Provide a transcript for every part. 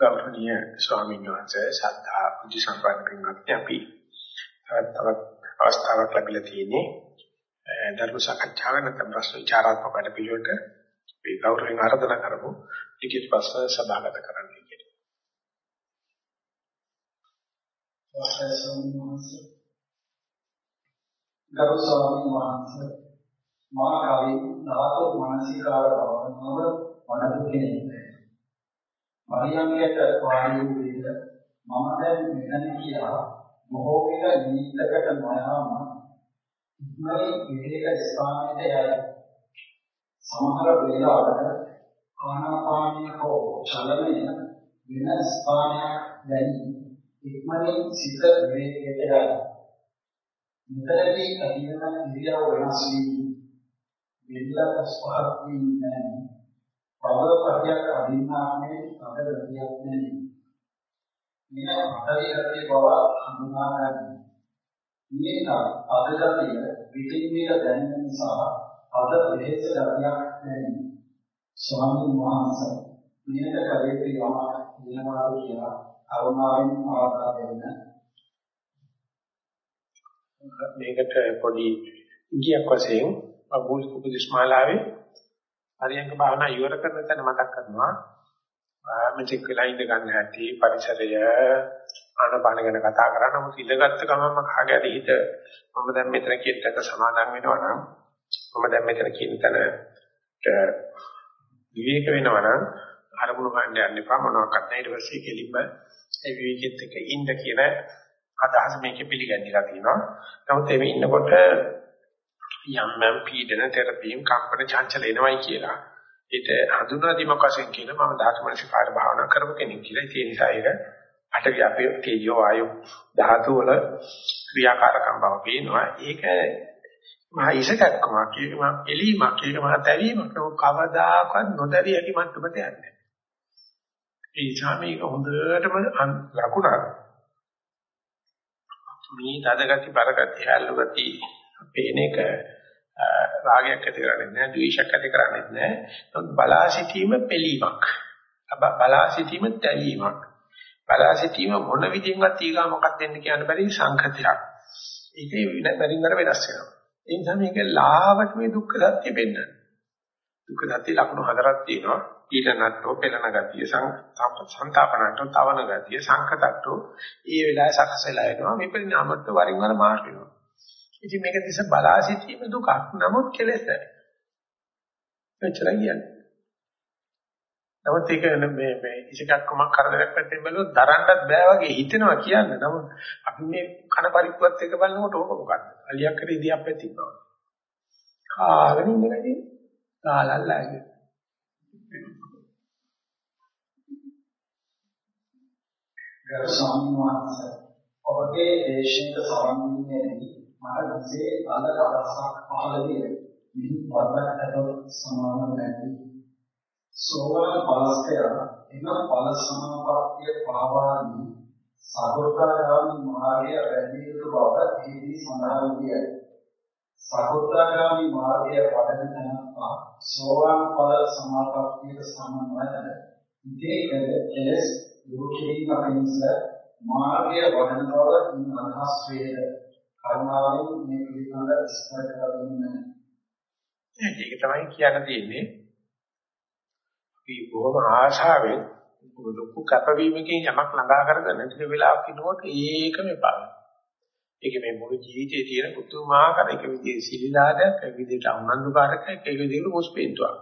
ගෞරවනීය ස්වාමීන් වහන්සේ සද්ධා බුද්ධ සම්පන්න පින්වත්නි අපි තවත් අවස්ථාවක් ලැබිලා තියෙන්නේ ධර්ම සාකච්ඡාව නැත්නම් ප්‍රශ්න විචාරාත්මක වැඩ පිළිවෙලට අපි ගෞරවයෙන් ආරාධනා කරමු ලිඛිත ප්‍රශ්න සභාගත කරන්න කියලා. ගරු ස්වාමීන් වහන්සේ මා කලින් ධාතු මානසිකාර භවනව වඩපු කෙනෙක්. මරියම්ගේට වාඩි වූ විට මම දැන් මෙතන කියලා බොහෝ විට නිින්දකට නොයාම ඉක්මනින් විවේක ස්ථානයට යයි. සමහර වේලාවට ආනාපානිය හෝ චලනය වෙන ස්ථානයක් දැනි ඉක්මනින් සිත විවේකයට යයි. මෙතනදී අදිනම ඉරියව් වෙනස් වී විල්ල පස්පහක් වී නැහැ. පවර පටියක් අදින්නාමේ අද ගතියක් නැහැ. මෙය අතරේ ගතිය බව හඳුනා ගන්න. මේක අද ගතිය පිටින් මේක දැනෙන නිසා අද වෙහෙස ගතියක් නැහැ. ස්වාමීන් වහන්සේ මේක කරේ කියලා දෙනවා කියලා කරුණාවෙන් ආදා දෙන්න. මේකට පොඩි ඉගියක් වශයෙන් මූලික උපදේශ මාලාවේ හරියංග භාවනා ඉවර කරන තැන මතක් කරනවා. මෙතෙක් වෙලා ඉඳ ගන්න හැටි පරිසරය ආනපාන ගැන කතා කරා. නමුත් ඉඳගත්ත ගමන්ම කාගේ හරි හිත මම දැන් මෙතන කියන තැනට සමාදම් වෙනවා නම් මම දැන් මෙතන කියන තැනට විවේක වෙනවා නම් අරමුණු ගන්න යන්න එපා මොනවාක්වත් නැහැ. ඊට පස්සේ කෙලින්ම ඒ විවේකෙත් එක්ක ඉන්න කියන අදහස මේකේ පිළිගන්නලා තියෙනවා. නමුත් එමේ ඉන්නකොට යම් යම් පීඩන තෙරපීම් කම්පන චංචල එනවයි කියලා. ඒක හඳුනා දීමක් වශයෙන් කියන මම ධාතු මනසිකාර භාවනා කරපු කෙනෙක් කියලා. ඒ නිසා ඒක අටවිය අපේ තේජෝ ආයු ධාතු වල ක්‍රියාකාරකම් බව පේනවා. ඒක මහා ඉසකක්කමක් ඒක මහා එලීමක්. ඒක මහා තැවීමක්. කවදාකවත් නොදැරිය හැකි මට්ටමට යන්නේ ඒ නිසා මේක හොඳටම ලකුණක්. මේ තදගති පරගති හැල්ලුගති පේන එක රාගයක් ඇති කරන්නේ නැහැ, ද්වේෂයක් ඇති කරන්නේ නැහැ. නමුත් බලා සිටීම පිළීමක්. බලා සිටීම තැලීමක්. බලා සිටීම මොන විදිහෙන්වත් ඊගා මොකක්ද දෙන්න කියන්න බැරි සංකතියක්. ඒකේ වෙනින්දර වෙනස් වෙනවා. ඒ නිසා මේක ලාවට මේ දුක්ඛ සත්‍ය පෙන්වන්නේ. දුක්ඛ සත්‍ය ලක්ෂණ හතරක් තියෙනවා. ඊටනට්ටෝ පෙළන ගතිය සංතාපනට්ටෝ තවන ගතිය සංකතට්ටෝ ඒ වෙලාවේ සකස් වෙලා එනවා මේ පරිණාමත්ව වරින් වර මාර්ග වෙනවා ඉතින් මේක දිහා බලා සිටීම දුකක්. නමුත් කෙලෙස නැහැ. එච්චරයි කියන්නේ. නමුත් ඒක මේ මේ ඉසකක්කම කරදරයක් පැත්තෙන් බැලුවොත් දරන්නත් බෑ වගේ හිතෙනවා කියන්නේ. නමුත් අපි මේ කන පරිප්පුවත් එක බලනකොට ඕක මොකක්ද? අලියක් කරේ ඉදියක් පැතික් බව. කාගෙන ඉන්නකදී කාලල්ලාගේ. ගරු ස්වාමීන් වහන්සේ ඔබගේ දේශිත සම්මානයේදී මට විසේ අද දවසක් පහළ විය. මිනි වර්ධක ඇතොත් සමාන නැති. සෝවාන් පලස්කය එම ඵල සමාපත්තිය පාවාදී සතරාගාමී මාර්ගය වැඩි යුතු බව එහිදී සඳහන් වියයි. සතරාගාමී මාර්ගය වඩන තැනපා සෝවාන් ඵල සමාපත්තියට සමන්වයද ඉතේ කෙලස් දුරු කිරීම පිණිස මාර්ගය වඩන බව ඉන් අදහස් වේද කරුණාවෙන් මේ පිළිබඳ විස්තර කර දෙන්න. ඒක තමයි කියන්න තියෙන්නේ. අපි බොහොම ආශාවෙන් ලොකු කැපවීමකින් යමක් ළඟා කරගෙන ඉතින් වෙලාවක ඉනකොට ඒකම එපා. ඒක මේ මුළු ජීවිතයේ තියෙන පුදුමාකාර එක විදිහේ සිලිලාදයක්, එක විදිහට උනන්දුකාරකයක්, එක විදිහට මොස්පෙන්තුවක්.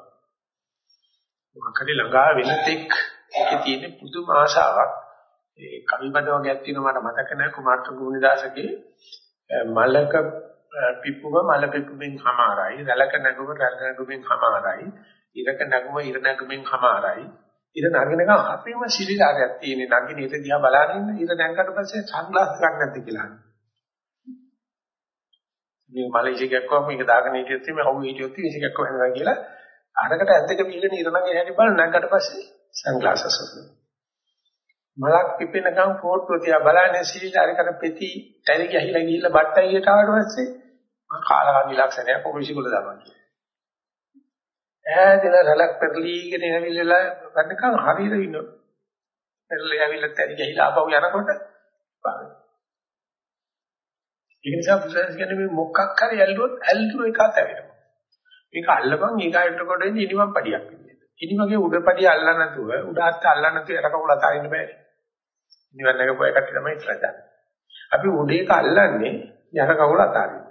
මොකක් හරි ළඟා වෙන තෙක් ඒකේ තියෙන පුදුම ආශාවක්. ඒ කවිපද වර්ගයක් තියෙනවා මට මතක නැහැ කුමාර ගුණදාසගේ මලක පිප්පුව මල පිප්පුවෙන් හමාරයි රැලක නැගුම රැල නැගුමෙන් හමාරයි ඉරක නැගුම ඉර නැගුමෙන් හමාරයි. ඉර නගිනක අපේම සිලිලාරයක් තියෙන නගින ඉර දිහා බලාගෙන ඉන්න ඉර නැංගකට පස්සේ සන්ග්ලාස් එකක් නැද්ද කියලා. මේ මල ඉසිකක් වම මේක දාගෙන හිටියොත් මේ අවු හිටියොත් ඉසිකක් වෙනවා කියලා අරකට ඇද්දක පිළිගෙන ඉර නැගේ හැටි බලන නැංගකට පස්සේ සන්ග්ලාස් අසුන මලක් පිපෙනකම් ෆෝටෝ තියා බලන්නේ සීලාරිකට පෙති ඇරි ගිහිලා ගිහිල්ලා බට්ටයියට ආවට පස්සේ මම කාලකන්ණි ලක්ෂණයක් ඔබවිසිකුල දානවා කියන්නේ. ඈදලා රලක් පෙරලීගෙන ඇවිල්ලා ගන්නකම් හරියට ඉන්නවා. පෙරලේ ඇවිල්ලා තැරි ගිහිලා ආපහු යනකොට පාවෙ. ඒක නිසා බුදුසසුන කියන්නේ මේ මොකක් හරි ඇල්ලුවොත් ඇල්ලුව එක අතහැරෙනවා. මේක අල්ලපන් ඊගායට කොට එන්නේ ඉනිමම් පඩියක් විදියට. ඉනිමගේ උඩ පඩිය අල්ලන්න නැතුව උඩ අත්ත අල්ලන්න නැතුව යට කකුල අතාරින්න බෑ. නිවන් එක පොය කට්ටිය තමයි ඉස්සරහ දාන්නේ. අපි උඩ එක අල්ලන්නේ යට කකුල අතාරින්න.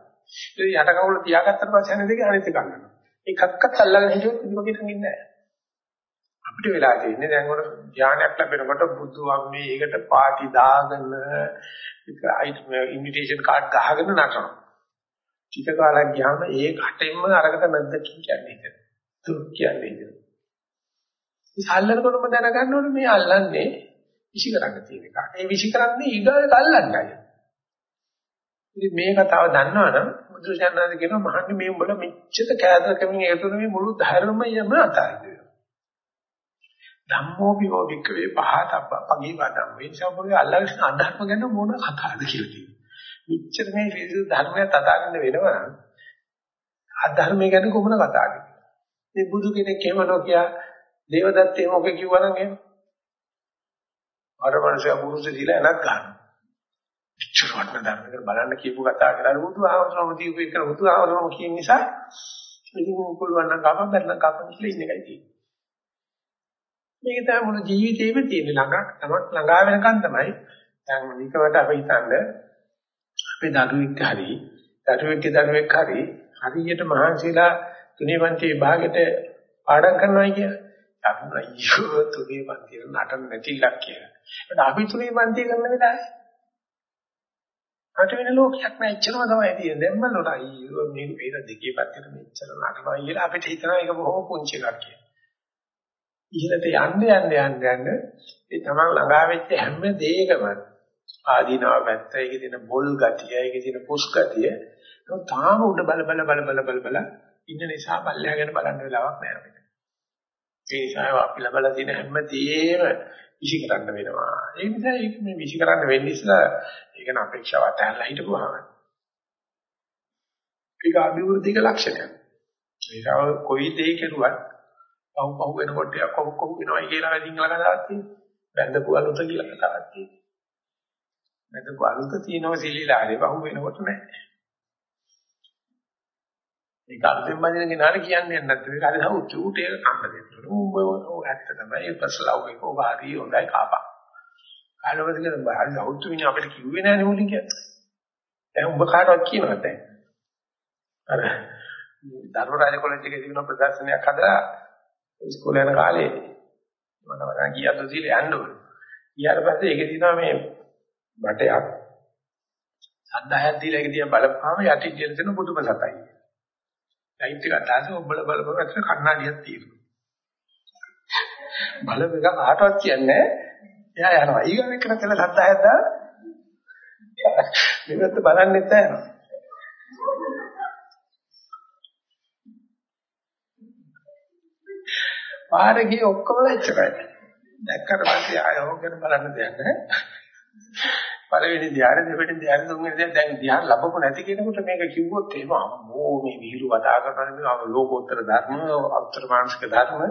ඒ යට කකුල තියාගත්තට පස්සේ අනිත් දෙක අනිත් එක ගන්නවා. එකක්වත් අල්ලගෙන හිටියොත් ඉනිමගේ තංගින්නේ නැහැ. අපිට වෙලා තියෙන්නේ දැන් උන ධානයක් ලැබෙනකොට බුදු අම්මේ ඒකට පාටි දාගෙන ඉන්විටේෂන් කාඩ් ගහගෙන නටනවා. ටික කාලයක් ගියාම ඒ කටෙන්ම අරකට නැද්ද කියන්නේ ඒක. දුක් කියන්නේ ඒක. ඉතින් අල්ලනකොටම දැනගන්න ඕනේ මේ අල්ලන්නේ විශ් කරන්න තියෙන එක. ඒ විශ් කරන්නේ ඊගාවට අල්ලන්නයි. ඉතින් මේ කතාව දන්නවනම් බුදුසසුනාද කියනවා මහන්නේ මේ උඹලා මෙච්චර කෑදරකමින් ඒතුනේ මේ මුළු ධර්මයම අතාරින්න. ධම්මෝ විෝ වික්‍රේ පහතප්ප පගීවදම් මේ නිසා පොඩි අල්ලගෙන අධර්ම ගැන මොන කතාවද කියලා කියනවා. මෙච්චර මේ පිළිසු ධර්මය තදාගන්න වෙනවා නම් අධර්මය ගැන කොමන කතාවද? මේ බුදු කෙනෙක් එහෙම නොකිය දේවදත්තේ මොකද කිව්වනම් එහෙම. අර මනුස්සයා පුරුෂ දීලා එනක් ගන්නවා. මෙච්චර වටන ධර්මයක බලන්න කියපු කතා කරලා බුදු ආමසම දීපු එක බුදු ආමසම කියන නිසා ඉතින් පුළුවන් නම් කපන් බැලන කපන් කියලා ඉන්න එකයි තියෙන්නේ. මේක තමයි මුළු ජීවිතේම තියෙන ළඟ තමක් ළඟා වෙනකන් තමයි දැන් නිකවට අපි හිතන්නේ අපේ දරුවෙක් හරි දරුවෙක්ගේ දරුවෙක් හරි හරියට මහන්සිලා තුනේ පන්ති විභාගෙට පාඩම් කරනවා කියලා. අපි අයියෝ තුනේ පන්ති නටන්න නැතිලක් කියලා. ඒත් අපි තුනේ පන්ති කරන වෙලාවේ රට වෙන ලෝකයක් නෑ එච්චරම තමයි තියෙන්නේ. දැන් බලන්න අයියෝ මේ වේද දෙකේ පැත්තට මෙච්චර නටනවා කියලා අපිට හිතනවා ඒක බොහොම පුංචි එකක් කියලා. ඉහළට යන්න යන්න යන්න යන්න ඒ තමන් ළඟා වෙච්ච හැම දෙයකම ආදීනාව පැත්ත ඒකේ තියෙන බොල් ගතිය ඒකේ තියෙන පුස් ගතිය තාම උඩ බල බල බල බල බල බල ඉන්න නිසා පල්ලෙහා ගැන බලන්න වෙලාවක් නැහැ අපිට. ඒ නිසා අපි ලබලා තියෙන හැම දෙයක්ම විශ්ි කරන්න වෙනවා. ඒ නිසා ඒක මේ විශ්ි කරන්න වෙන්නේ ඉස්සලා ඒක න අපේක්ෂාවට ඇල්ලා හිටපුවාම. ඒක අභිවෘද්ධික ලක්ෂණයක්. ඒක කොයි දෙයක කෙරුවත් පහු පහු වෙනකොට කොහොම කොහොම වෙනවයි කියලා සිංහල කතාවක් තියෙනවා. බැඳපු අලුත කියලා කතාවක් තියෙනවා. බැඳපු අලුත තියෙනවා සිල්ලිලානේ පහු වෙනකොට නැහැ. මේ කල්පෙන් බඳින කෙනාට කියන්නේ නැත්නම් ඒක හරි සවු චූට් එක කන්න දෙන්න. උඹ ඔය ඇත්ත තමයි පස්ලව් එක ඔබ හරි හොඳයි කාපා. කාලවල කියන හරි සවුතු විනි අපිට කිව්වේ නැහැ මුලින් කියන්නේ. දැන් උඹ කාටවත් කියනවද දැන්? අර ධර්මරාජ කොලෙජ් එකේ තිබුණ ප්‍රදර්ශනයක් හදලා ඉස්කෝලේ යන කාලේ මම වරන් ගියත් දීලා යන්න ඕනේ. ඊට පස්සේ ඒකේ තියෙනවා මේ බටයක් සද්දායක් දීලා ඒක දිහා බලපුවාම යටි කියලා තියෙන බුදුම සතයි. ලයිට් එක දාලා ඔබල බලපුවා අතර කණ්ණාඩියක් තියෙනවා. බලපෙක කාටවත් කියන්නේ එයා යනවා. ඊගොල්ලෝ එක්කන කියලා සද්දායක් දාලා මෙන්නත් බලන්නෙත් නැහැ. පාරේ ගිය ඔක්කොම එච්චරයි. දැක්කට පස්සේ ආය ඕකෙන් බලන්න දෙයක් නැහැ. පළවෙනි ධ්‍යාන දෙවෙනි ධ්‍යාන තුන්වෙනි ධ්‍යාන දැන් ධ්‍යාන ලැබපො නැති කෙනෙකුට මේක කිව්වොත් එහෙම අම්මෝ මේ විහිළු කතා කරන මේ ලෝකෝත්තර ධර්ම අත්තර මානසික ධර්ම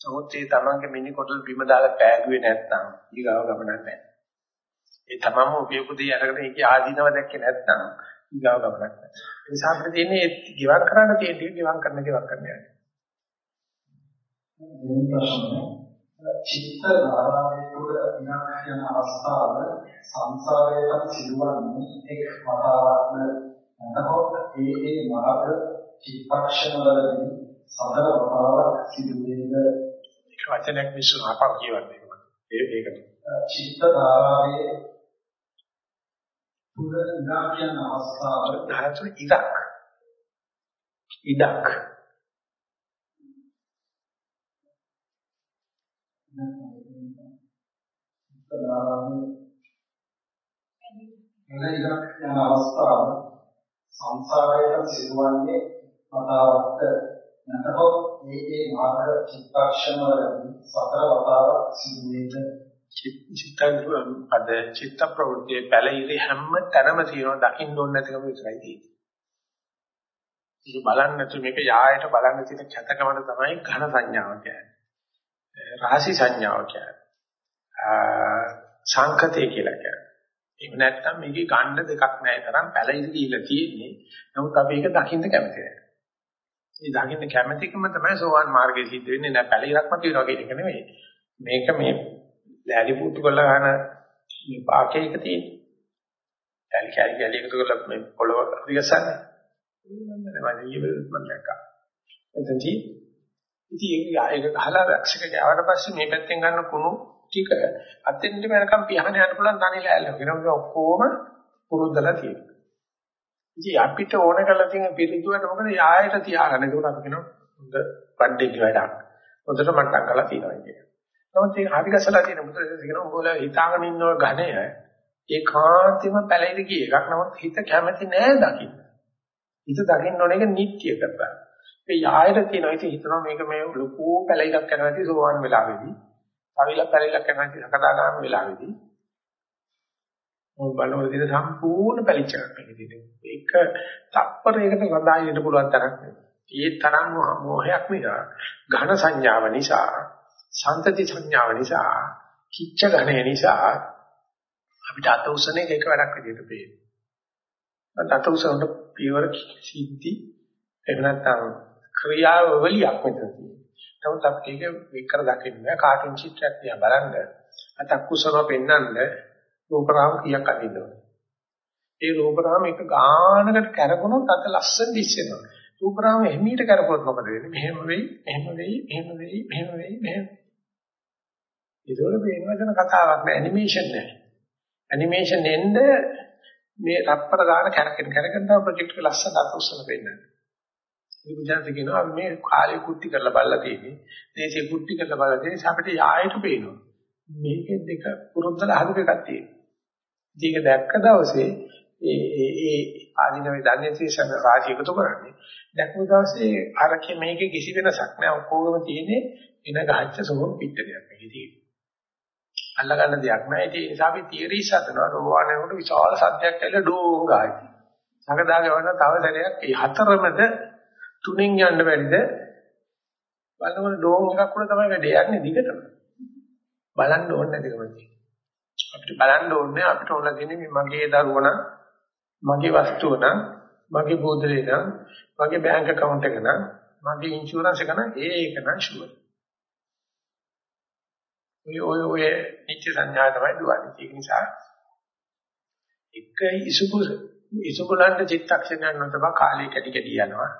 නමුත් ඒ තමන්ගේ මිනි කොටල් බිම දාලා පෑගුවේ නැත්නම් ඊගාව ගමනක් නැහැ. ඒ තමන්ම උපයෝගදී අරගෙන ඒකේ ආදීනව දැක්කේ නැත්නම් ඊගාව ගමනක් නැහැ. ඒ නිසා අපිට තියෙන්නේ ගිවන් කරන්න තියෙන දේ ගිවන් කරන ගිවන් කරන්න යන්නේ. දෙවෙනි ප්‍රශ්නය චිත්ත ධාරාවේ තුල විනාශ යන අවස්ථාව සංසාරයට සිදුවන්නේ එක් වතාවක් නැතහොත් ඒ ඒ මාර්ග චිත්තක්ෂණවලදී සතර වතාවක් සිදු වේද ඒක වචනයක් විශ්ව අපක් කියවන්නේ ඒක ඒක. චිත්ත ධාරාවේ තුල විනාශ යන අවස්ථාව. ධාරාවේ ඉඩක්. ඉඩක් එන යන අවස්ථාව සංසාරයට සිදුවන්නේ වතාවක් නැතහොත් මේ ඒ මාර්ග චිත්තක්ෂණ වලදී සතර වතාවක් සිදු වේද චිත්තං අද චිත්ත ප්‍රවෘත්තියේ පැලිරි හැම තැනම තියෙනවා දකින්න ඕනේ නැතිකම විතරයි තියෙන්නේ. ඒක බලන්න නැතු මේක යායට බලන්න තියෙන කැතකමන තමයි ඝන සංඥාව කියන්නේ. රාශි සංඥාව කියන්නේ. සංකතය කියලා කියනවා. එහෙම නැත්නම් මේකේ ගන්න දෙකක් නැහැ තරම් පැලිරි දීලා තියෙන්නේ. නමුත් අපි ඒක දකින්න කැමති නැහැ. මේ දකින්න කැමැතිකම තමයි සෝවාන් මාර්ගයේ සිද්ධ වෙන්නේ නෑ පැලිරක්ම තියෙනවා කියන එක නෙමෙයි. මේක මේ ලෑලි පුතු කරලා ගන්න මේ පාකේක තියෙන්නේ. කැලි කැලි කැලි එකතු කරලා මේ පොළව විගසන්නේ. මම ඊවල මම දැක්කා. එතනදී ඉතින් ඒක ගහලා රක්ෂක ගාවට පස්සේ මේ පැත්තෙන් ගන්න කුණු ටික අතෙන්ට වෙනකම් පියහන යන්න පුළුවන් තනි ලෑල්ල. වෙනම ඔක්කොම පුරුද්දලා තියෙනවා. ඉතින් අපිට ඕන කරලා තියෙන පිළිතුරට මොකද යායට තියාගන්න. ඒක අපි කියනවා හොඳ පණ්ඩිත වැඩක්. හොඳට මට්ටම් කරලා තියෙනවා කියන්නේ. නමුත් ඒක හරි ගසලා තියෙන මුද්‍රේ කියනවා උඹලා හිතාගෙන ඉන්න ඔය ඝණය ඒකාන්තෙම පැලිරි ගිය එකක්. නමුත් හිත කැමති නෑ දකින්න. හිත දකින්න ඕන එක නිට්ටිය කරලා. ඒ යායට තියෙනවා ඉතින් හිතනවා මේක මේ ලොකු පැලිරක් කරනවා ඉතින් සෝවාන් වෙලාවේදී. අවිල පැලිරක් කරනවා ඉතින් සකදාගාම වෙලාවේදී. මොල් බලවල තියෙන සම්පූර්ණ පැලිච්ච එකක් මේක තියෙන්නේ. ඒක තප්පරයකට සඳහන් වෙන්න පුළුවන් තරක් නෙවෙයි. ඒ තරම් මොහයක් නිසා, ඝන සංඥාව නිසා, සන්තති සංඥාව නිසා, කිච්ච ඝණය නිසා අපිට අත උසන එක එක වැඩක් විදිහට පේනවා. අත උසනට පියවර සිද්ධි එහෙම නැත්නම් ක්‍රියාව වලියක් මෙතන තියෙනවා. නමුත් අපිට ඒක විකර දකින්න කාටුන් චිත්‍රයක් දිහා බලන්න අතක් උසන පෙන්වන්න රූපරාම කීයක් අදින්න ඒ රූපරාම එක ගානකට කැරගුණොත් අත ලස්සන දිස්සෙනවා. රූපරාම එහිමීට කරපොත් මොකද වෙන්නේ? මෙහෙම වෙයි, එහෙම වෙයි, එහෙම වෙයි, මෙහෙම වෙයි, මෙහෙම. ඒකවල වෙනවදන කතාවක් නෑ ඇනිමේෂන් නෑ. ඇනිමේෂන් එන්න මේ රප්පර ගාන කැරකෙන කැරකෙන තව ප්‍රොජෙක්ට් එක ලස්සන අතොස්සන වෙන්නේ. ඉතින් බුදුන්ස කියනවා මේ කාලේ කුට්ටි කරලා බලලා තියෙන්නේ. දේශේ කුට්ටි කරලා බලලා තියෙන්නේ අපිට යායට පේනවා. මේකෙන් දෙක පුරුද්දලා හදපු එකක් තියෙනවා. ඒක දැක්ක දවසේ ඒ ඒ ඒ ආධිනවේ දන්නේ තේසන රාජ්‍ය එකතු කරන්නේ. දැක්ම දවසේ අරකේ මේකේ කිසි වෙනසක් නැහැ. ඔක්කොගම තියෙන්නේ එන ගහච්ච සෝම් පිටකයක් මේකේ තියෙන්නේ. අල්ල ගන්න දෙයක් නැහැ. ඒ නිසා අපි තියරිස් හදනවා. රෝවාණේකට විශාල සත්‍යයක් ඇවිල්ලා ඩෝං ගායි. සංගදා ගවන තව සැරයක් ඒ හතරමද තුනෙන් යන්න බැරිද? බලනකොට ඩෝන් එකක් උන තමයි වැඩේ යන්නේ දිගටම. බලන්න ඕනේ නැතිකම තියෙනවා. අපිට බලන්න ඕනේ අපිට ඕනලා තියෙන්නේ මේ මගේ දරුවා නම් මගේ වස්තුව නම් මගේ බෝධලේ නම් මගේ බැංක account එක නම් මගේ ඉන්ෂුරන්ස් එක නම් ඒක නම් ෂුවර්. ඔය ඔය ඔය නිත්‍ය සංඥා තමයි දුවන්නේ. ඒක නිසා එක ඉසුකු ඉසුකුලන්ට චිත්තක්ෂණයක් නොතබ කාලය කැටි කැටි යනවා.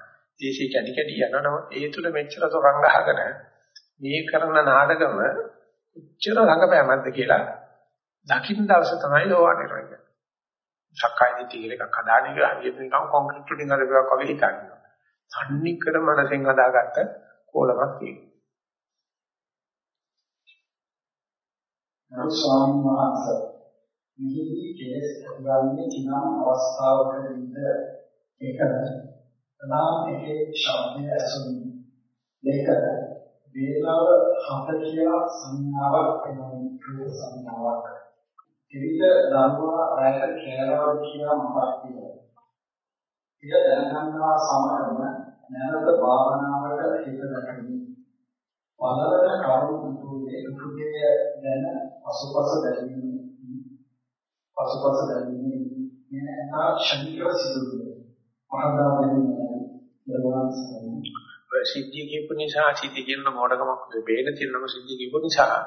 දේශේ කැඩි කැඩි යනවා. නමුත් ඒ තුල මෙච්චර තොරන් ගහගෙන මේ කරන නාටකම උච්චර රංගපෑමක්ද කියලා දකින්න දවස තමයි ලෝවාට වෙන්නේ. සක්කාය දිට්ඨිය කියලා එකක් හදාගෙන ඉතින් හරියට නිකන් කොන්ක්‍රීට් වලින් හදපුවක් වගේ හිතන්නේ. තන්නේ කර මනසෙන් හදාගත්ත කෝලමක් තියෙනවා. නමුත් ස්වාමීන් වහන්සේ මෙහිදී කෙලෙස් ගන්නේ කිනම් අවස්ථාවකදීද ඒකද නම් එකේ ශබ්දය ඇසුනි දෙකද වේලාව හත කියලා සංඥාවක් වෙනවා සංඥාවක් විවිධ ධර්මවා රැයට කෑරවද කියලා මතක් වෙනවා. ඉත දැනගන්නවා සමගම නැවත භාවනාවට හිත දැකීම. පළවන කරුණු තුනේ උතුගේ දැන පසුපස දැනීම. පසුපස දැනීම මෙන්න ක්ෂණිකව සිදු වෙනවා. මහදා වෙන්නේ දරුවන් සමග සිද්ධිය කියපු නිසා සිද්ධිය කියන මොඩකමක් වේන තියෙනම සිද්ධිය කියපු නිසා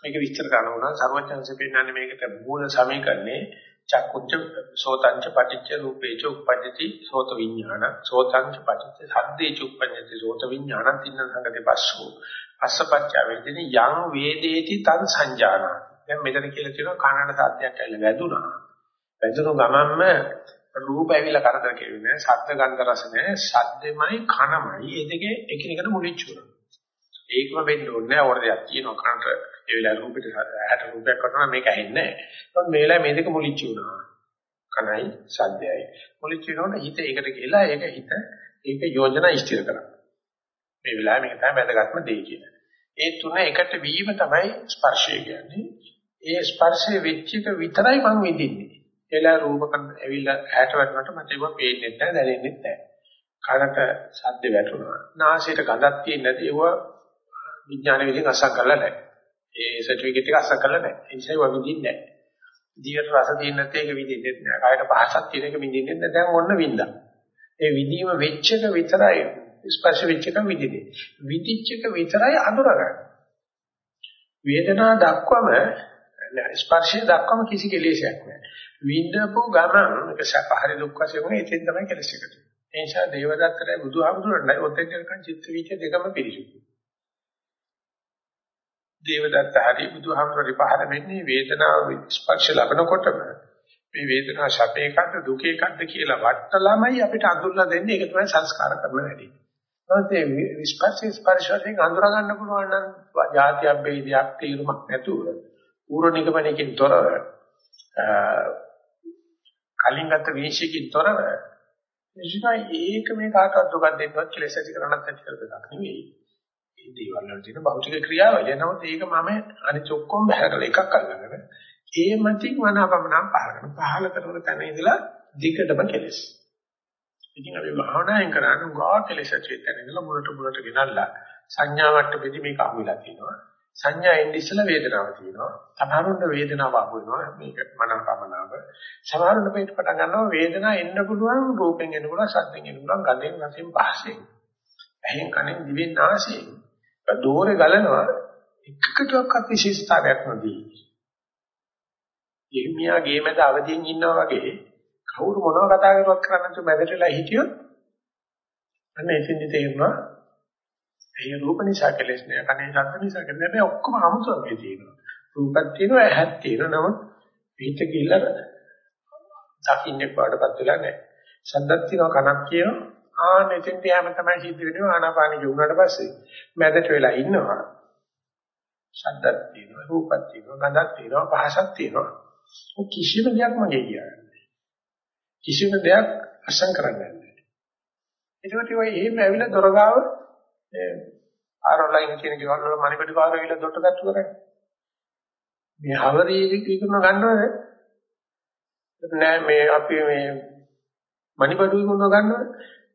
මේක විස්තර කරනවා සර්වඥාන්සේ පෙන්නන්නේ මේකට මූල සමීකරණේ චක්කුච්ච සෝතංච පටිච්ච රූපේච උප්පජ්ජති සෝත විඥාන. සෝතංච පටිච්ච සද්දේච උප්පජ්ජති සෝත විඥාන තින්න සංගති පස්සෝ. පස්සපච්ච වේදින යං වේදේති තං සංජාන දැන් මෙතන කියලා තියෙනවා කනට සද්දයක් ඇවිල්ලා වැදුනා. වැදුණු ගමන්ම රූප ඇවිල්ලා කරදර කෙරුවේ සද්ද ගන්ධ රස නැහැ සද්දෙමයි කනමයි ඒ දෙකේ එකිනෙකට මුලිච්ච උනා ඒකම වෙන්න ඕනේ නැහැ ඕන දෙයක් තියෙනවා කනට ඒ වෙලාවේ රූපෙට ඇහැට රූපයක් කරනවා මේක ඇහෙන්නේ නැහැ. මේ වෙලාවේ මේ දෙක මුලිච්ච වුණා. කනයි සද්දයයි. මුලිච්ච වෙනකොට හිත ඒකට ගිහලා ඒක හිත ඒක යෝජනා ඉස්තිර කරනවා. මේ වෙලාවේ මේක තමයි වැදගත්ම දේ කියන්නේ. ඒ තුන එකට වීම තමයි ස්පර්ශය කියන්නේ. ඒ ස්පර්ශයේ වෙච්ච එක විතරයි මම විඳින්නේ. එලා රූප කන් ඇවිල්ලා ඇහැට වැටුණාට මට ඒක පේන්නේ නැහැ දැනෙන්නේ නැහැ. කනට ශබ්ද වැටුණා. නාසයට ගඳක් තියෙන්නේ නැති ඒව විඥාන විදිහින් අසක් කරලා නැහැ. ඒ සර්ටිෆිකේට් එක අස්සක් කරලා නැහැ. ඒ නිසා ඒවා විඳින්නේ නැහැ. දිවට රස තියෙන නැත්නම් ඒක විඳින්නේ නැහැ. කායට පහසක් තියෙන එක විඳින්නේ නැහැ. දැන් ඔන්න විඳා. ඒ විදීම වෙච්ච එක විතරයි ස්පර්ශ වෙච්ච එක විදිහේ. විදිච්ච එක විතරයි අඳුරගන්නේ. වේදනාව දක්වම ස්පර්ශය දක්වම කිසි කෙලෙසයක් නැහැ. විඳපු ගමන් ඒක සැප හරි දුක් වශයෙන් උනේ එතෙන් තමයි කෙලෙස් එක තියෙන්නේ. ඒ නිසා දේවදත්තට බුදුහාමුදුරන්යි ඔතෙන් යනකන් චිත්ත වීච දෙකම පිළිසුදු. දේවදත්ත හරි බුදුහාමුදුරේ පහර වෙන්නේ වේදනාව ස්පර්ශ ලබනකොටම මේ වේදනාව සැපේකද්ද දුකේකද්ද කියලා වට්ටලමයි අපිට අඳුරලා දෙන්නේ ඒක තමයි සංස්කාර කරන වැඩි. නැත්නම් මේ ස්පර්ශ ස්පර්ශයෙන් අඳුර ගන්න පුළුවන් නම් ಜಾති අබ්බේදයක් තීරුමක් නැතුව පූර්ව නිගමනයකින් තොරව කලින් ගත විශ්යකින් තොරව එනිසා ඒක මේ කාටවත් දුකක් දෙන්නවත් කෙලෙස් ඇති කරන්නත් ඇති කරපදක් නෙවෙයි. මේ දේවල් වල තියෙන භෞතික ක්‍රියාවලිය. නමුත් ඒක මම අනිත් ඔක්කොම බහැර කළ එකක් අල්ලගෙන ඒ මතින් මනාපමනම් පහල කරන පහල කරන තැන ඉඳලා දිගටම කෙලෙස්. ඉතින් අපි භාවනායෙන් කරන්නේ ගා කෙලෙස් ඇති තැන ඉඳලා මුලට මුලට ගෙනල්ලා සංඥා මට්ටමේදී මේක අහුවිලා තියෙනවා. සංඥා එන්නේ ඉස්සලා වේදනාව තියෙනවා. සමහරුන්ට වේදනාව අහු වෙනවා. මේක මනෝකමනාව. සමහරුන්ට මේක පටන් ගන්නවා වේදනාව එන්න පුළුවන් රූපෙන් එන්න පුළුවන් ශබ්දෙන් එන්න පුළුවන් ගන්ධෙන් රසෙන් පහසෙන්. ඇහෙන් කනෙන් දිවෙන් නාසයෙන්. දෝරේ ගලනවා එකකටවත් විශේෂතාවයක් නැදී. යෙහිමියා ගේ මැද අවදියෙන් ඉන්නවා වගේ කවුරු මොනව කතා කරුවත් කරන්න මැදටලා හිටියොත් අන්න එතින්දි තේරෙනවා ඒ රූප නිසා කෙලස් නෑ කනේ ශබ්ද නිසා කෙලස් නෑ. මේ ඔක්කොම අමුතුවෙන් තියෙනවා. රූපක් තියෙනවා ඇහක් තියෙනවා. නමුත් පිට කියලා දකින්නේ පාඩපත් වෙලා නෑ. ශබ්දක් තියෙනවා කනක් කියනවා ආ මෙතෙන් තියාම තමයි සිද්ධ වෙන්නේ ආනාපානෙ ගුණාට පස්සේ. මැදට වෙලා ඉන්නවා. ශබ්දක් තියෙනවා රූපක් තියෙනවා ගඳක් තියෙනවා පහසක් තියෙනවා. කිසිම දෙයක් මගේ කියන්නේ කිසිම දෙයක් අසං කරන්නේ නැහැ ඒකට ඔය එහෙම ඇවිල්ලා දොරගාව ආරොලයින් කියන ගෙවල් වල මණිපටි පාර ඇවිල්ලා දොට්ට ගැට්ටු කරන්නේ. මේ හවරී ඉක්ම ගන්නවද? නෑ මේ අපි මේ මණිපටු ඉක්ම ගන්නවද?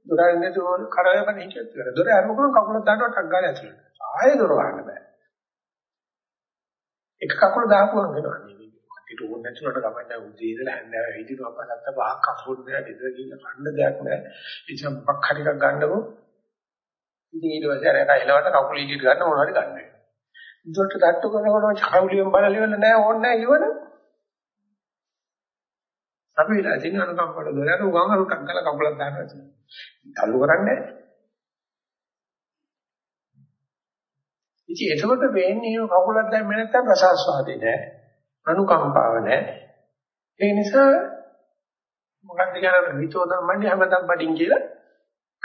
දොරෙන් නැතුව කරගෙන හිටියත් කර දොර අරමුණ කකුල දානවා ටක් ගාලා ඇතුළට. ආයෙ දොර වහන්න බෑ. එක කකුල දාපුවම වෙනවා. කටිට ඕන නැතුනට ගමන්න උදේ ඉඳලා හැන්දෑව හිටිනු අප නැත්ත පහක් කකුල් දෙක ඉඳලා ගිහින් කන්න දෙයක් නෑ ඒ නිසා මොකක් හරි එකක් ගන්නකො. ඉතින් ඊට පස්සේ අර එලවට කකුල ඉදිරියට ගන්න මොනවා හරි ගන්න වෙනවා. ඉදොට තට්ටු කරනකොට කවුලියෙන් බලලිවල නෑ ඕනේ නෑ ඉවන අපි ඉලා තියෙන අනුකම්පට දොරට උගන් අරුටක් ගාලා කකුලක් දානවා තල්ලු කරන්නේ ඉතින් එතකොට වෙන්නේ කකුලක් දැම්මේ නැත්නම් ප්‍රසාස්වාදේ නෑ. අනුකම්පාව නෑ. ඒ නිසා මොකක්ද කියන්නේ විචෝදන මණ්ඩි හැමදාම බඩින් කියලා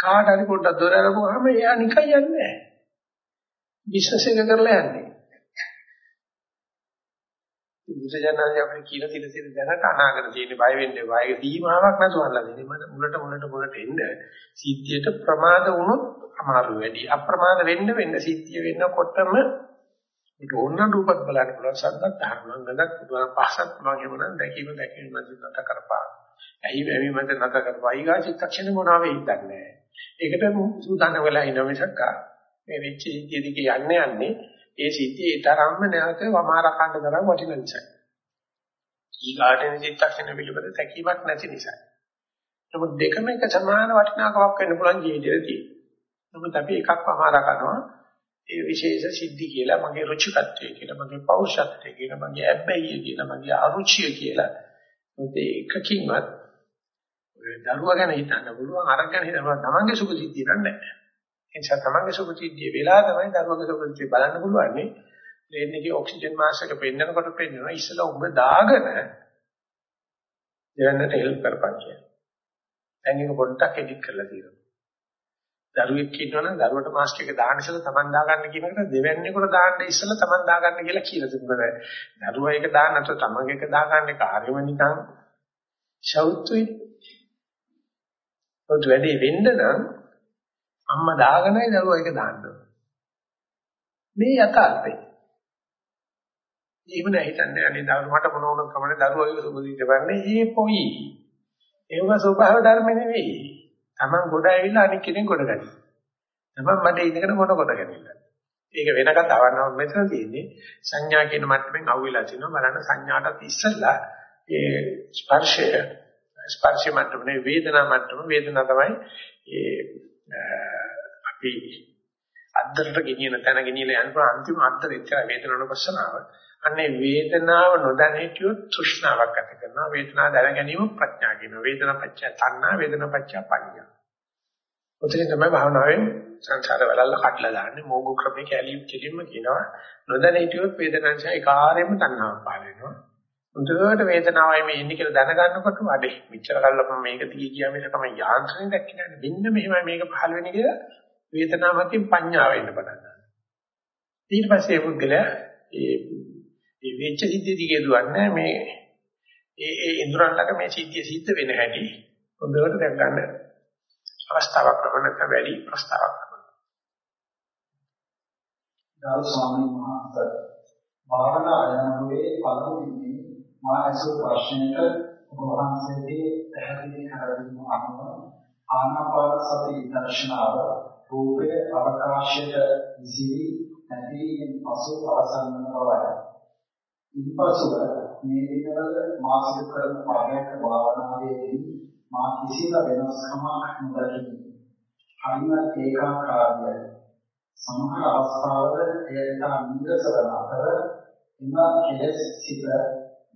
කාට හරි පොඩ්ඩක් දොර අරපුවාම එයා නිකන් යන්නේ නෑ බිස්නස් එක කරලා යන්නේ බුදුජානනාදී අපිට කියලා තියෙන තියෙන දැනට අනාගත තියෙන බය වෙන්න එපා. ඒක සීමාවක් නැතුව අල්ලලා දෙන්නේ. මට මුලට මුලට මුලට එන්න සිද්ධියට ප්‍රමාද වුණොත් අමාරු වැඩි. අප්‍රමාද වෙන්න වෙන්න සිද්ධිය වෙන්නකොටම ඒක ඕන රූපත් බලන්න පුළුවන් සද්දත් අහන්න ගඳක් පුළුවන් පහසත් පුළුවන් එහෙමනම් දැකීම දැකීම මත නැත කරපා. ඇයි වැවි මත නැත කරපා. ඊගා චිත්තක්ෂණ මොනවා වෙයි දන්නේ ඒකට සූදානම් වෙලා ඉන්න මිසක් මේ වෙච්ච සිද්ධිය දිගේ යන්නේ යන්නේ ඒ සිද්ධියේ තරම්ම නැවත වමාරකන්න තරම් වටින නිසා. ඊගාටෙන චිත්තක්ෂණ පිළිබඳ තැකීමක් නැති නිසා. නමුත් දෙකම එක සමාන වටිනාකමක් වෙන්න පුළුවන් ජීවිතේදී. නමුත් අපි එකක් වමාරකනවා ඒ විශේෂ සිද්ධි කියලා මගේ රුචිකත්වය කියලා මගේ පෞරුෂත්වය කියලා මගේ ඇබ්බැහිය කියලා මගේ අරුචිය කියලා. මොකද එකකින්වත් දරුවා ගැන හිතන්න පුළුවන් අරක් ගැන හිතන්න තමන්ගේ සුඛ සිද්ධිය නෑ. ඒ නිසා තමන්ගේ සුඛසිද්ධිය වෙලා තමයි ධර්මගේ සුඛසිද්ධිය බලන්න පුළුවන් නේ. ප්ලේන් එකේ ඔක්සිජන් මාස් එක පෙන්නකොට පෙන්නනවා ඉස්සලා උඹ දාගෙන දෙවන්නට හෙල්ප් කරපන් කියලා. දැන් ඒක පොඩ්ඩක් එඩිට් කරලා තියෙනවා. දරුවෙක් ඉන්නවනම් දරුවට මාස්ක් එක දාන්න ඉස්සලා තමන් දාගන්න කියන එකට දෙවන්නේකට දාන්න ඉස්සලා තමන් දාගන්න කියලා කියලා තිබුණා. දරුවා එක දාන්න නැත්නම් තමන් එක දාගන්න එක හරියම නිකන් ෂවුතුයි. ඔත් වැඩි වෙන්න නම් අම්මා දාගෙනයි දරුවා එක දාන්න මේ යථාර්ථය. එහෙම නෑ හිතන්නේ අනේ දරුවාට මොන වුණත් කමන්නේ දරුවාගේ සුබදීට වන්නේ ඒ පොයි. ඒව ස්වභාව ධර්ම නෙවෙයි. Taman ගොඩ ඇවිල්ලා අනික් කෙනෙක් ගොඩ ගනි. Taman මඩේ ඉඳගෙන මොන කොට ගනින්න. ඒක වෙන කතාවක් නම මෙතන තියෙන්නේ සංඥා කියන මට්ටමින් අහුවෙලා තිනවා බලන්න සංඥාටත් ඉස්සෙල්ලා ඒ ස්පර්ශය ස්පර්ශ මට්ටමනේ වේදනා මට්ටම වේදනා තමයි ඒ අපි අද්දරට ගෙනියන තැන ගෙනියලා යනකොට අන්තිම අද්දර ඉච්චා වේදනානුපස්සනාව. අන්නේ වේදනාව නොදැන හිටියොත් තෘෂ්ණාවක් ඇති කරනවා. වේදනාව දැන ගැනීම ප්‍රඥා කියනවා. වේදනා පච්චය තණ්හා වේදනා පච්චය පඤ්ඤා. ඔතන තමයි භාවනාවෙන් සංසාර වලල්ල කඩලා දාන්නේ මෝගු ක්‍රමයේ කැලියු කිලින්ම කියනවා. නොදැන හිටියොත් වේදනාංශය ඒකාරයෙන්ම තණ්හාවක් පාල වෙනවා. හොඳට වේදනාවයි මේ ඉන්නේ කියලා දැනගන්නකොට අඩේ මෙච්චර කල්ලා මම මේක දිගේ ගියා මේක තමයි යාන්ත්‍රණය දැක්කේ නෑ. මෙන්න මෙහෙමයි මේක පහළ වෙන්නේ කියලා වේදනාවකින් පඤ්ඤාව එන්න පටන් ගන්නවා. ඊට පස්සේ පුද්ගලයා ඒ ඒ වෙච්ච සිද්ධිය දිගේ දුවන්නේ මේ ඒ ඒ ඉන්ද්‍රයන් ළඟ මේ සිද්ධිය සිද්ධ වෙන හැටි හොඳට දැක් ගන්න අවස්ථාවක් ලැබෙන්නත් වැඩි ප්‍රස්තාවක් ලැබෙනවා. ගෞරව ස්වාමීන් වහන්සේ භාවනා ආරම්භයේ පළමුවෙනි මා අසු ප්‍රශ්නයට ඔබ වහන්සේගේ පැහැදිලි කරගන්න අනුව ආනාපාන සති දර්ශනාව රූපයේ අවකාශයට විසිරි නැතිවෙන පසු අවසන් වන බවයි. ඉන්පසුව මේ දිනවල මා සිදු කරන පාරයක භාවනාවේදී මා කිසිම වෙනස්කමක් නොදකිමි. හරිම ඒකාකාරයි. සමහර අවස්ථාවල එයට නිරසවන අතර එම කෙලෙස් සිත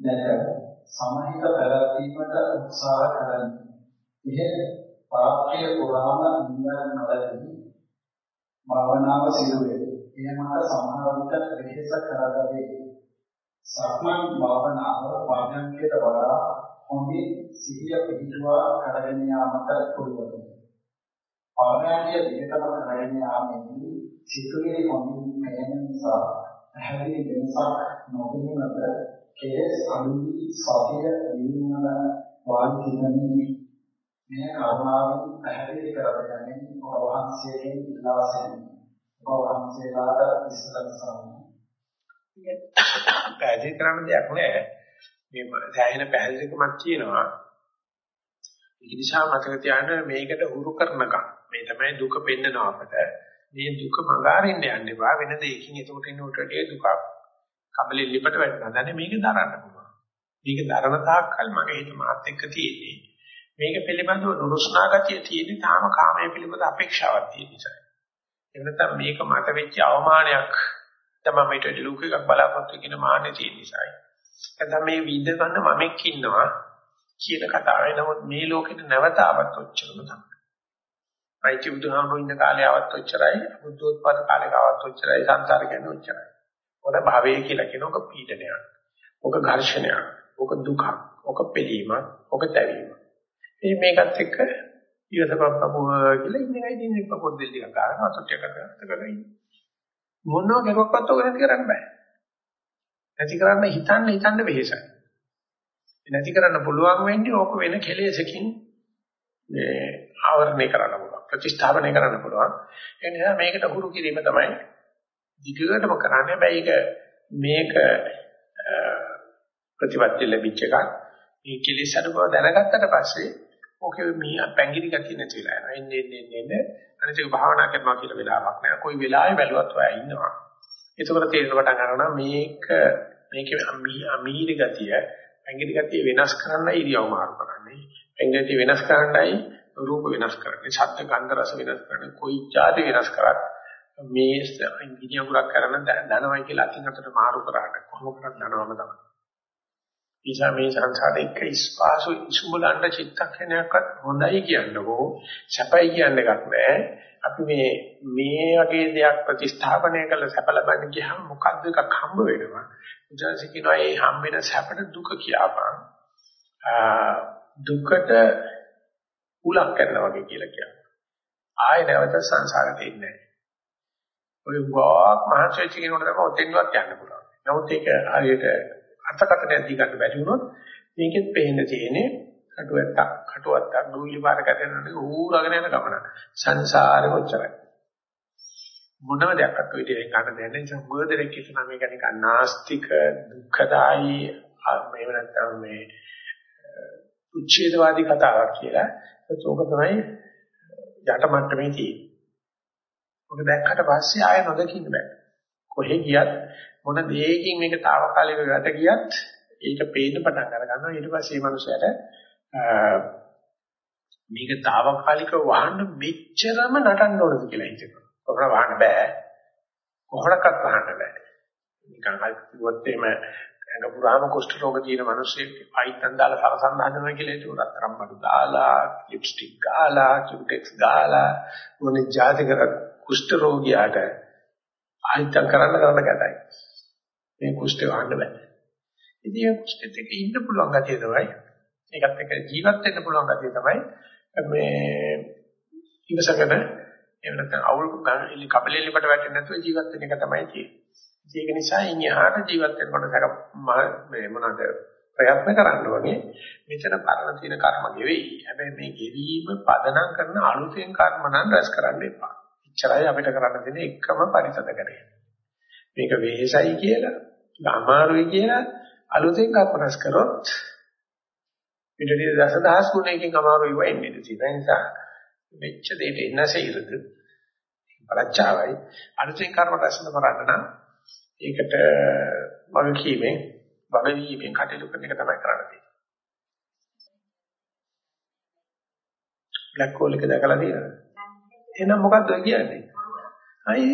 දැක සමහිත පැවැත්වීමට උත්සාහ කරමි. එහෙත් පාත්‍රය පුරාම නිවන නොලැබී භාවනාව සිදු වේ. එය මට සමහර විට වෙහෙස කරගන්නේ. සක්මන් භාවනාව වාග්යන්කයට වඩා හොඳින් සිහිය පිහිටුවා කරගෙන යාමට පුළුවන්. ආරණ්‍ය විකතම කරගෙන යාමේදී සිතුවිලි හොඳින් පැන නිසා පැහැදිලි වෙනසක් නොවෙනවද කෙලස් අනුවි සතිය දිනුවන වාග්යන්නේ මේ කරුණාවෙන් පැහැදිලි කරගන්න ඔබ වහන්සේගෙන් ඉල්ලා සිටිනවා. ඔබ වහන්සේලාට ඉස්සරහ සම්මා. පැහැදිලි කරන්න දෙයක් නෑ. මේ දැනෙන පැහැදිලිකමක් තියෙනවා. ඒ නිසා මතක තියාගන්න මේකට උරු කරනකම් මේ තමයි දුක පෙන්නනවා අපට. මේ දුක මඟහරින්න යන්න එපා වෙන දෙයකින් එතකොට එන උටටේ දුකක්. කබලෙ ලිපට වැටෙනවා. දැන් මේක දරන්න පුළුවන්. මේක දරන තාක්කල් මගේ හිත මාත් එක්ක තියෙන්නේ. මේක පිළිබඳව නුරුස්නා ගතිය තියෙන්නේ තාම කාමයේ පිළිබඳ අපේක්ෂාවක් තියෙන නිසා. එහෙම නැත්නම් මේක මට වෙච්ච අවමානයක් තමයි මේට ලෝක එකක් බලාපොරොත්තු කියන මාන්නේ තියෙන නිසායි. නැත්නම් මේ විඳ ගන්න මමෙක් ඉන්නවා කියන කතාවයි. නමුත් මේ ලෝකෙට නැවත ආවත් ඔච්චරම තමයි. අයිති බුදුහාමුදුරු ඉන්න කාලේ ආවත් ඔච්චරයි, බුද්ධෝත්පාද කාලේ ආවත් ඔච්චරයි, සංසාර කියන්නේ ඔච්චරයි. ඔක භවය කියලා කියනක පීඩනයක්. ඔක ඝර්ෂණයක්. ඔක දුකක්. ඔක පිළීමක්. ඔක තැවීමක්. ඉතින් මේකත් එක්ක ඊවසපප්පුව කියලා ඉන්නේ නැයි ඉන්නේ පොත් දෙල් ටිකක් ගන්න අතට එකකට කරගෙන ඉන්නේ. මොනවා කෙරුවක්වත් ඔක නැති කරන්න බෑ. නැති කරන්න හිතන්න හිතන්න වෙහෙසයි. නැති කරන්න පුළුවන් වෙන්නේ ඕක වෙන කෙලෙසකින් මේ ආවරණය කරන්න පුළුවන්. ප්‍රතිස්ථාපනය කරන්න පුළුවන්. ඒ නිසා මේකට හුරු කිරීම තමයි දිගටම කරන්නේ. හැබැයි ඒක මේක ප්‍රතිපත්ති ලැබිච්ච එකක්. මේ කෙලෙස් අඩු බව දැනගත්තට පස්සේ ඕකේ මේ පැංගිරි ගතිය නැති වෙලා යනවා. එන්නේ එන්නේ එන්නේ අනිත් එක භාවනා කරනවා කියලා වෙලාවක් නෑ. කොයි වෙලාවෙ බැලුවත් ඔයා ඉන්නවා. ඒකවල තේරෙන පටන් ගන්නවා මේක මේකේ අමීරි ගතිය, පැංගිරි ගතිය වෙනස් කරන්න ඉරියව් මාරු කරන්නේ. පැංගිරි ගතිය වෙනස් කරන්නයි රූප වෙනස් කරන්නේ. ශබ්ද ගන්ධ රස වෙනස් කරන්නේ. කොයි જાති වෙනස් කරත් මේ ඉරියව්වක් කරන දනවයි කියලා අකින් අතට මාරු කරාට කොහොම කරත් දනවම තමයි. නිසා මේ සංසාරේ එක්ක ඉස්පාසු ඉසුඹලන්න චිත්තක්ෂණයක්වත් හොඳයි කියන්නකෝ සැපයි කියන්න එකක් නෑ. අපි මේ මේ වගේ දෙයක් ප්‍රතිස්ථාපනය කළ සැප ලබන්න ගියාම මොකද්ද එකක් හම්බ වෙනවා. උදාහරණ කියනවා ඒ හම්බ වෙන සැපට දුක කියපන්. දුකට උලක් කරනවා වගේ කියලා කියනවා. ආයෙ නැවත සංසාරෙට එන්නේ ඔය ගෝක් මහන්සිය කියනකොට තමයි ඔතෙන්වත් යන්න පුළුවන්. නමුත් ඒක හරියට අතකටන දිගට බැරි වුණොත් මේකෙත් පේන්න තියෙන්නේ කටුවත්තක් කටුවත්තක් ඩුවිලි පාර කැටෙනකොට ඌරගෙන යන ගමන සංසාරේ කොච්චරයි? මොනම දෙයක්වත් ඔය දෙයක් ගන්න දෙයක් නැහැ. සම්බෝධරෙක් කියන මේක නිකන් නාස්තික දුක්ඛදායි මේව නැත්තම් මේ උච්ඡේදවාදී කතාවක් කියලා. ඒක තමයි යට මට්ටමේ තියෙන්නේ. ඔක දැක්කට පස්සේ ආය නොදකින්න බෑ. කොහෙ ගියත් මොන දෙයකින් මේක తాවකාලිකව යට ගියත් ඒක පේන්න පටන් අර ගන්නවා ඊට පස්සේ මේ මනුස්සයාට මේක తాවකාලිකව වහන්න මෙච්චරම නටන්න ඕනද කියලා හිතෙනවා. කොහොමද වහන්න බෑ. කොහොමඩක්වත් වහන්න බෑ. නිකන් හිතුවත් එහෙම ඇඟ පුරාම කුෂ්ඨ රෝග තියෙන මිනිස්සෙක් අයිතන් දාලා සරසන්න හදනවා කියලා ඒක රත්තරන් බඩු දාලා ලිප්ස්ටික් ගාලා කියුටෙක්ස් ගාලා මොනේ ජාති කර කුෂ්ඨ රෝගියාට අයිතන් කරන්න කරන්න ගැටයි. මේ කුෂ්ඨ වහන්න බෑ. ඉතින් මේ කුෂ්ඨෙත් එක්ක ඉන්න පුළුවන් ගතිය තමයි. ඒකත් එක්ක ජීවත් වෙන්න පුළුවන් ගතිය තමයි මේ ඉවසගෙන එහෙම නැත්නම් අවුල් කබලෙලිකට වැටෙන්නේ නැතුව ජීවත් වෙන එක තමයි තියෙන්නේ. ඒක නිසා ඉන් එහාට ජීවත් වෙනකොට සර මේ මොනවාද ප්‍රයත්න කරන්න ඕනේ. මෙතන පරණ තියෙන කර්ම නෙවෙයි. හැබැයි මේ ගෙවීම පදනම් කරන අලුතෙන් කර්ම නම් රැස් කරන්න එපා. එච්චරයි අපිට කරන්න තියෙන එකම පරිසදකරය. මේක වෙහෙසයි කියලා, අමාරුයි කියලා අලුතෙන් කර්ම රැස් කරොත් පිටිදී දසදහස් ගුණයකින් අමාරුයි වෙන්නේ. ඒ නිසා මෙච්ච දෙයට එන්නසෙයිරද පරච්චාවයි අලුතෙන් කර්ම රැස් කරන්න නම් ඒකට වගකීමෙන් වගවීමෙන් කටයුතු කරන එක තමයි කරන්න තියෙන්නේ. බ්ලැක් හෝල් එක දැකලා තියෙනවද? එහෙනම් මොකද්ද ඔය කියන්නේ? අයි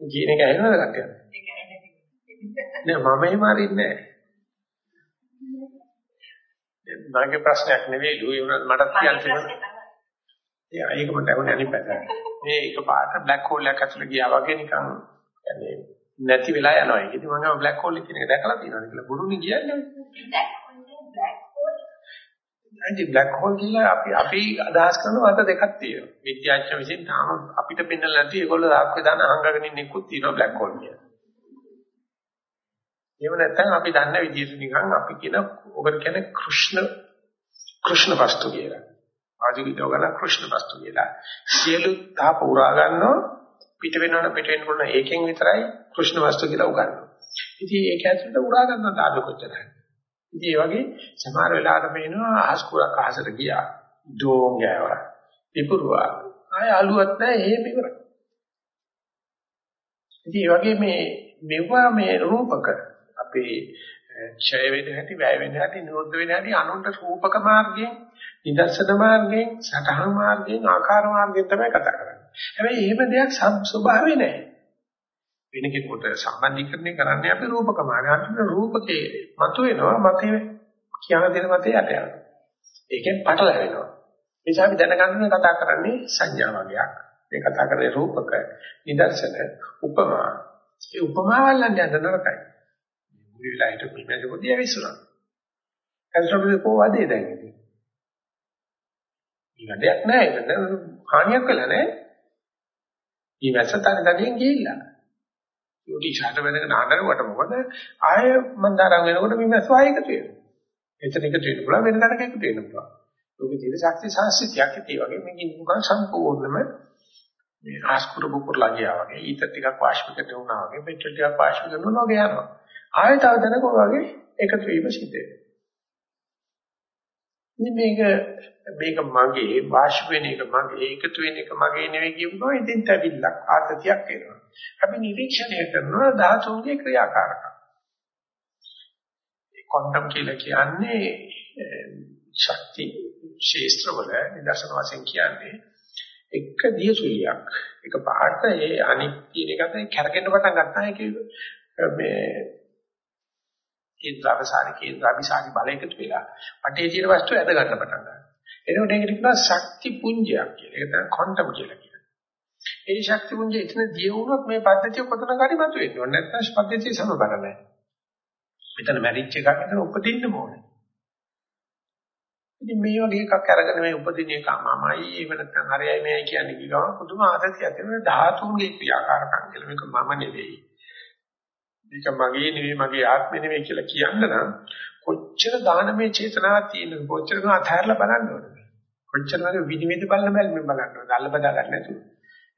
කියන එක ඇහෙනවද කට්ටිය? නෑ මම එහෙම අරින්නේ නෑ. මගේ ප්‍රශ්නයක් නෙවෙයි ලුයි උනත් මටත් කියන්න තියෙනවා. ඒක මට අහුනේ අනිත් පැත්ත. මේ එක පාට බ්ලැක් හෝල් එකක් ඇතුළේ ගියා වගේ නිකන් يعني නැති වෙලා යනවා. ඒක ඉතින් මම බ්ලැක් හෝල් කියන එක දැකලා තියෙනවා කියලා බුරුනි කියන්නේ. ඇයි බ්ලැක් හෝල් කියලා අපි අපි අදහස් කරන වත දෙකක් තියෙනවා. විද්‍යාඥයන් විසින් තාම අපිට පෙන්නලා නැති ඒගොල්ලෝ ආක්කේ දාන අහංගගෙන ඉන්නෙකුත් තියෙනවා බ්ලැක් හෝල් කියලා. එහෙම නැත්නම් අපි දන්න විදිහට නිකන් අපි කියන ඔකට කියන්නේ કૃષ્ණ કૃષ્ණ වස්තු කියලා. ආජීවිතව ගන්න કૃෂ්ණ වස්තු කියලා. සියලු තා පුරා ගන්නවා පිට වෙනවන පිට වෙන්න පුළුවන් ඒකෙන් විතරයි કૃષ્ණ වස්තු කියලා උගන්වනවා. ඉතින් ඒක ඇතුළට උරා ගන්න තාලු කොච්චරද? ඉතින් ඒ වගේ සමහර වෙලාවට පේනවා ආස්කුරක් අහසට ගියා. ඩෝන් ගෑවා. පිපුරුවා. ආය අලුවත් නැහැ එහෙම ඉවරයි. ඉතින් ඒ වගේ මේ මෙවුවා මේ රූපක අපේ ඡය වෙන හැටි, වැය වෙන හැටි, නිරෝධ වෙන හැටි අනුන්ට රූපක මාර්ගයෙන්, නිදර්ශන මාර්ගයෙන්, සටහන් මාර්ගයෙන්, ආකාර මාර්ගයෙන් තමයි කතා කරන්නේ. හැබැයි එහෙම දෙයක් ස්වභාවේ නැහැ. වෙන කෙනෙකුට සම්බන්ධීකරණය කරන්නේ අපි රූපක මාර්ගයෙන් රූපකේ මතුවෙනවා මතේ කියන දෙන මතේ යට යනවා. ඒකෙන් පටලැවෙනවා. ඒ නිසා අපි දැනගන්න කතා කරන්නේ සංඥා වගේක්. මේ කතා කරන්නේ රූපක, නිදර්ශන, උපමා. ඒ උපමාවල් නම් යන්න නරකයි. මුළු විලායට පිටේ පොඩි ඇවිස්සුනා. කන්ස්ට්‍රක්ටර් කොහොමද දැන් ඉතින්? ඊගඩයක් නැහැ. ඒක හානියක් වෙලා නැහැ. මේ වැස්ස තනි තනියෙන් ගිහිල්ලා. යෝටි ඡාට වෙනකන් ආනරවට මොකද ආය මන් දාරම් වෙනකොට මේ වැස්ස ආයෙ එකතු වෙනවා. එතන එකතු වෙන්න පුළුවන් වෙන තැනක එකතු වෙන්න පුළුවන්. ලෝකේ තියෙන ශක්ති සංස්කෘතියක් ඒ වගේ මේක නිකන් සම්පූර්ණම මේ ආස්කුර බුකුරලා ගියා වගේ ඊට ටිකක් වාෂ්පීකරණය වුණා වගේ පෙට්‍රල් ටිකක් වාෂ්පීකරණය වුණා වගේ යනවා. ආයෙ තව තැනක වගේ එකතු වීම සිද්ධ වෙනවා. ඉතින් මේක මේක මගේ වාෂ්ප වෙන එක මගේ ඒකතු වෙන එක මගේ නෙවෙයි කියනවා ඉතින් තැවිල්ලක් ආතතියක් එනවා. අපි නිරීක්ෂණය කරනවා ධාතුන්ගේ ක්‍රියාකාරකම්. ක්වොන්ටම් කියලා කියන්නේ ශක්ති ශේස්ත්‍රවල නිදර්ශන වශයෙන් කියන්නේ එක දියසුලියක් එක පාට ඒ අනිත් තියෙන එකට කැරකෙන්න පටන් ගන්නවා. ඒක මේ කේන්ද්‍රාවසාරි කේන්ද්‍රාවිසාරි බල එකතු වෙලා පටේ තියෙන වස්තු ඇද ගන්න පටන් ගන්නවා. එතකොට ඒකට කියනවා ශක්ති පුංජයක් කියලා. ඒක තමයි ක්වොන්ටම් කියලා කියනවා. ඒ ශක්ති පුංජය එතන දිය වුණොත් මේ පද්ධතිය කොතන හරි මතුවෙන්න ඕනේ. නැත්නම් පද්ධතිය සමබර නැහැ. මෙතන මැරිච් එකක් අතර උපදින්න ඕනේ. ඉතින් මේ වගේ එකක් අරගෙන මේ උපදින එක මමයි එහෙම නැත්නම් හරියයි මේයි කියන්නේ කිව්වම පුදුම ආදතියක් තියෙනවා ධාතුන්ගේ ක්‍රියාකාරකම් කියලා මේක මම නෙවෙයි මේක මගේ නෙවෙයි මගේ ආත්මෙ නෙවෙයි කියලා කියන්න නම් කොච්චර දානමය චේතනාවක් තියෙනවද? කොච්චර අතහැරලා බලන්න ඕනද? කොච්චර වගේ විනිවිද බලන බැල්මෙන් බලන්න ඕනද? අල්ල බදා ගන්න නැතුව.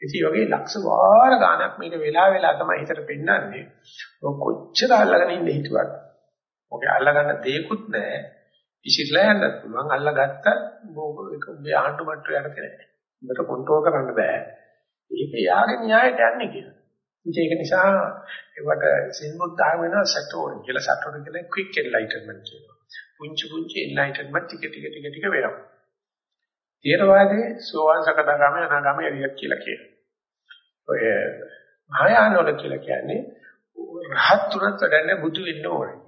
ඉතින් වගේ ලක්ෂ වාර ගානක් මේක වෙලා වෙලා තමයි හිතට පෙන්වන්නේ. ඔය කොච්චර අල්ලගෙන ඉන්න හිතුවත්. ඔගේ අල්ලගන්න දෙයක්වත් නැහැ. ඉසිරලා යන්නත් පුළුවන්. අල්ලගත්ත බෝක එක උඹේ ආණ්ඩු මට්ටු යටතේ නැහැ. උඹට කන්ට්‍රෝල් කරන්න බෑ. ඒක යාගේ න්‍යායට යන්නේ කියලා. ඒක නිසා ඒවට සින්බුද්ධාගම වෙනවා සතෝරි කියලා සතෝරි කියන්නේ quick enlightenment කියනවා. පුංචි පුංචි enlightenment ටික ටික ටික ටික වෙනවා. ථේරවාදයේ සෝවාන් සකදාගාම අනාගාම එළියක් කියලා කියනවා. ඔය මහායාන වල කියලා කියන්නේ රහත් තුනත් වැඩන්නේ බුදු වෙන්න ඕනේ.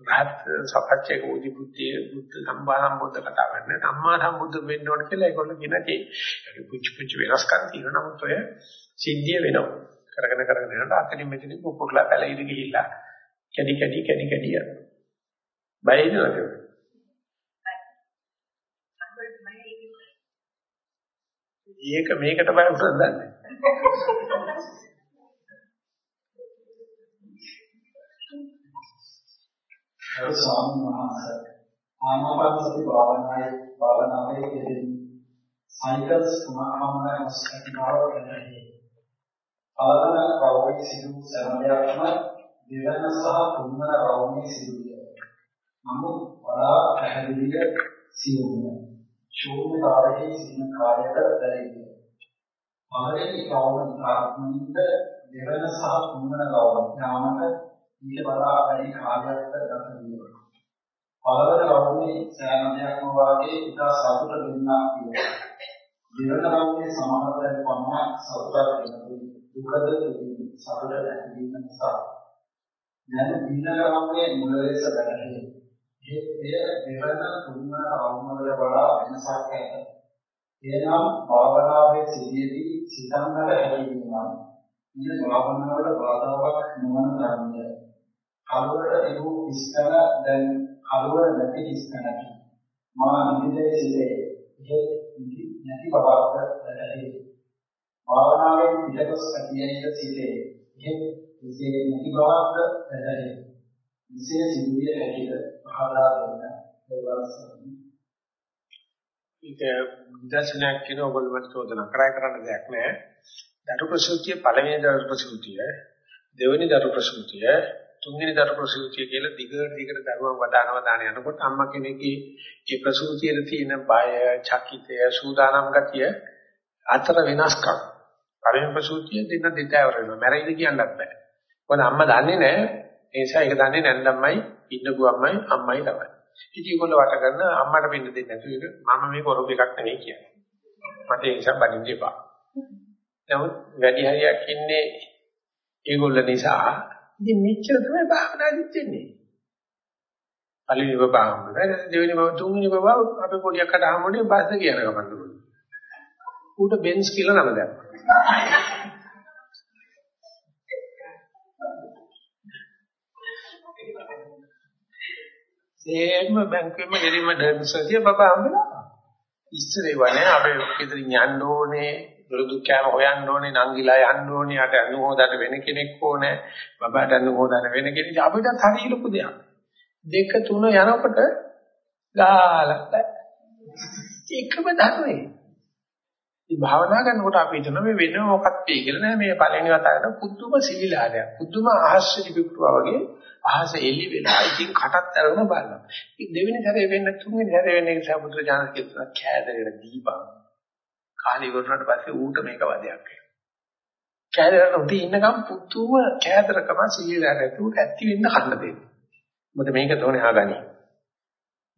රහත් සපච්චේ කෝදි බුද්ධිය බුද්ධ සම්බාහම් බුද්ධ කතා කරන්නේ ධම්මා සම්බුද්ධ වෙන්න ඕනේ කියලා ඒගොල්ලෝ කියන කේ. ඒක පුංචි පුංචි වෙනස්කම් තියෙනවා නමුත් ඔය සිද්ධිය වෙනවා. කරගෙන කරගෙන යනකොට අතනින් මෙතනින් පුපුරලා පැලිරි ගිහිල්ලා කැඩි කැඩි කැඩි කැඩි යනවා. බය වෙනවද? ඒක මේකට බය වුණාද දන්නේ. අර ස්වාමීන් වහන්සේ ආනාපාන සති භාවනාවේ භාවනාවේ යෙදෙන සයිකල්ස් තුනකම ස්ථිතිමාව වෙනදී ආලන රවුමේ සිදු සමයක්ම දෙවන සහ තුන්වන රවුමේ සිදුවිය. නමුත් වඩා පැහැදිලිව සිදුවුණා. ශූන්‍යතාවයේ සිටින කායයට දැනෙන්නේ. පළවෙනි රවුම ආත්මින්ද දෙවන සහ තුන්වන රවුම ඥානක ඊට වඩා වැඩි කාලයකට ගත වෙනවා. පළවෙනි රවුමේ සෑම දෙයක්ම වාගේ ඉතා සතුට දෙන්නා කියනවා. දෙවන රවුමේ සමානතරය පමණ සතුටක් වෙනවා. දුකද සතුට ඇතිවීම නිසා. දැන් ඊළඟ රවුමේ මුල ලෙස වැටහෙයි. ඒ දෙවන තුන්වන රවුම වල වඩා වෙනසක් ඇත. එනම් භාවනාවේ සිටියේදී සිතන්නට හැකියාව. මේ භාවනාවල බාධාවක් නොවන ධර්මය. කලවරට එහු ඉස්තන දැන් කලවර නැති ඉස්තනකි. මා නිදේ සිටේ. ඒ නැති බවක් ඇති. භාවනාවෙන් පිටකොස් ඇතියෙක සිටේ. ඒ විසේ නැති බවක් ඇති. විසේ සිදුවිය හැකිද පහදා දෙන්න ඒවස්තුයි. ඒක දර්ශනයක් කියන ඔයගොල්ලෝ චෝදනා කරා කරන්න දෙයක් නැහැ. දරු ප්‍රසූතිය පළවෙනි දරු ප්‍රසූතිය දෙවෙනි දරු ප්‍රසූතිය තුන්වෙනි දරු ප්‍රසූතිය කියලා දිගට දිගට දරුවන් වදානවා දාන යනකොට අම්මා කෙනෙක්ගේ ඒ ප්‍රසූතියේ තියෙන බය, චකිතය, සූදානම් ගතිය අතර වෙනස්කම්. පළවෙනි ප්‍රසූතිය දෙන්න දෙතෑවර වෙනවා. මැරෙයිද කියන්නත් බෑ. මොකද අම්මා දන්නේ නැහැ. ඒ නිසා ඒක දන්නේ නැන්දම්මයි, ඉන්නගුවම්මයි, අම්මයි තමයි. ඉතින් ඒගොල්ලෝ වට කරන අම්මට පින්න දෙන්නේ නැතුව ඒක මම මේ කරපු එකක් නෙවෙයි කියන්නේ. මට ඒ නිසා බනින්න එපා. නමුත් වැඩි හරියක් ඉන්නේ ඒගොල්ල නිසා ඉතින් මෙච්චර තමයි භාවනාදිත් වෙන්නේ. පළවෙනි බබාම දෙවෙනි බබ තුන්වෙනි බබ අපේ පොඩියක් අඩහමෝනේ බස් එක යන ගමන් දුන්නා. ඌට බෙන්ස් කියලා නම දැම්මා. සේම බැංකුවෙම ගෙරිම ඩර්න්සර්තිය බබා හම්බෙලා. ඉස්සරේ වනේ අපි ගෙදරින් යන්න ඕනේ දුරුදු කෑම හොයන්න ඕනේ නංගිලා යන්න ඕනේ අට අනු හොදන්න වෙන කෙනෙක් ඕනේ බබාට අනු හොදන්න වෙන කෙනෙක්. අපිට හරි ලොකු දෙයක්. දෙක තුන යනකොට ගාලා. එකම ධර්මයේ. ඉතින් භාවනා කරනකොට අපි හිතන මේ වෙන මොකක්ද කියලා නෑ. මේ පළවෙනි වතාවට පුදුම සිලිලාරයක් පුදුම අහස් පිපුවා වගේ අහස එලි වෙලා ඉතින් කටත් අරගෙන බලනවා. ඉතින් දෙවෙනි සැරේ වෙන්න තුන්වෙනි සැරේ වෙන්න එක සම්බුද්ධ ඥාන කියලා කෑදරේට දීපන්. කාලේ ඉවරනට පස්සේ ඌට මේක වදයක් වෙනවා. කෑදරට උඩින් ඉන්නකම් පුතුම කෑදරකම සීලයට ඇතුළට ඇති වෙන්න කන්න දෙන්නේ. මොකද මේක තෝනේ ආගනි.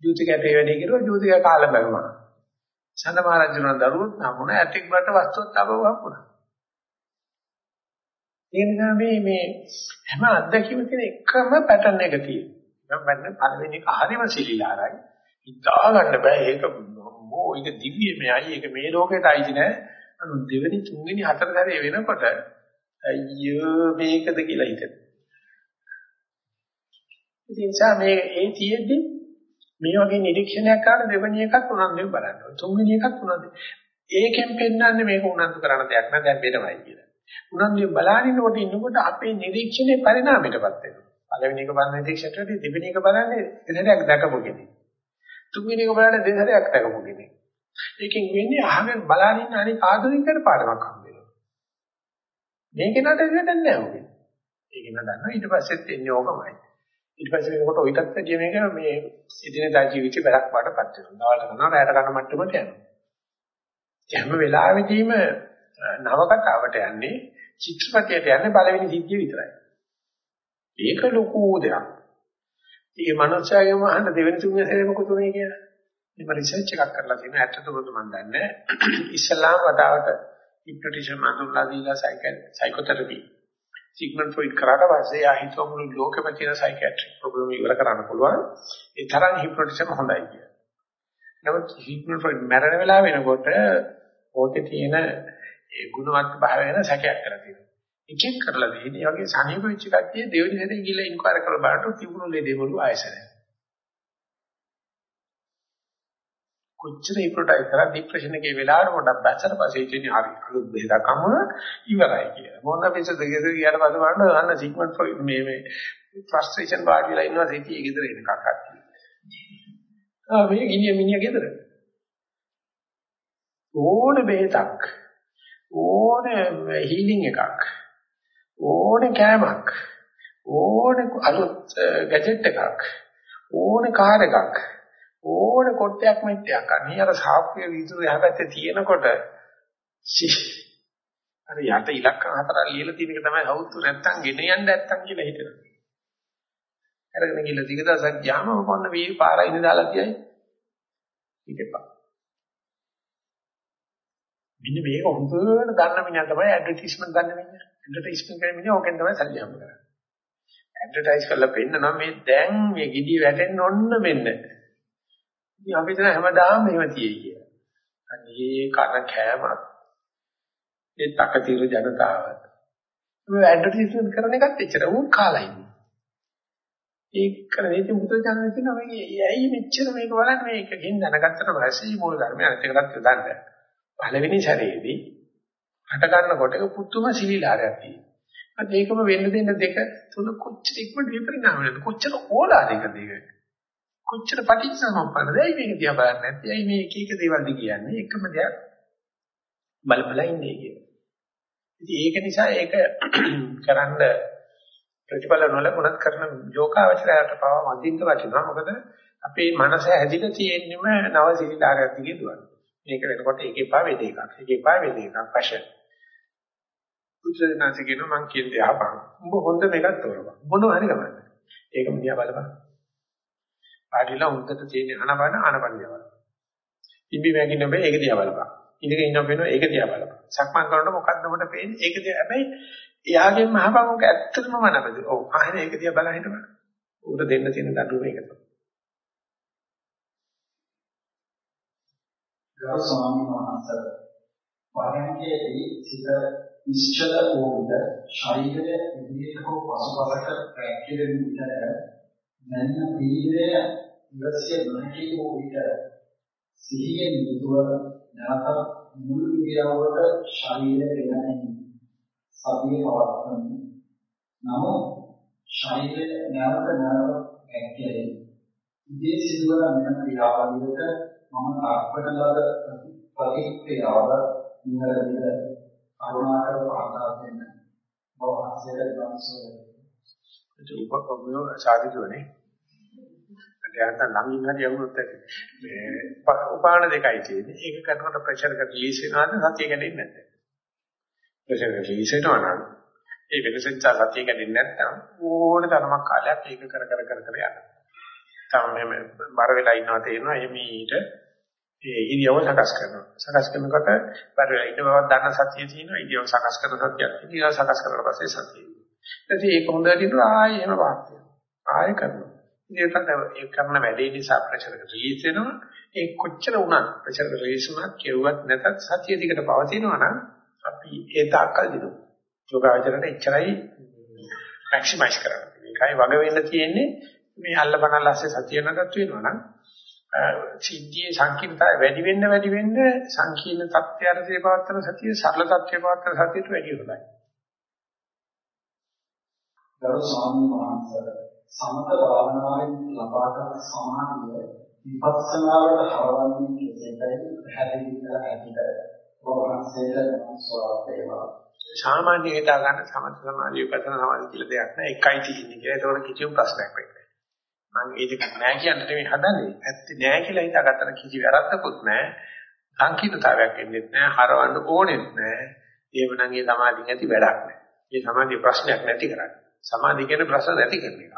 ජූතික ඇටේ වැඩි කිරුවා ජූතික කාල බැලුවා. සඳමාරජුන දරුවොත් නමුන ඇටික් බට වස්තුවත් අබව හම්බුණා. ඒ නිසා මේ මේ හැම අත්දැකීම තියෙන එකම පැටර්න් එක තියෙනවා. මම පළවෙනි එක හරිම සිලිලාරයි. හිතා ගන්න බෑ ඒක ඕ ඒක දිව්‍යමයයි. ඒක මේ ලෝකෙට අයිති නෑ. අනු දෙවෙනි තුන්වෙනි හතර සැරේ වෙනකොට අයියෝ මේකද කියලා හිතෙන ඉතින් සා මේ ඒ තියෙද්දි මේ වගේ නිරීක්ෂණයක් කරන දෙවෙනි එකත් උනන්දුවෙන් බලන්න ඕනේ. තුන්වෙනි එකත් උනන්දු ඒකෙන් පෙන්වන්නේ මේක උනන්දු කරන දෙයක් නෑ. දැන් වෙනවයි කියලා. උනන්දුවෙන් බලානිනකොට ඉන්නකොට අපේ නිරීක්ෂණයේ පරිණාමයටපත් වෙනවා. පළවෙනි එක බලන නිරීක්ෂණයට දෙවෙනි එක බලන්නේ එදෙනක් දැකපු කෙනෙක්. තුන්වෙනි එක බලන්න දෙසරයක් දැකපු කෙනෙක්. ඒකෙන් වෙන්නේ අහගෙන බලන ඉන්න අනික ආධුනිකයට පාඩමක් හම්බ වෙනවා. මේක නට දෙයක් නෑ ඔගේ. ඒක නදන්නා ඊට පස්සෙත් එන්නේ ඕකමයි. ඊට පස්සේ වෙනකොට ඔයිටත් වැඩිය මේක මේ ඉදිනදා ජීවිතේ බරක් පාඩපත් වෙනවා. දවල්ට කරනවා රැයට කරන මට්ටමට යනවා. හැම වෙලාවෙදීම නව කතාවට යන්නේ චිත්‍රපටයට යන්නේ පළවෙනි සිද්ධිය විතරයි. ඒක ලොකු දෙයක්. මේ මනුස්සයගෙම අහන්න දෙවෙනි තුන්වෙනි සැරේ මොකද උනේ කියලා. මම රිසර්ච් එකක් කරලා තියෙනවා ඇත්තටම මම දන්නේ ඉස්ලාම් වතාවට හිප්නොටිසම් අඳුරලා දීලා සයිකෝതെරපි සිග්මන්ඩ් ෆ්‍රොයිඩ් කරාට පස්සේ ආ හිතුව මුළු ලෝකෙම තියෙන සයිකියාට්‍රික් ප්‍රොබ්ලම් ඉවර කරන්න පුළුවන් ඒ තරම් හිප්නොටිසම් හොඳයි කියලා. නමුත් සිග්මන්ඩ් ෆ්‍රොයිඩ් මැරෙන වෙලාව වෙනකොට ඕකේ තියෙන ඒ ගුණවත් භාවය වෙන සැකයක් කරලා තියෙනවා. එකෙන් කරලා දෙන්නේ වගේ සනීප වෙච්ච කට්ටිය දෙවෙනි සැරේ ගිහලා ඉන්ක්වයර් කරලා බලනකොට තිබුණු ලෙඩේවලු ආයසරය. කොච්චර ඉප්‍රොටයිස් කරා ડિප්‍රෙෂන් එකේ වෙලාවට පොඩක් බැසට පස්සේ ඉතින් හරි අලුත් බෙහෙතක් අමුණ ඉවරයි කියලා. මොන පිටසද ගෙදර ගියාට පස්සේ බලන්න අන්න සිග්මන්ඩ් මේ මේ ෆ්‍රස්ට්‍රේෂන් වාඩිලා ඉන්නවා සිටියේ ගෙදර එන එකක් අත්ති. ආ මේ ගිනිය මිනිය ගෙදර. ඕන බෙහෙතක් ඕන හීලින් එකක් ඕන කෑමක් ඕන අලුත් ගැජට් එකක් ඕන කාර් එකක් ඕන කොටයක් මෙට්ටයක් අනිය අර සාප්පිය විදුර යහපැත්තේ තියෙනකොට අර යට ඉලක්කම් හතරක් ලියලා තියෙන එක තමයි හවුතු නැත්තම් ගෙන යන්න නැත්තම් කියලා හිතනවා. අරගෙන ගිහලා දිග දවසක් ගියාම මොකන්න මේ පාර ඉන්න දාලා තියයි. හිතපා. මෙන්න මේක හොඳට දන්න මිනිහා තමයි ඇඩ්වර්ටයිස්මන්ට් දන්න මිනිහා. ඇඩ්වර්ටයිස්මන්ට් කරන මිනිහා ඕකෙන් තමයි සල්ලි හම්බ කරන්නේ. ඇඩ්වර්ටයිස් කරලා පෙන්නනවා මේ දැන් මේ gediy වැටෙන්න ඔන්න මෙන්න. ඉතින් අපි හිතන හැමදාම මෙහෙම තියෙයි කියලා. අනේ කන කෑමක්. ඒ තකතිර ජනතාව. මේ ඇඩ්වර්ටයිස්මන්ට් කරන එකත් එච්චර උන් කාලා ඉන්නේ. ඒක කරන්නේ ඉතින් බුදු දහම කියනවා මේ ඇයි මෙච්චර මේක බලන්නේ මේකකින් දැනගත්තට පස්සේ මූල ධර්මය අනිත් එකකට යොදන්න. පළවෙනි සැරේදී හට ගන්නකොට පුතුම සිවිලාරයක් තියෙනවා. අද ඒකම වෙන්න දෙන්න දෙක තුන කොච්චර ඉක්මනට විපරිණාම වෙනවද කොච්චර ඕලාරිකද ඒක. කොච්චර පටිච්චසමුප්පන්නද ඇයි මේක දිහා බලන්නේ නැත්තේ ඇයි මේ එක එක දේවල් දි කියන්නේ එකම දෙයක් බල බල ඉන්නේ කියන්නේ. ඉතින් ඒක නිසා ඒක කරන්න ප්‍රතිඵල නොලකුණත් කරන යෝගාවචරයට පව මදින්ද වටිනවා මොකද අපේ මනස හැදිලා තියෙන්නම නව සිලිලාරයක් දිගේ දුවන්නේ. මේක වෙනකොට ඒකේ පා වෙද එකක්. ඒකේ පා වෙද එකක් පැෂන්. උච්චදනාංශ කියනවා මං කියන්නේ අහපන්. උඹ හොඳ මේකක් තෝරපන්. මොනව හරි ගමන්නේ. ඒකම දිහා බලපන්. පාටිලා උන්ට තියෙන අනබන අනබන දිහා බලපන්. ඉබි වැගින්න බෑ ඒක දිහා බලපන්. ඉඳගෙන ඉන්න වෙනවා ඒක දිහා බලපන්. සක්මන් කරනකොට මොකද්ද ඔබට පේන්නේ? ඒක දිහා හැබැයි එයාගෙන් අහපන් ඔක ඇත්තටම මනබද. ඔව් ආයෙත් ඒක දිහා බලන් හිටපන්. උන්ට දෙන්න තියෙන දඬුවම ඒක තමයි. ගරු ස්වාමීන් වහන්සේ පරයන්කේදී සිත නිශ්චල වූ විට ශරීරය ඉදිරියට හෝ පසුපසට පැකිලෙන විට දැනෙන පීඩය ඉවසිය නොහැකි වූ විට සිහියෙන් යුතුව නැවත මුළු ඉරියව්වට ශරීරය ගෙනහැමි සතිය පවත්වන්න නමුත් ශරීරය නැවත නැවත පැකිලෙයි ඉදී සිදුවන මෙම ක්‍රියාවලියට මම තාක්ෂණ ලද ප්‍රතික්‍රියාව නිවැරදිද කරුණාකර පහදා දෙන්න. බවහන්සේට ගන්සෝ. ඒක උපකරණ සාධිතුනේ. දැන් ළඟින් හරි යවුනොත් මේ උපාන දෙකයි තියෙන්නේ. ඒක කරනකොට ප්‍රෙෂර් එක රිලීස් වෙනවාද සතිය කැඩෙන්නේ නැද්ද? ප්‍රෙෂර් එක රිලීස් වෙනවා නම් ඒ වෙනසෙන් සතිය කැඩෙන්නේ නැත්නම් ඕන තරමක් කාලයක් ඒක කර කර කර කර යනවා. තමයි මේ බර වෙලා ඉන්නවා තේරෙනවා එමීට ඒ ඉරියව සකස් කරනවා. සකස් කරනකොට බර වෙලා ඉන්න බවක් දන්න සතිය තියෙනවා. ඉරියව සකස් කරන සතියක් ඉරියව සකස් කරලා පස්සේ සතිය ඊට ඒක හොඳට ඉන්න ආයෙ එහෙම වාක් ආයෙ කරනවා. ඉතින් ඒ කරන වැඩේ නිසා ප්‍රෙෂර් එක රිලීස් වෙනවා. ඒ කොච්චර වුණත් ප්‍රෙෂර් එක රිලීස් වුණත් කෙරුවත් නැතත් සතිය දිකට පවතිනවා නම් අපි ඒ තාක්කල් දිනු. යෝගාවචරයට එච්චරයි මැක්සිමයිස් කරන්න. ඒකයි වග වෙන්න තියෙන්නේ. මේ අල්ලබනල් ඇස්සේ සතිය නගත් වෙනවා නම් සිද්ධියේ සංකීර්ණතාවය වැඩි වෙන්න වැඩි වෙන්න සංකීර්ණ තත්ත්වයන්සේ පවත්තන සතිය සරල තත්ත්වයේ පවත්තන සතියට වැඩි වෙනවා. ගරු ස්වාමීන් වහන්සේ සමත භාවනාවෙන් ලබාගත් සමාධිය විපස්සනාවට හරවන්නේ කෙසේදයි පැහැදිලි කර හැකිද? වහන්සේට සෝවාපේවා. සාමාන්‍ය හිතා ගන්න සමත සමාධිය විපස්සනා සමාධිය කියලා දෙයක් නෑ එකයි තියෙන්නේ කියලා. ඒතකොට කිසිම ප්‍රශ්නයක් වෙන්නේ මම ඒ දෙක නෑ කියන්න නෙමෙයි හදන්නේ. ඇත්ත නෑ කියලා හිතාගත්තට කිසි වැරද්දකුත් නෑ. සංකීර්ණතාවයක් එන්නේ නෑ. හරවන්න ඕනෙත් නෑ. එහෙමනම් ඒ සමාධියෙන් ඇති වැඩක් නැහැ. මේ සමාධිය ප්‍රශ්නයක් නැති කරන්නේ. සමාධිය කියන්නේ ප්‍රශ්න නැති කරන එක.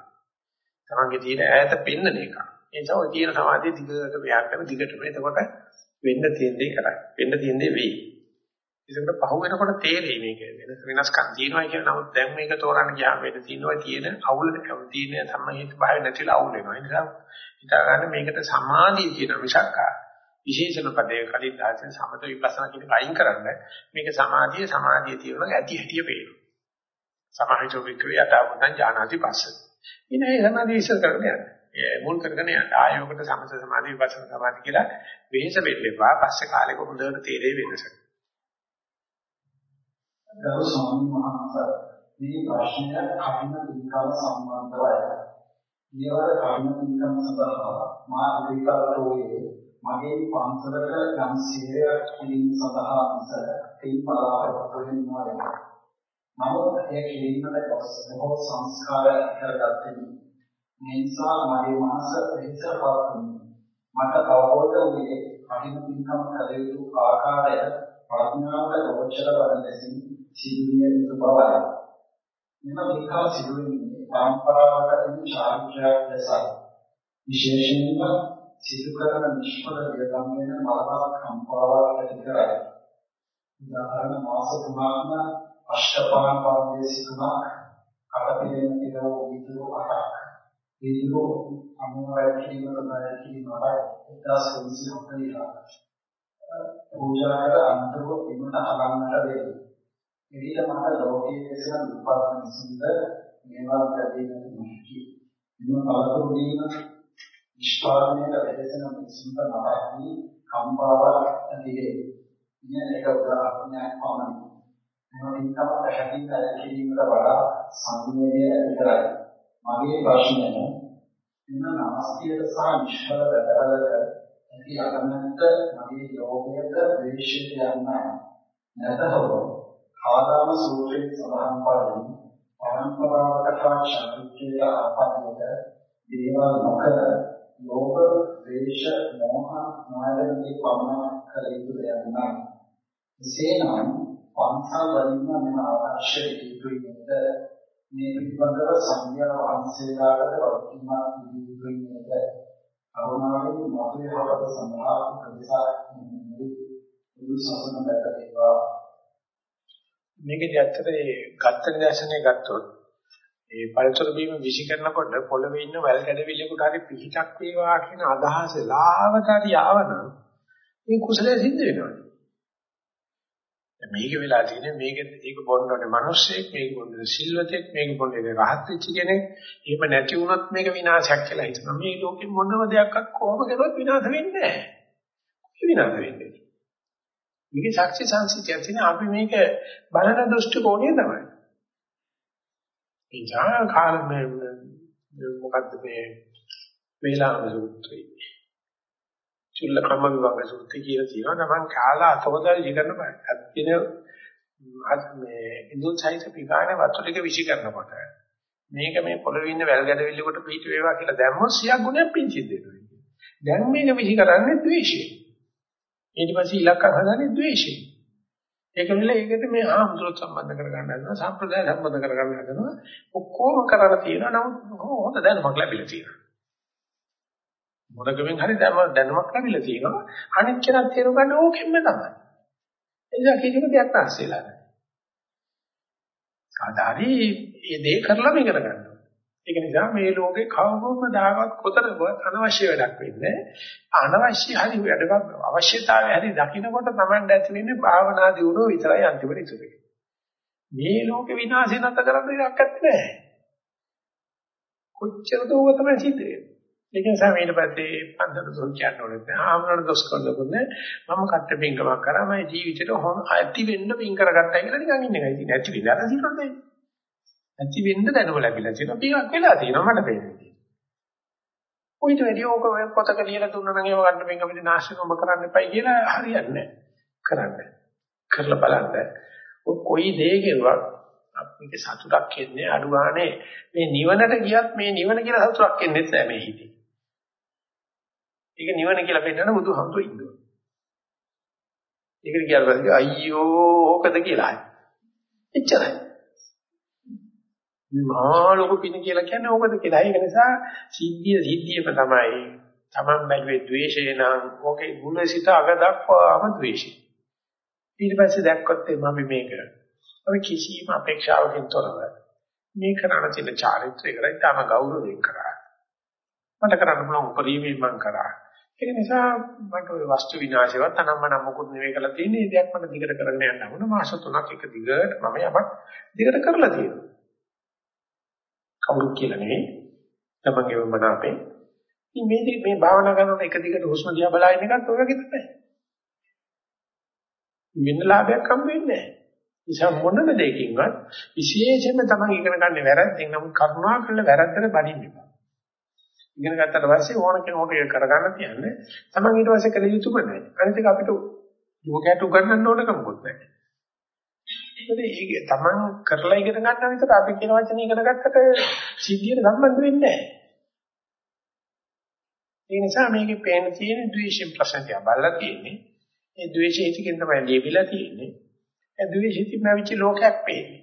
තමන්ගේ තියෙන ඈත පෙන්නන එක. ඒ නිසා ඔය තියෙන සමාධිය දිගට මෙයාටම දිගටම එතකොට වෙන්න තියෙන දේ කරයි. වෙන්න තියෙන දේ වෙයි. ඒකට පහු වෙනකොට තේරෙයි මේක වෙනස් වෙනස්කම් තියෙනවා කියන නමුත් දැන් මේක තෝරන්න ගියාම වෙන තියෙනවා තියෙන අවුලට තියෙන සම්මහිත භාවය නැතිලා අවුල් වෙනවා. ඒ නිසා හිතා ගන්න මේකට සමාධිය කියන මිසක් විශේෂණ පදේ කලින් දාගෙන සමත විපස්සනා කියන අයින් කරන්න මේක සමාධිය සමාධිය තියෙනවා ඇති හැටිය පේනවා. සමාහිතෝ වික්‍රිය යතාවතං ඥානාති පස්ස. ඉනේ සමාධිය ඉස්සර කරගෙන යන්න. ඒ මුල් කරගෙන යන්න. ආයෝගකට සමත සමාධි විපස්සනා සමාධි කියලා වෙහෙස වෙන්න එපා. පස්සේ කාලෙක හොඳට තේරෙයි වෙනස. ගරු ස්වාමීන් වහන්සේ මේ ප්‍රශ්නය කර්ම පිළිකාව සම්බන්ධවයි. ඊවර කර්ම පිළිකම් සඳහා මා ඉදිරිපත්ෝයේ මගේ පන්සලට යම් සියයක් කිරීම සඳහා මිස තේ බලාපොරොත්තු වෙනවා. නමුත් ඒ කිරීමට බොහෝ සංස්කාර කරගත්තේ මේ නිසා මගේ මනස පිටසපත් මට අවබෝධ වුණේ කටින පින්කම් කළ යුතු ආකාරය ප්‍රඥාවට ගෝචර වන ලෙසින් සිදුවිය යුතු බවයි. මෙම පින්කම් සිදුවෙන්නේ පරම්පරාවකට එන චාරිත්‍රාක් ලෙසයි. විශේෂයෙන්ම සිදු කරන නිෂ්ඵල වියදම් වෙන මලබා කම්පාවක් ඇති කරයි. උදාහරණ මාස තුනක්ම අෂ්ටපාන පාදයේ සිදුනක් කපතිලෙන් කියලා විදුරු අටක්. විදුරු අනුවයි කියන තමයි කියනවා 1940 පූජාකට අන්තව එමුණ අලංකාර වෙයි. එවිට මට ලෝකයේ දේශන විපාක නිසින්ද මේවා ගැදීමට නොහැකි. මෙම කලතුරු වීම නිෂ්පාදනයට වැදෙන මිනිසුන්ට මතකී කම්පාවක් ඇතිවේ. මෙන්න එක උදාහරණයක් පමණයි. මෙම විකම පැහැදිලි කිරීමට වඩා සංවේගය ඇති කරයි. මගේ ප්‍රශ්නය මෙන්න නාස්තියට සහ නිෂ්ඵල වැඩවලට ඇති අකමැත්ත මගේ යෝගයට ද්වේෂයට යන්නේ නැතහොත් ආදාම සූත්‍රයේ සඳහන් පරිදි පරම්පරාවට හා ශාස්ත්‍රීය ආපදිත දේවල් නොකර ලෝභ ද්වේෂ මෝහ මායදී පමණ කළ යුතු දෙයක් නෑ එසේනම් පන්සල් වලින්ම මෙම අවශ්‍ය යුතුයි නේද මේ පිළිබඳව සංඥා වහන්සේලාට වර්තමාන පිළිවිද නේද කරුණාවෙන් මතේ හරත සඳහා ප්‍රතිසා මුළු සසන දැක්කේවා මේකදී ඇත්තට ඒ ගත්ත නිදර්ශනය ගත්තොත් ඒ පළතුර බීම විසි කරනකොට පොළවේ ඉන්න වැල් ගැඩවිල්ලෙකුට හරි පිහිටක් වේවා කියන අදහස ලාවට හරි ආවනම් මේ කුසලයේ සිද්ධ වෙනවා. මේක වෙලා තියෙන්නේ මේක ඒක බොන්නෝනේ මිනිස්සෙක් මේක බොන්නේ සිල්වතෙක් මේක බොන්නේ රහත් වෙච්ච කෙනෙක්. එහෙම නැති වුණොත් මේක විනාශයක් කියලා හිතනවා. මේ ලෝකෙ මොනම දෙයක්වත් කොහොම කරුවත් විනාශ වෙන්නේ නැහැ. විනාශ වෙන්නේ? මේකේ සාක්ෂි සංසිතිය තියෙන අපි මේක බලන දෘෂ්ටි කෝණය තමයි එනිසා කාල මේ මොකද්ද මේ වේලාම සූත්‍රය චුල්ල කම්ම විභංග සූත්‍රය කියලා තියෙනවා. තමන් කාලා අතවදල් ඉගෙන ගන්න. අත්දින මේ ඉන්දුන් සහිත පිටානේ වතු ටික විසි කරනකොට මේක මේ පොළවේ ඉන්න වැල් ගැඩවිල්ල කොට පිට වේවා කියලා දැම්මොත් සියක් ගුණයක් පිංචි දෙනවා. දැන් මේක විසි කරන්නේ ද්වේෂය. ඊට පස්සේ ඉලක්ක හදන්නේ ද්වේෂය. ඒක නෙල ඒකට මේ ආම්දුරත් සම්බන්ධ කරගන්න හදනවා සම්ප්‍රදාය සම්බන්ධ කරගන්න හදනවා. ඔක්කොම කරලා තියෙනවා. නමුත් හොඳ දැනුමක් ලැබිලා තියෙනවා. මොනකමෙන් හරි දැනුමක් ලැබිලා තියෙනවා. අනිත් කෙනා තේරුම් ගන්න ඕකෙන්න තමයි. එනිසා කිසිම දෙයක් නැස්සෙලා නැහැ. ආදාරි මේ දේ කරලා මේක කරගන්න ඒක නිසා මේ ලෝකේ කවවම දාගත් කොතරම්වත් අනවශ්‍ය වැඩක් වෙන්නේ අනවශ්‍ය හරි වැඩක් අවශ්‍යතාවය හරි දකින්නකොට Taman ඇති වෙන්නේ භාවනා දියුණුව විතරයි අන්තිමට ඉතුරු මේ ලෝකේ විනාශය නැත කරන්න දෙයක් නැත්තේ කොච්චරද ඕක තමයි සිද්ධ වෙන්නේ. ඒක නිසා ඊට පස්සේ පන්සල දොස් කියන්න ඕනේ නැහැ ආමරණ දොස් කරනකොට මම කට්ට පිංකමක් කරා මගේ ජීවිතේට හොම ඇති වෙන්න පිං කරගත්තා කියලා නිකන් ඉන්න එකයි තියෙන්නේ. ඇති වෙලා සිරොත් ඇති වෙන්න දැනුම ලැබිලා තියෙනවා. පියක් වෙලා තියෙනවා මට පේන්නේ. කොයිට වැඩි ඕක පොතක ලියලා දුන්නා නම් ඒව ගන්න මේක අපිට නාශනම කරන්න එපයි කියලා හරියන්නේ නැහැ. කරන්න. කරලා බලන්න. ඔය කොයි දේ කෙරුවක් අපිට සතුටක් එන්නේ අඩු ගානේ මේ නිවනට ගියත් මේ නිවන කියලා සතුටක් එන්නේ නැහැ මේ හිතේ. ඒක නිවන කියලා පෙන්නන බුදුහමතු ඉන්නවා. ඒකට කියලා පස්සේ අයියෝ ඕකද කියලා. එච්චරයි. මේ මහා ලොකු පින කියලා කියන්නේ ඕකද කියලා. ඒක නිසා සිද්ධිය සිද්ධියම තමයි. Taman බැලුවේ ද්වේෂේ නම් ඕකේ ගුණසිත අග දක්වාම ද්වේෂේ. ඊට පස්සේ දැක්කොත් මම මේක. අපි කිසිම අපේක්ෂාවකින් තොරව මේ කරණ තියෙන චාරිත්‍රයකට තම ගෞරවයෙන් කරා. මට කරන්න පුළුවන් උපරිමයෙන් මම කරා. ඒක නිසා මට ওই වස්තු විනාශයවත් අනම්මනම් මොකුත් නෙවෙයි කරලා තියෙන්නේ. ඒ දෙයක් මට දිගට කරගෙන යන්න ඕන. මාස 3ක් එක දිගට මම යමක් දිගට කරලා තියෙනවා. කවුරුත් කියලා නෙවෙයි. තමන්ගේ මන අපේ. ඉතින් මේ මේ භාවනා කරනකොට එක දිගට හුස්ම දිහා බලාගෙන එකත් ඔය වගේ තමයි. වෙන ලාභයක් හම් වෙන්නේ නැහැ. නිසා මොනම දෙයකින්වත් විශේෂයෙන්ම තමන් ඉගෙන ගන්න වැරද්දෙන් නම් කරුණා කරලා වැරද්දට බනින්න එපා. ඉගෙන ගත්තට පස්සේ ඕන කෙනෙකුට ඒක කරගන්න තියන්නේ තමන් ඊට පස්සේ කළ යුතුම නැහැ. අනිත් එක අපිට ලෝකයට උගන්වන්න ඕන කමකුත් නැහැ. ඒක තමන් කරලා ඉගෙන ගන්න විතර අපි කියන වචනේ ඉගෙන ගත්තට සිද්ධියට සම්බන්ධ වෙන්නේ නැහැ. ඒ නිසා මේකේ පේන තියෙන ද්වේෂයෙන් ප්‍රශ්නය බලලා තියෙන්නේ. ඒ ද්වේෂය හිතකින් තමයි ලියවිලා තියෙන්නේ. ඒ ද්වේෂිතින් නැවිච්ච ලෝකයක් පේන්නේ.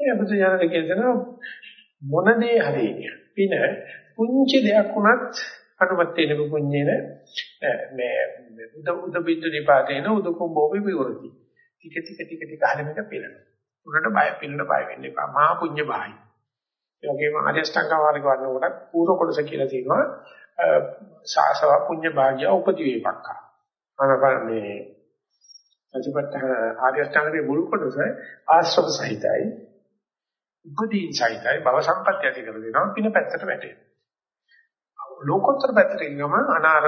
ඒ බුදු දහම කියන මොන දේ හරි පින පුංචි දෙයක් වුණත් අනුමත වෙන පුඤ්ඤේන මේ උද උද බින්දු නිපාතේන උද කුම්භෝපි විවෘති. ටික ටික ටික ටික හරියට පිරෙනවා. උනට බය පිරෙන්න බය වෙන්න එපා. මහා පුඤ්ඤ බායි. ඒ වගේම ආර්යෂ්ටාංග මාර්ග වඩනකොට පූර්ව කොටස කියලා තියෙනවා සාසව පුඤ්ඤ භාග්‍ය උපති වේපක්ඛා. අනපන්නේ සතිපට්ඨාන ආර්යෂ්ටාංගයේ මුල් කොටස ආශ්‍රව සහිතයි. උපදී සහිතයි භව සම්පත්‍ය ඇති කර දෙනවා පින පැත්තට වැටෙනවා. ලෝකෝත්තර පැත්තට ගියම අනාර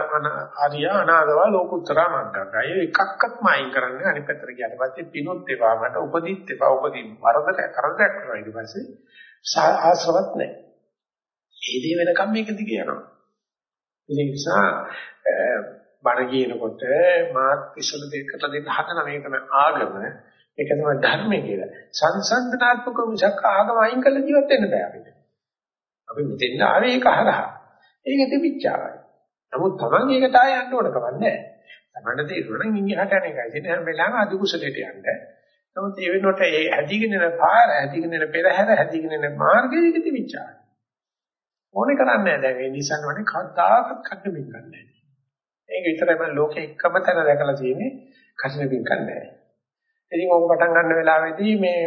ආර්ය අනාදව ලෝකෝත්තර මග්ගය එකක්වත් මායින් කරන්නේ අනිත් පැත්තට ගියාට පස්සේ පිනොත් එපා මට උපදිත් එපා උපදින් වරදට කරදරයක් කරනවා ඊට පස්සේ ආශ්‍රවත් නැහැ. ඒ දේ වෙනකම් මේක දිගේ යනවා. ඒ නිසා බණ කියනකොට මාත් ඉස්සල දෙකට දෙන්න හදන මේක තමයි ආගම ඒක තමයි ධර්මය කියලා. සංසන්දනාත්මක මිසක් ආගම අයින් කළ ජීවත් වෙන්න බෑ අපිට. අපි මෙතෙන් ආවේ ඒක හරහා. ඒක දෙවිච්චාවයි. නමුත් Taman ඒකට ආය යන්න ඕන කමක් නැහැ. Taman තේරුණා නම් ඉංගිහට යන එකයි. ඉතින් හැම වෙලාවෙම අදි කුසලයට යන්න. නමුත් ඒ වෙනකොට ඒ හැදිගෙන යන පාර, හැදිගෙන යන පෙරහැර, හැදිගෙන යන මාර්ගයේ දෙවිච්චාවයි. ඕනේ කරන්නේ නැහැ. දැන් ඒ නිසා වනේ කවදාකවත් කඩ බින් ගන්නෑ. ඒක විතරයි මම ලෝකේ එකම තැන දැකලා තියෙන්නේ කඩ බින් ගන්නෑ. ඉතින් ඕක පටන් ගන්න වෙලාවේදී මේ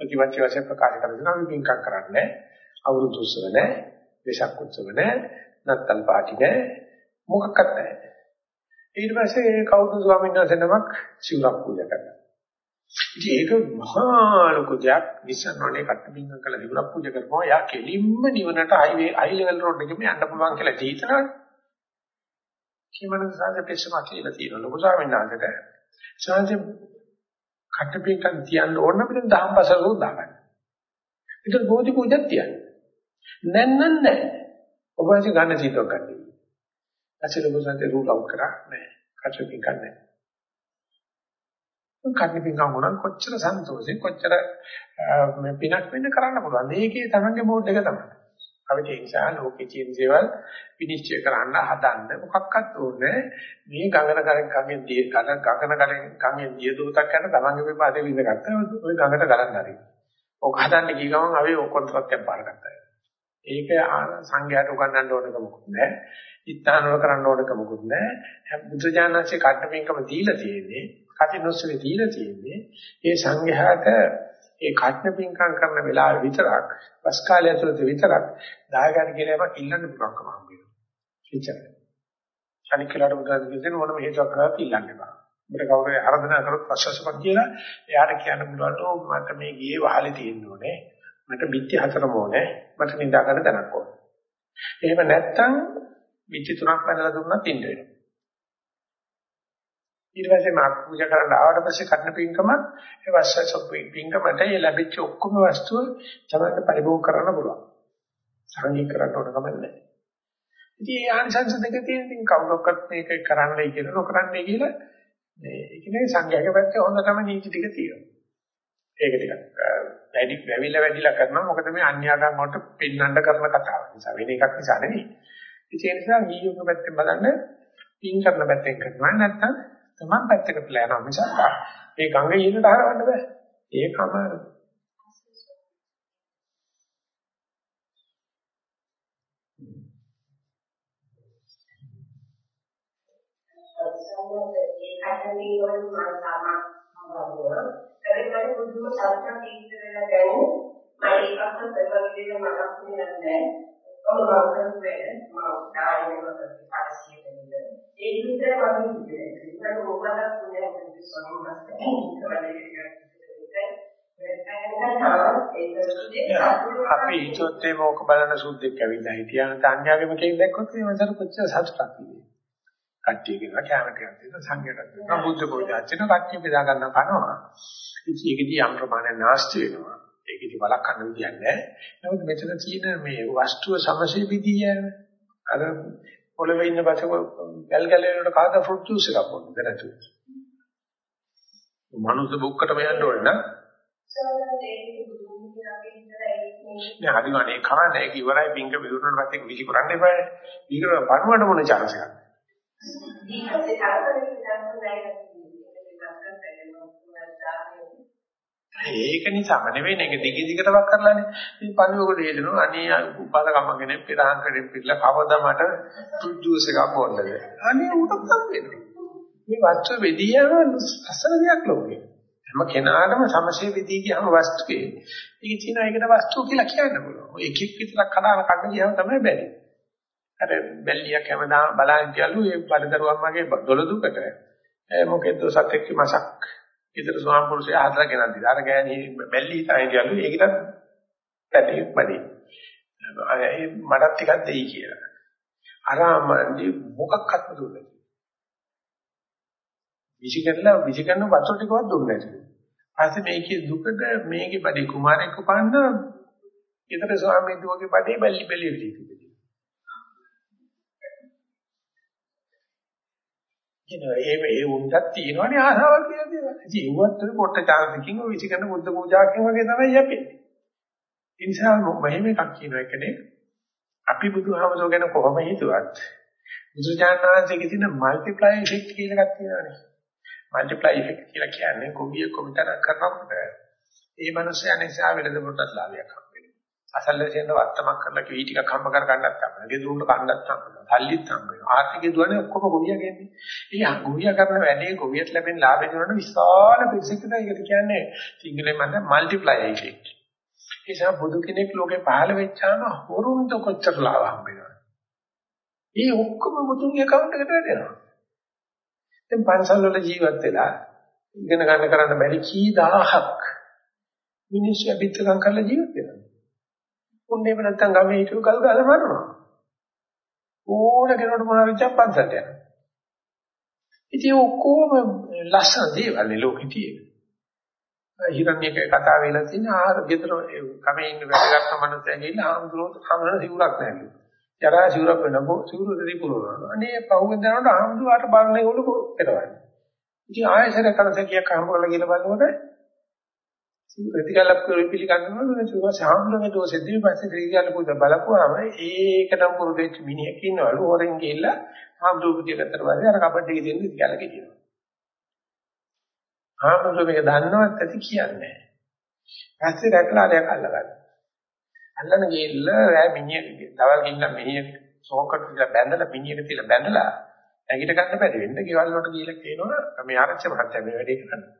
ප්‍රතිපත්ති වශයෙන් ප්‍රකාශ කරනවා අපි පින්කම් කරන්නේ අවුරුදු උත්සව නැහැ, වෙසක් උත්සව නැහැ, නැත්තම් පාටි නැහැ, මොකක්වත් නැහැ. ඊට පස්සේ කවුරු ස්වාමීන් වහන්සේ නමක් සිවුරක් පූජා කරනවා. ඉතින් ඒක මහා ලොකු දෙයක් විසන්නෝනේ කට්ටමින්ගම් කළ සිවුරක් පූජා කරපුවා යා කෙලින්ම නිවනට හයිවේ හයි ලෙවල් රෝඩ් එකෙම යන්න පුළුවන් කියලා හිතනවනේ. කිමනස සාජ පෙස්සම කියලා තියෙනවා ලොකු ස්වාමීන් වහන්සේට. සාජ කට්ටපින්කම් තියන්න ඕන අපිට දහම්පසල උදාගන්න. ඒක බෝධි පූජාක් තියන්න. නැන්නන් නැහැ. ඔබ වහන්සේ ගන්න සීතක් ගන්න. ඇසිල බොසන්තේ රූල් අවුට් කරා නෑ. කට්ටපින්කම් නෑ. කට්ටපින්කම් වුණා කොච්චර සන්තෝෂෙන් කොච්චර මේ පිනක් වෙන්න කරන්න පුළුවන්. මේකේ තමන්ගේ මෝඩ් එක තමයි. අපිට ඒ නිසා ලෝකේ තියෙන දේවල් විනිශ්චය කරන්න හදන්න මොකක්වත් ඕනේ මේ ගංගන ගඟෙන් දිය ගඟන ගඟන ගඟෙන් දිය දූතක් කරන තමන්ගේ විපාදේ විඳගත්ත ඔය ගඟට ගලන්න හරි. ඔක හදන්න ගිය ගමන් අපි ඔය කොන්ත්‍රාත්යක් පාරගත්තා. ඒක සංඝයාට උගන්වන්න ඕනක මොකුත් නැහැ. ඉස්තානවල කරන්න ඕනක මොකුත් නැහැ. බුදුජානනාංශේ කට්ටපින්කම දීලා තියෙන්නේ, කටිනොස්සේ දීලා තියෙන්නේ. ඒ සංඝයාට ඒ කට්න පිංකම් කරන වෙලාව විතරක් වස් කාලය ඇතුළත විතරක් දායකයන් කියලාම ඉල්ලන්න පුළුවන්කම හම්බ වෙනවා. එච්චරයි. අනික කියලා බුදුන් කියන මොනම හේතුවක් කරලා ඉල්ලන්න බෑ. අපිට කවුරු ආරාධනා කරොත් ප්‍රශස්තපක් කියලා එයාට කියන්න පුළුවන් මට මේ ගියේ වහලේ තියෙන්න ඕනේ. මට බිත්ති හතරම ඕනේ. මට නිදා ගන්න තැනක් ඕනේ. එහෙම නැත්තම් බිත්ති තුනක් පැනලා දුන්නත් ඉන්න වෙනවා. ඊට පස්සේ මාක් පූජා කරන්න ආවට පස්සේ කන්න පින්කම ඒ වස්සස පින්කමට ඒ ලැබිච්ච ඔක්කොම වස්තුව තමයි පරිභෝග කරන්න පුළුවන්. සංගී කරන්න ඕන කම නැහැ. ඉතින් ඒ ආනිසංස දෙක තියෙන ඉතින් කවුරක්වත් මේක කරන්නයි කියලා නොකරන්නයි කියලා මේ ඒකනේ සංඝයාගේ පැත්තේ හොඳටම නීති ටික තියෙනවා. ඒක ටිකක් වැඩි වැවිලා වැඩිලා කරනවා මොකද මේ අන්‍යාගම් වලට පින්නන්න කරන කතාව නිසා වෙන එකක් නිසා නෙවෙයි. ඒ නිසා නීයෝග පැත්තෙන් බලන්න පින් කරන පැත්තෙන් කරනවා නැත්නම් තමන් පැත්තකට යනවා මිසක් ඒ ගඟ ඉහළට හරවන්න බෑ. ඒක අමාරුයි. ඒකට තියෙන මම තමයි කරගෙන බුදුම සත්‍ය තීන්දුව වෙලා දැන මම ඒකත් ප්‍රබල විදිහට මතක් වෙන්නේ නැහැ. කොහොමද කරන්නේ මම කායිකව ප්‍රතිපාදිය දෙන්නේ. ඒ විදිහට මම හිතුවේ. ඒක මොකද කියන්නේ අපි හිතුවත් ඒ මොක බලන සුද්දෙක් ඇවිල්ලා හිටියා තන්යාගෙම කෙනෙක් දැක්කොත් මේ මනසට කොච්චර සතුටක් තියෙන්නේ. කට්ටිය කියලා කැමරට යනවා සංඝයට දෙනවා බුද්ධ පූජාචන කට්ටිය බෙදා ගන්න කනවා. ඉතින් ඒකදී යම් ප්‍රමාණයක් නාස්ති වෙනවා. ඒකදී බලක් ගන්න විදියක් නැහැ. නමුත් මෙතන තියෙන මේ වස්තුව සමසේ විදිය අර පොළවේ ඉන්න බසක ගල් ගල් වලට කාද ෆෘට් ජූස් එකක් බොන්න දැනතු. මනුස්ස බුක්කටම යන්න ඕනේ නම් නෑ හරි වනේ කවන්න ඒක ඉවරයි පින්ක විදුරන පස්සේ විසි කරන්න එපා. විකර පණුවට මොන chance එකක්ද? ඒක නිසාම නෙවෙයි මේක දිග දිගට වක් කරලානේ. මේ පණුවකට හේදෙනවා අනේ උපාද කමගෙන පෙරහන් කඩෙන් පිළලා කවදා මට ෆෘට් ජූස් එකක් බොන්නද? අනේ උටක් හම්බෙන්නේ. මේ වස්තු වෙදියම අසල දෙයක් ලෝකේ. හැම කෙනාටම සමසේ වෙදී කියම වස්තුවේ. ඒක තියෙන එකට වස්තු කියලා කියන්න පුළුවන්. ඔය එකෙක් විතරක් කඩන කඩන කියම තමයි බැරි. අර බැල්ලියක් හැමදාම බලන් කියලු ඒ බඩදරුවන් මගේ දොළ දුකට. මොකෙද සත්‍යෙක් මාසක් ඉදිරි ස්වාම පුරුෂයා හදලා ගෙනත් දීලා අර ගෑණි බැල්ලි හිතාගෙන කියලු ඒකටත් පැටි බඩේ. ඒ මඩත් ටිකක් දෙයි කියලා. අරමන්දි මොකක්වත් දුන්නේ. විසිකරලා විසිකරන වතුර ටිකවත් දුන්නේ නැහැ. පස්සේ මේකේ දුකට මේකේ බඩේ කුමාරයෙක් උපන්න ඊතර ස්වාමීන් වහන්සේගේ බඩේ බැල්ලි බැලි විදිහට. එනවා ඒ ඒ උන්ටත් තියෙනවනේ ආසාවල් කියලා දේවල්. ඉතින් ඒවත් උඩ පොට්ට chance-කින් ඔය විසිකරන බුද්ධ පූජාකින් වගේ තමයි යපෙන්නේ. ඒ නිසා මෙහෙම එකක් කියන එකනේ අපි බුදුහාමසෝ ගැන කොහොම හිතුවත් බුදුජානනාංශයේ තියෙන multiply effect කියලා එකක් තියෙනවානේ. multiply effect කියලා කියන්නේ කොබිය කොමිතන කරනකොට ඒ මනුස්සයා නිසා වෙලද පොට්ටක් ලාභයක් හම්බ අසල්ලෙන් වත්තමක් කරලා කී ටිකක් හම්බ කර ගන්නත් තමයි. ගෙදුරුන්ට කන්නත් හම්බ වෙනවා. සල්ලිත් හම්බ වෙනවා. ආර්ථිකය දුවන්නේ ඔක්කොම ගොවියා කියන්නේ. ඉතින් ගොවියා කරන වැඩේ ගොවියට ලැබෙන ලාභය දුන්නොත් විශාල පිරිසකට ඒකට කියන්නේ සිංහලෙන් මම මල්ටිප්ලයි effect. ඒ නිසා බුදු කෙනෙක් ලෝකේ පහළ වෙච්චාම හොරුන්ට කොච්චර ලාභ හම්බ වෙනවද? ඒ ඔක්කොම මුතුන්ගේ account එකට වැටෙනවා. දැන් පන්සල් වල ජීවත් වෙලා ඉගෙන ගන්න කරන්න බැරි කී දහහක් මිනිස්සු අභිත්තකම් කරලා ජීවත් වෙනවා. උන්නේම නැත්තම් ගමේ හිටු කල් ගාලා මරනවා. ඕන කෙනෙකුට මොනවා විචක් පන්සලට යනවා. ඉතින් ඔක්කොම ලස්සන දේවල් නේ ලෝකෙ තියෙන. හිරණ්‍යක කතා වෙලා තියෙන ආර ගෙදර ගමේ ඉන්න වැඩගත් මනුස්සයා ගිහිල්ලා ආම්දුරෝ හමුන සිවුරක් නැල්ලු. ජරා සිවුරක් වෙනකො සිවුර දෙවි පුරවනවා. අනේ පහුවෙන් දනකොට ආම්දුරාට බලන්නේ උළු පෙරවන්නේ. ඉතින් ආයෙසර කරසකියක් හම්බුලා කියලා බලනකොට ප්‍රතිකල්ප පිළිගන්නවලු නේ සාහෘදගේ දෝෂෙදී පස්සේ ක්‍රියාල පුද බලපුවාම ඒකටම පුරුදු වෙච්ච මිනිහෙක් ඉන්නවලු හොරෙන් ගිහිල්ලා ආම්දුපතිය ගත්තට පස්සේ අර කපට්ටි දෙන්න ඉතිකල කියනවා. ආම්දුර මේක දන්නවත් ඇති කියන්නේ. පස්සේ රැකලා දෙයක් අල්ලගන්න. අල්ලන ගිහිල්ලා රෑ මිනිහ දවල් ගිහිල්ලා මිනිහ සෝකට තියලා බැඳලා මිනිහට තියලා බැඳලා නැගිට ගන්න බැරි වෙන්න ගෙවල් වලට ගිහිල්ලා කියනවා මේ ආරක්ෂක මහත්තයා මේ වැඩේ කරන්නේ.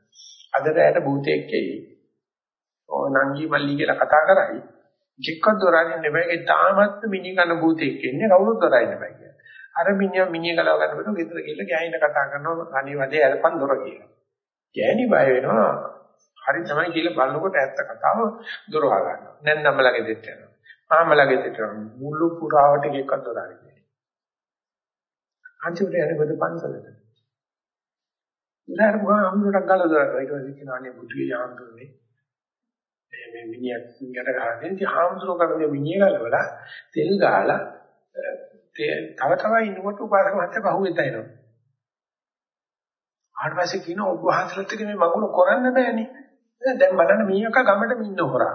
අද රැයට භූතයෙක් එයි. ඔය නංගි මල්ලි කියලා කතා කරයි. කික්කත් දොරන්නේ නෙමෙයි ඒ තාමත් මිනි කන භූතෙක් ඉන්නේ කවුරුත් දොරයි නෙමෙයි කියන්නේ. අර මිනිහා මිනිහ ගලව ගන්න බෑ ගෙදර ගිහලා ගෑනිට කතා කරනවා අනේ වදේ අල්පන් දොර කියලා. ගෑණි බය වෙනවා. හරි තමයි කියලා බලනකොට ඇත්ත කතාව දොර වහගන්නවා. නැන්නම්මලගේ දෙට යනවා. ආමලගේ දෙට යනවා. මුළු පුරාවට කික්කත් දොරයි කියන්නේ. අන්තිමට යන්නේ බද පන්සලට. ඉතින් අර අම්මුරක් ගාලා දොරට ඊට පස්සේ කියනවා අනේ බුදුගේ යාන්තුනේ මේ මිනිහක් යට ගහගෙන ඉතින් හාමුදුරුවෝ කරන්නේ මිනිහ ගලවලා තෙල් ගාලා තව තව ඉන්නකොට උපාසක මහත්තයා පහුවෙත එනවා. ආට පස්සේ කියන ඔබ වහන්සේලත් එක්ක මේ මගුල කරන්න බෑනේ. දැන් බලන්න මීයක ගමට මින්න හොරා.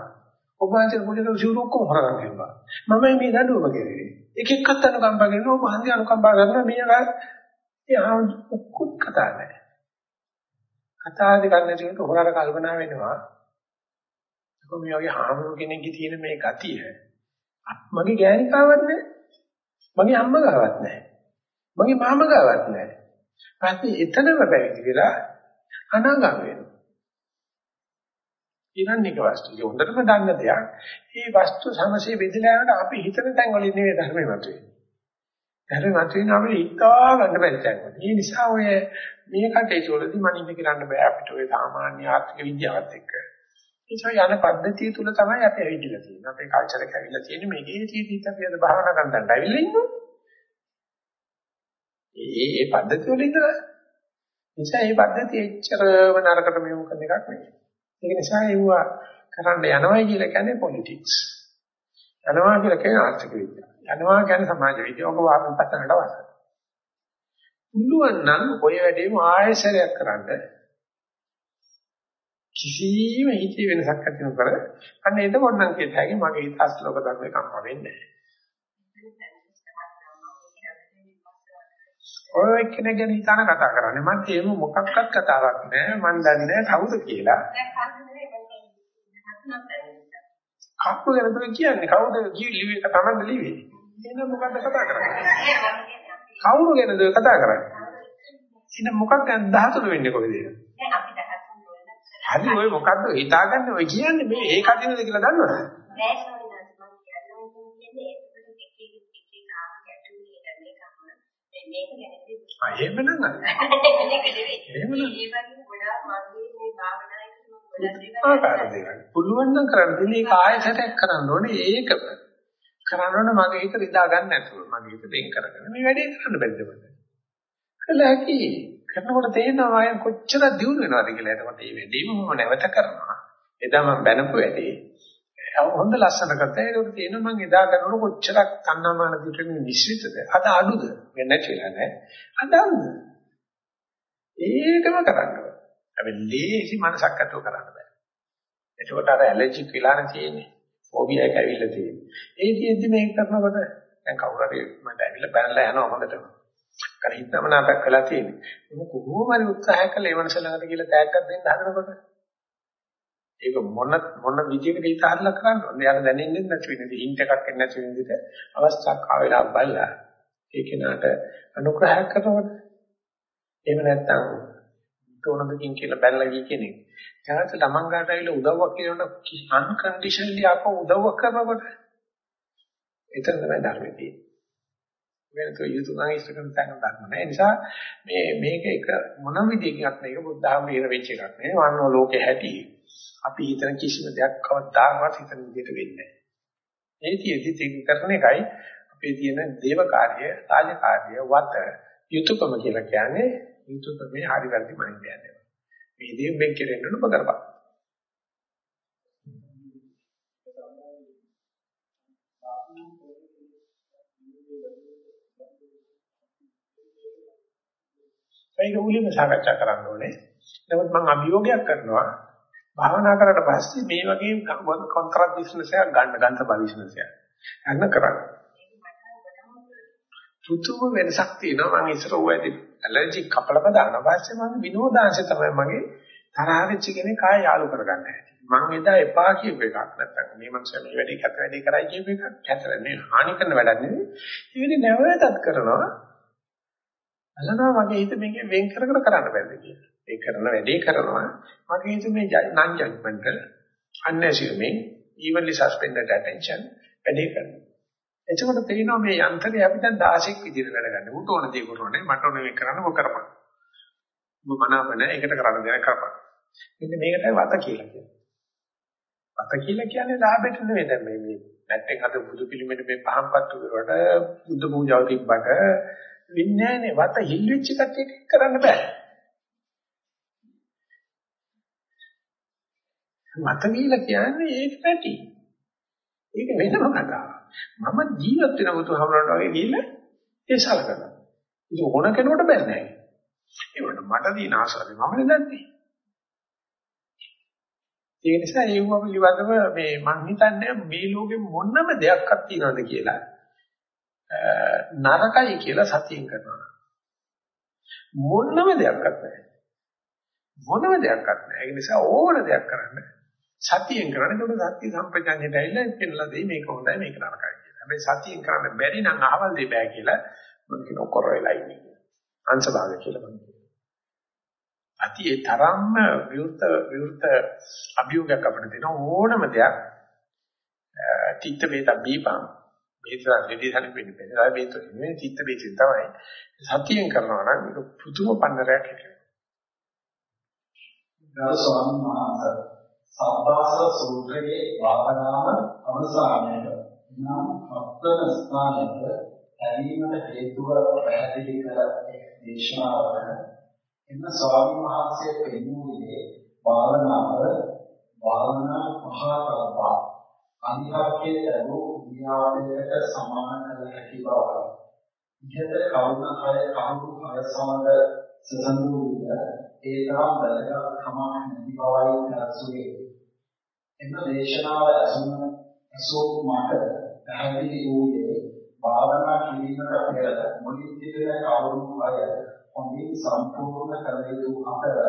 ඔබ වහන්සේ පොඩි සිවුරු ඔක්කොම හොරගන්න කියනවා. මම මේ දඬුවම කෙරේ. එක එකක් අනුකම්පා කරනවා ඔබ වහන්සේ අනුකම්පා කරනවා මීයක ඒ ආ ඔක්කොත් කතා නැහැ. කතාවද කරන්න තියෙනකොට හොරාට කල්පනා වෙනවා. කොහොම මේ වගේ හාමුදුරු කෙනෙක්ගේ තියෙන මේ ගතිය මගේ ගෑනිකාවක් නැහැ. මගේ අම්මා ගාවක් නැහැ. මගේ මාමා ගාවක් නැහැ. පස්සේ එතනම පැවිදි වෙලා අනාගත වෙනවා. ඉරණික වස්තු. ඒ හොඳටම දන්න දෙයක්. මේ වස්තු සමසේ බෙදලා යනකොට අපි හිතන තැන් වලින් නෙවෙයි ධර්මය මතුවේ. ධර්මය මතුවෙන අපිට හිතා ගන්න බැරි තැන් වල. ඒ නිසා ඔය මේ කටේට වලදී මනින්න කරන්න බෑ අපිට ඔය සාමාන්‍ය ආර්ථික විද්‍යාවත් එක්ක. නිසා යන පද්ධතිය තුල තමයි අපි ඇවිදලා තියෙන්නේ. අපේ කල්චර් එක ඇවිල්ලා තියෙන්නේ මේකේ තියෙද්දිත් අපි අද භාවනා කරන්න දැන් ඇවිල්ලා ඉන්නවා. ඒ ඒ පද්ධතිය වල ඉඳලා. නිසා මේ පද්ධතිය එච්චරම නරකට මෙහෙම කරන එකක් නෙවෙයි. ඒක නිසා ඒවා කරන්න යනවයි කියලා කියන්නේ පොලිටික්ස්. යනවා කියලා කියන්නේ ආර්ථික විද්‍යාව. යනවා කියන්නේ සමාජ විද්‍යාව. ඔක වාපන් පස්සනට වාස. පුළුවන් නම් ඔය වැඩේම ආයෙසරයක් කරන්න කිසිම හිතේ වෙනසක් ඇති නොකර අන්න එතකොට නම් කියත හැකි මගේ හිත අස්ලෝක ධර්මේ කම්ප වෙන්නේ නැහැ. ඔය කෙනෙක් ගැන හිතන කතා කරන්නේ මම තේම මොකක්වත් කතාවක් නෑ මම දන්නේ කවුද කියලා. කප්පු ගැන තුන කියන්නේ කවුද එක තමයි ලිව්වේ. එහෙනම් මොකද්ද කතා කරන්නේ? කවුරු ගැනද කතා කරන්නේ? එහෙනම් මොකක් ගැන 13 වෙන්නේ කොහෙද? හරි ඔය මොකද්ද? හිතාගන්නේ ඔය කියන්නේ මේ ඒ කදිනද කියලා දන්නවද? නෑ ස්වාමීනි මම කියන්නේ එතකොට එක එක එක එක ආව ගැටුනේ මේකම මේක ගැන ආ එහෙමනම් එහෙමනම් ඒ වගේ ගොඩාක් මගේ මේ භාවනාවේ පුළුවන් නම් කරන්න. දෙන්නේ ඒක ආයතනයක් කරන්න ඕනේ. ඒකම කරන්න ඕනේ මගේ හිත රිදා ගන්න නැතුව. මගේ හිත වෙන් කරගෙන. මේ වැඩේ කරන්න බැරිද මට? කළ හැකි කරනකොට තේරෙනවා අය කොච්චර දියුණු වෙනවද කියලා. එතකොට මේ වැඩේම මම නැවත කරනවා. එදා මම බැනපු වැඩේ හොඳ ලස්සන කරතා. ඒකට තේරෙනවා මම එදා කරනකොට කොච්චරක් තණ්හාමාන පිටින් මිශ්‍රිතද. අද අඩුද? වෙන්නේ කියලා නෑ. අද අඩුද? ඒකම කරන්න ඕනේ. හැබැයි ලේසි මනසක් ඇතුව කරන්න බෑ. එතකොට අර ඇලර්ජික් වෙලා තියෙන්නේ. ෆෝබියා එක ඇවිල්ලා තියෙන්නේ. ඒ තියෙද්දි මේක කරනකොට දැන් කවුරු හරි මට ඇවිල්ලා බැනලා යනවා හොඳටම. කර හිතමනාපයක් වෙලා තියෙන්නේ. මොක කොහොම හරි උත්සාහ කළා ඒ වෙනස ළඟට කියලා තෑග්ගක් දෙන්න හදනකොට ඒක මොන මොන විදිහකට හිත හදලා කරන්න ඕනේ. යාර දැනෙන්නේ නැති වෙන්නේ. හින්ට් එකක් එන්නේ නැති වෙන විදිහට අවස්ථාවක් ආවෙලා බලලා ඒ කෙනාට අනුග්‍රහයක් කරනකොට එහෙම නැත්නම් තෝනදකින් කියලා බැලලා ගිය කෙනෙක්. ඊට ළමං ගාට ඇවිල්ලා උදව්වක් කියනකොට අන්කන්ඩිෂනලි ආපහු උදව්වක් කරනකොට එතන තමයි ධර්මයේ තියෙන්නේ. වෙනතෝ යුතුයම ඉස්සර කරන තැන ගන්න නෑ. ඒ නිසා මේ මේක එක මොන විදිහකින්වත් මේක බුද්ධ ධර්මයේ වෙච්ච එකක් නෙවෙයි. වන්නෝ ලෝකේ හැටි. අපි හිතන කිසිම දෙයක් කවදාවත් හිතන විදිහට වෙන්නේ නෑ. ඒ තියෙදි තේක කරන එකයි අපේ තියෙන දේව කාර්ය, රාජ කාර්ය, වත යුතුයකම කියලා කියන්නේ යුතුයකමේ හරි වැරදි මනින්න යනවා. මේ දේ මෙන් කෙරෙන්න උඹ කරපන්. ඒක උලිම සාකච්ඡා කරන්න ඕනේ. නමුත් මම අභියෝගයක් කරනවා භාවනා කරලා පස්සේ මේ වගේ කොන්ත්‍රාත් බිස්නස් එකක් ගන්න ගන්න බිස්නස් එකක්. ගන්න කරන්න. පුතුම වෙනසක් තියෙනවා මම ඉස්සර ඔය ඇති ඇලර්ජි කපලම දානවා. පස්සේ මම විනෝදාංශය තමයි මගේ තරහ වෙච්ච කෙනෙක් ආය යාළු කරගන්න හැටි. මම එදා එපා කියපු එකක් නැත්තම් මේ මනුස්සය මේ වැඩේ කැත වැඩේ කරයි කියපු එකක් කැත නෙවෙයි හානි කරන වැඩක් නෙවෙයි. ඒ වෙලේ නැවතත් කරනවා බලනවා මගේ හිත මේකෙන් වෙන් කර කර කරන්න බැරිද කියලා. ඒ කරන වැඩේ කරනවා. මගේ හිත මේ non judgmental unassuming evenly suspended attention වැඩේ කරනවා. එතකොට තේිනවා මේ යන්ත්‍රය අපි දැන් 16ක් විදිහට වැඩ ගන්න. උට ඕන දේ කරන්නේ මට ඕන මේ කරන්න මොක කරපන්. ඔබ මනාපන ඒකට කරන්න දෙයක් කරපන්. මෙන්න මේකටයි වත කියලා කියන්නේ. වත කියලා කියන්නේ ලාභෙට නෙවෙයි දැන් මේ මේ නැත්නම් අද බුදු පිළිමෙට මේ පහම්පත්තු කරුවට බුද්ධ පූජාව තිබ්බට වෙන්නේ නැහැ වත හිල් වෙච්ච කට්ටියට කරන්න බෑ. මත කියලා කියන්නේ ඒක පැටි. ඒක වෙනම කතාවක්. මම ජීවත් වෙන බුදුහමරණ වගේ ගිහිල්ලා ඒ සලකනවා. ඉතින් ඕන කෙනෙකුට බෑ නෑ. ඒ වුණාට මට තියෙන ආසාවෙ මම නෙදන්නේ. ඒ නිසා ඒව පිළිබඳව මේ මං හිතන්නේ මේ ලෝකෙ මොනම දෙයක්වත් තියනවද කියලා නරකයි කියලා සතියෙන් කරනවා. මොනම දෙයක්වත් නැහැ. මොනම දෙයක් නැහැ. ඒ නිසා ඕන දෙයක් කරන්න සතියෙන් කරන්නේ ඒකට සත්‍ය සම්පජාඤ්ඤයට ඇවිල්ලා පෙන්නලා දෙයි මේක හොඳයි මේක නරකයි කියලා. හැබැයි සතියෙන් කරන්න බැරි නම් අහවල් දෙය බෑ කියලා මම කියන කොර වෙලා ඉන්නේ. අංශභාග කියලා මම කියනවා. අතියේ තරම්ම විවෘත විවෘත අභියෝගයක් අපිට දෙන ඕනම දෙයක් තිත්ත වේත බීපම් මේක දෙවි හරිපෙන්නේ බෑ. මේක නෙමෙයි තිත්ත වේතෙන් තමයි. සතියෙන් කරනවා නම් මේක පුදුම පන්නරයක් හිටිනවා. ගරු ස්වාමීන් වහන්සේ සබ්බාසව සූත්‍රයේ වාදනාව අවසානයේ නම් හත්වන ස්ථානයේ ඇලීමට හේතුව පැහැදිලි කර දේශනාවක එන්න ස්වාමීන් වහන්සේ පෙන්වුවේ භාවනාව භාවනා මහාතබ්බා අනිහක්කේ ලැබූ විඥාණයට සමාන කළ හැකි බව. ඉහත කවුණ හය කවුරු හය සමග සසඳු ඒ තරම් වැදගත් කමක් නැති බවයි දැසුවේ. එම දේශනාව ඇසුන අසෝක මට පැහැදිලි වූයේ භාවනා කිරීමට පෙර මුලින් තිබෙන කවුරු අය හොඳින් සම්පූර්ණ කළ යුතු අතර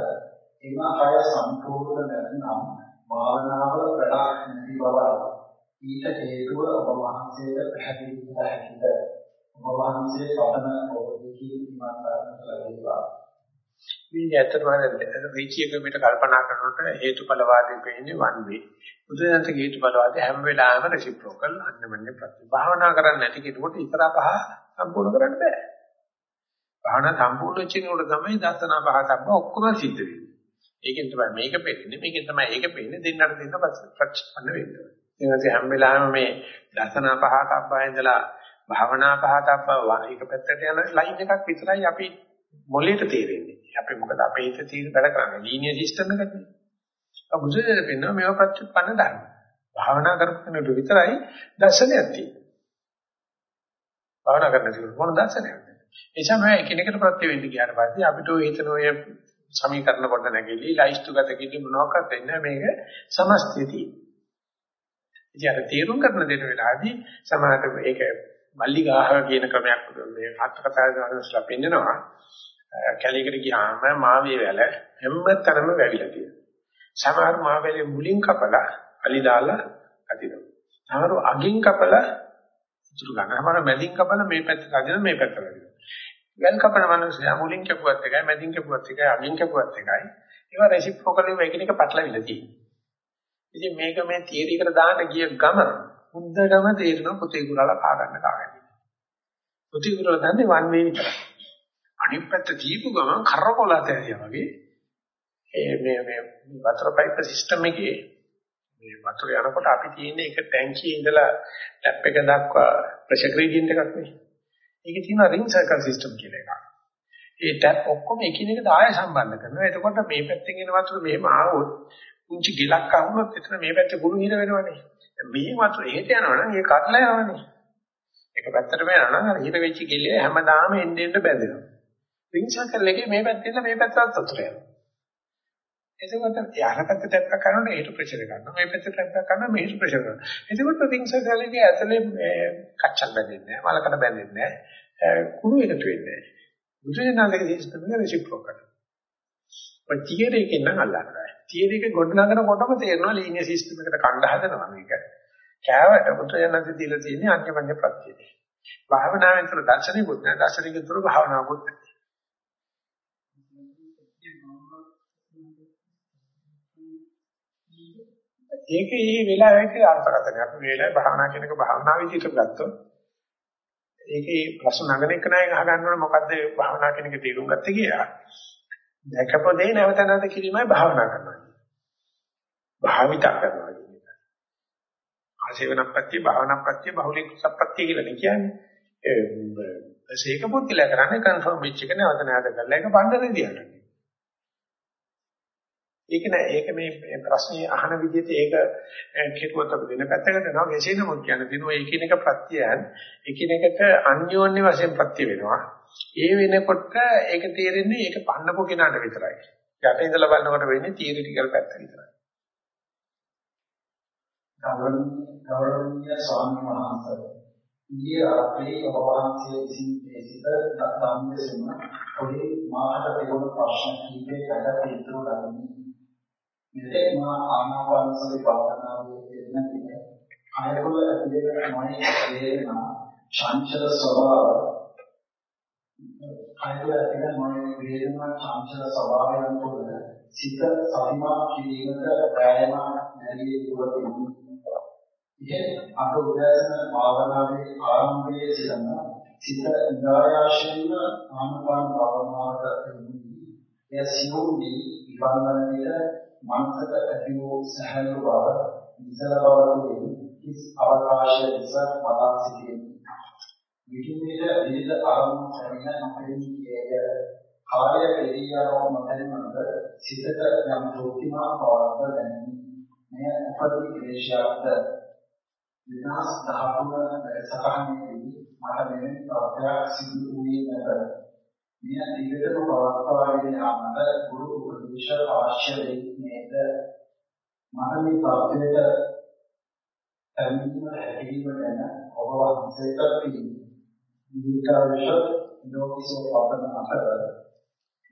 එම අය සම්පූර්ණ නැත්නම් භාවනාව වැඩක් නැති බවයි. ඊට හේතුව ඔබ වහන්සේට පැහැදිලි කර හැකිද? ඔබ වහන්සේ පතන ඔබ දෙකී ඉමන්තරණ ලැබේවා. මේ ඇත්තටම රීචියකමිට කල්පනා කරනකොට හේතුඵලවාදී වෙන්නේ වන් වේ. බුදුදහමේ හේතුඵලවාදී හැම වෙලාවෙම රෙසිප්‍රොකල් අන්නමන්නේ ප්‍රති. භාවනා කරන්නේ නැති කෙනෙකුට ඉතර පහ සම්පූර්ණ කරන්න බෑ. භාවනා සම්පූර්ණ වෙච්චිනකොට තමයි දසනා පහ තබ්බ ඔක්කොම සිද්ධ වෙන්නේ. ඒකෙන් තමයි මේක පෙන්නේ මේකෙන් තමයි ඒක පෙන්නේ දෙන්නට දෙන්න ප්‍රතිපන්න වෙන්නේ. ඒ වගේ හැම වෙලාවෙම මේ දසනා පහ තබ්බා ඉඳලා භාවනා පහ තබ්බා එක පැත්තට යන ලයින් එකක් විතරයි අපි මොළයට තේරෙන්නේ. අපි මොකද අපේ හිත තීර වැඩ කරන්නේ ලීනියර් සිස්ටම් එකකනේ. අ බුදුදහමේ පෙන්වන මේවා ප්‍රතිපන්න ධර්ම. භාවනා කරපුණට විතරයි දර්ශනයක් තියෙන්නේ. භාවනා කරන කෙනෙකුට මොන දර්ශනයක්ද? ඒ නිසා එකිනෙකට ප්‍රත්‍ය වෙන්න ගියාට පස්සේ අපිට ඔය හිතන ඔය සමීකරණ කොට නැගෙලි ලයිස්තු ගත කිසි මොනවාක්වත් වෙන්නේ නැහැ මේක සමස්තයදී. ඉතින් අර තීරුම් කරන දෙන වෙලාවදී සමාහට ඒක මල්ලිගාහ කියන ක්‍රමයක් මේ අට කතා කරනස්ලා පෙන්නනවා. කැලේකට ගියාම මාවේ වැල හැමතැනම වැවිලා තියෙනවා. සමහර මාවැලේ මුලින් කපලා අලි දාලා අදිනවා. සමහර අගින් කපලා ඉතුරු ගන්න. සමහර මැදින් කපලා මේ පැත්තට අදිනවා මේ පැත්තට අදිනවා. වැල් කපන මිනිස්සයා මුලින් කපුවත් එකයි මැදින් කපුවත් එකයි අගින් කපුවත් එකයි. ඒවා රෙසිප්‍රොකලි වෙකිනක පටලවිලා තියෙනවා. ඉතින් මේක මේ තියරි එකට දාන්න ගිය ගම මුද්දටම තේරෙනවා පුතේ කුරලා කා ගන්න කාගෙන. පුතේ කුරලා දන්නේ වන් වේ විතරයි. අනිත් පැත්ත දීපු ගමන් කරකොලත ඇරියා වගේ ඒ මේ මේ වතුර පයිප් සිස්ටම් එකේ මේ වතුර යනකොට අපි තියෙන්නේ එක ටැංකියේ ඉඳලා ටැප් එක දක්වා ප්‍රෙෂර් ග්‍රේඩියන්ට් එකක් නේ. ඒකේ තියෙන රින් සර්කල් සිස්ටම් කියලා එකක්. ඒ ටැප් ඔක්කොම එකිනෙකට ආය සම්බන්ධ කරනවා. එතකොට මේ පැත්තෙන් එන වතුර මෙහෙම ආවොත් කුංචි ගිලක් ආවොත් එතන මේ පැත්තේ බුළු හිර වෙනවනේ. මේ වතුර එහෙට යනවනම් ඒ කඩලා යවනේ. එක පැත්තටම යනවා නම් හිර වෙච්ච ගෙලිය හැමදාම එන්න එන්න බැඳෙනවා. රින් සර්කල් එකේ මේ පැත්තෙන් මේ පැත්තට වතුර යනවා. එතකොට යහන පැත්ත ටැප් එක කරනකොට ඒට ප්‍රෙෂර් ගන්නවා. මේ පැත්ත ටැප් එක කරනවා මේට ප්‍රෙෂර් ගන්නවා. එතකොට රින් සර්කල් එකේ ඇතුලේ කච්චල් බැඳෙන්නේ නැහැ. මලකඩ බැඳෙන්නේ නැහැ. කුණු එකතු වෙන්නේ නැහැ. බුදුසෙනාගේ සිස්ටම් එක රෙසිප්‍රොකල්. ඔය තියරි එකෙන් නම් අල්ලන්න බෑ. තියරි එක ගොඩනගනකොටම තේරෙනවා ලීනියර් සිස්ටම් එකට කණ්ඩ හදනවා මේක. කෑවට බුදුසෙනාගේ දීලා තියෙන්නේ අන්‍යමඤ්ඤ ප්‍රත්‍යය. භාවනාවෙන් තුර දර්ශනිකුත් නැහැ. දර්ශනිකුත් තුර භාවනාවකුත් නැහැ. ඒකේ මේ වෙලාවට අර්ථකථනයක්. මේ වෙලාවේ භාවනා කෙනෙක් භාවනා විදිහට ගත්තොත් ඒකේ ප්‍රශ්න නගන එක නෑ අහගන්න ඕන මොකද්ද භාවනා කෙනෙක් තීරුම් ගත්තේ කියලා. දැකපො දෙය නැවත නැවත කිරීමයි භාවනා කරනවා. භාවිත කරනවා කියන්නේ. ආසේවනපත්‍ය භාවනාපත්‍ය බහුලීක සප්පත්‍ය කියලා කියන්නේ. ඒ සීක පුත්තිලා කරන්නේ කන්ෆර්ම් වෙච්ච එක නැවත නැවත කරලා ඒක බණ්ඩනේ දිහාට. ඒක නෑ. ඒක මේ ප්‍රශ්නේ අහන විදිහට ඒක කෙරුවොත් අපි වෙන පැත්තකට යනවා. මෙසේ නමුත් කියන දිනුව එකිනෙක ප්‍රත්‍යයන් එකිනෙකට අන්‍යෝන්‍ය වශයෙන් ප්‍රත්‍ය වෙනවා. ඒ වෙනකොට ඒක තේරෙන්නේ ඒක පන්නපු කෙනාට විතරයි. යට ඉඳලා බලනකොට වෙන්නේ තියරිටිකල් පැත්ත විතරයි. ගෞරවනීය ස්වාමීන් වහන්සේ. ඊයේ රාත්‍රියේ ඔබ වහන්සේ විසින් මේ සිත ධම්මදෙසම පොඩි මාහට තිබුණු ප්‍රශ්න කීපයකට පිළිතුරු ගනිමි. මෙතෙක් මා ආනාපානසති භාවනාවේ යෙදෙන විට අයවල ඇතිවෙන මොනේ වේදනා චංචල ස්වභාව අයවල ඇතිවෙන මොනේ වේදනා චංචල ස්වභාවයන් තුළ සිත සතිමා කිරීමට ප්‍රයම නැරී දුවතිනි. ඉතින් අද උදෑසන භාවනාවේ ආරම්භයේ සිටම සිත ඉන්ද්‍රායශයෙන්ම ආනාපාන භාවනාවට එන්නේ. එය සියුම්දී විපන්නන විට මනසට ඇති වූ සහැල්ලු බව විසල බව තුළින් කිස් අවකාශය නිසා බලා සිටින්නේ. විකිනෙද විවිධ අරමුණු පැමිණ නොපෙනී ගියද කාය එළියාව නොදැනනද සිතට යම් තෘප්තිමත් බවක් දැනෙන්නේ. මෙය උපදී ක්ලේශයක්ද විනාශ දහතුන සකහනේදී මට මෙවැනි තත්ත්වයක් සිදු වූයේ නැත. මෙය දිගටම පවත්වාගෙන යාමට ගුරු උපදේශ අවශ්‍ය වෙන්නේද මම මේ තත්ත්වයට පැමිණීම හැකියීම ගැන ඔබ වහන්සේට පිළිගන්න. දීර්ඝායුෂ ලෝකිසෝ පතන අතර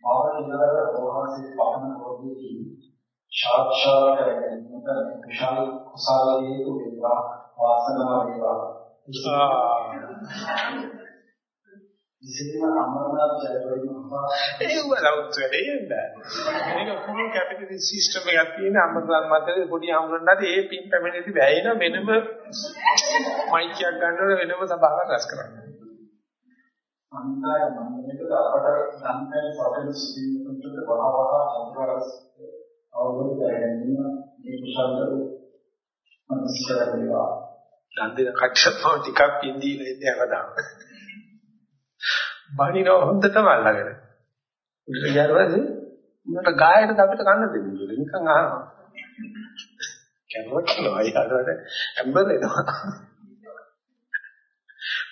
මාව නිරතර ඔබ වහන්සේ පතන රෝගීකී සාක්ෂාත් කරගැනීමට විශාල කුසල හේතු වේවා වාසනාව වේවා. විශේෂයෙන්ම අමරනාථ ජයවර්ධන මහතා ඒ වලවුත් වැඩේ නෑ. මේක ෆුල් කැපිටලිස්ට් සිස්ටම් එකක් තියෙන අමරනාථ මහතාගේ පොඩි අමරනාථ ඒ පින් පැමිණෙදි වැයෙන වෙනම මයික්යක් ගන්නවල වෙනම සභාවක් රැස් කරනවා. අන්තය මන්නේට අපට ධම්මයෙන් සොරෙන් සිටින්නට බලවහ චතුරාර්ය අවබෝධ කරගැනීම මේ කුසලද මනසට වේවා. දන්දින කච්චපෝ ටිකක් පින්දීලා ඉන්නේ අවදාන. බණිනව හොඳටම අල්ලගෙන. උඩට ගියාට පස්සේ උන්ට ගායයට අපිට කන්න දෙන්නේ නිකන් අහනවා. කැරොට් කියනවා ඊට ඇම්බර් එනවා.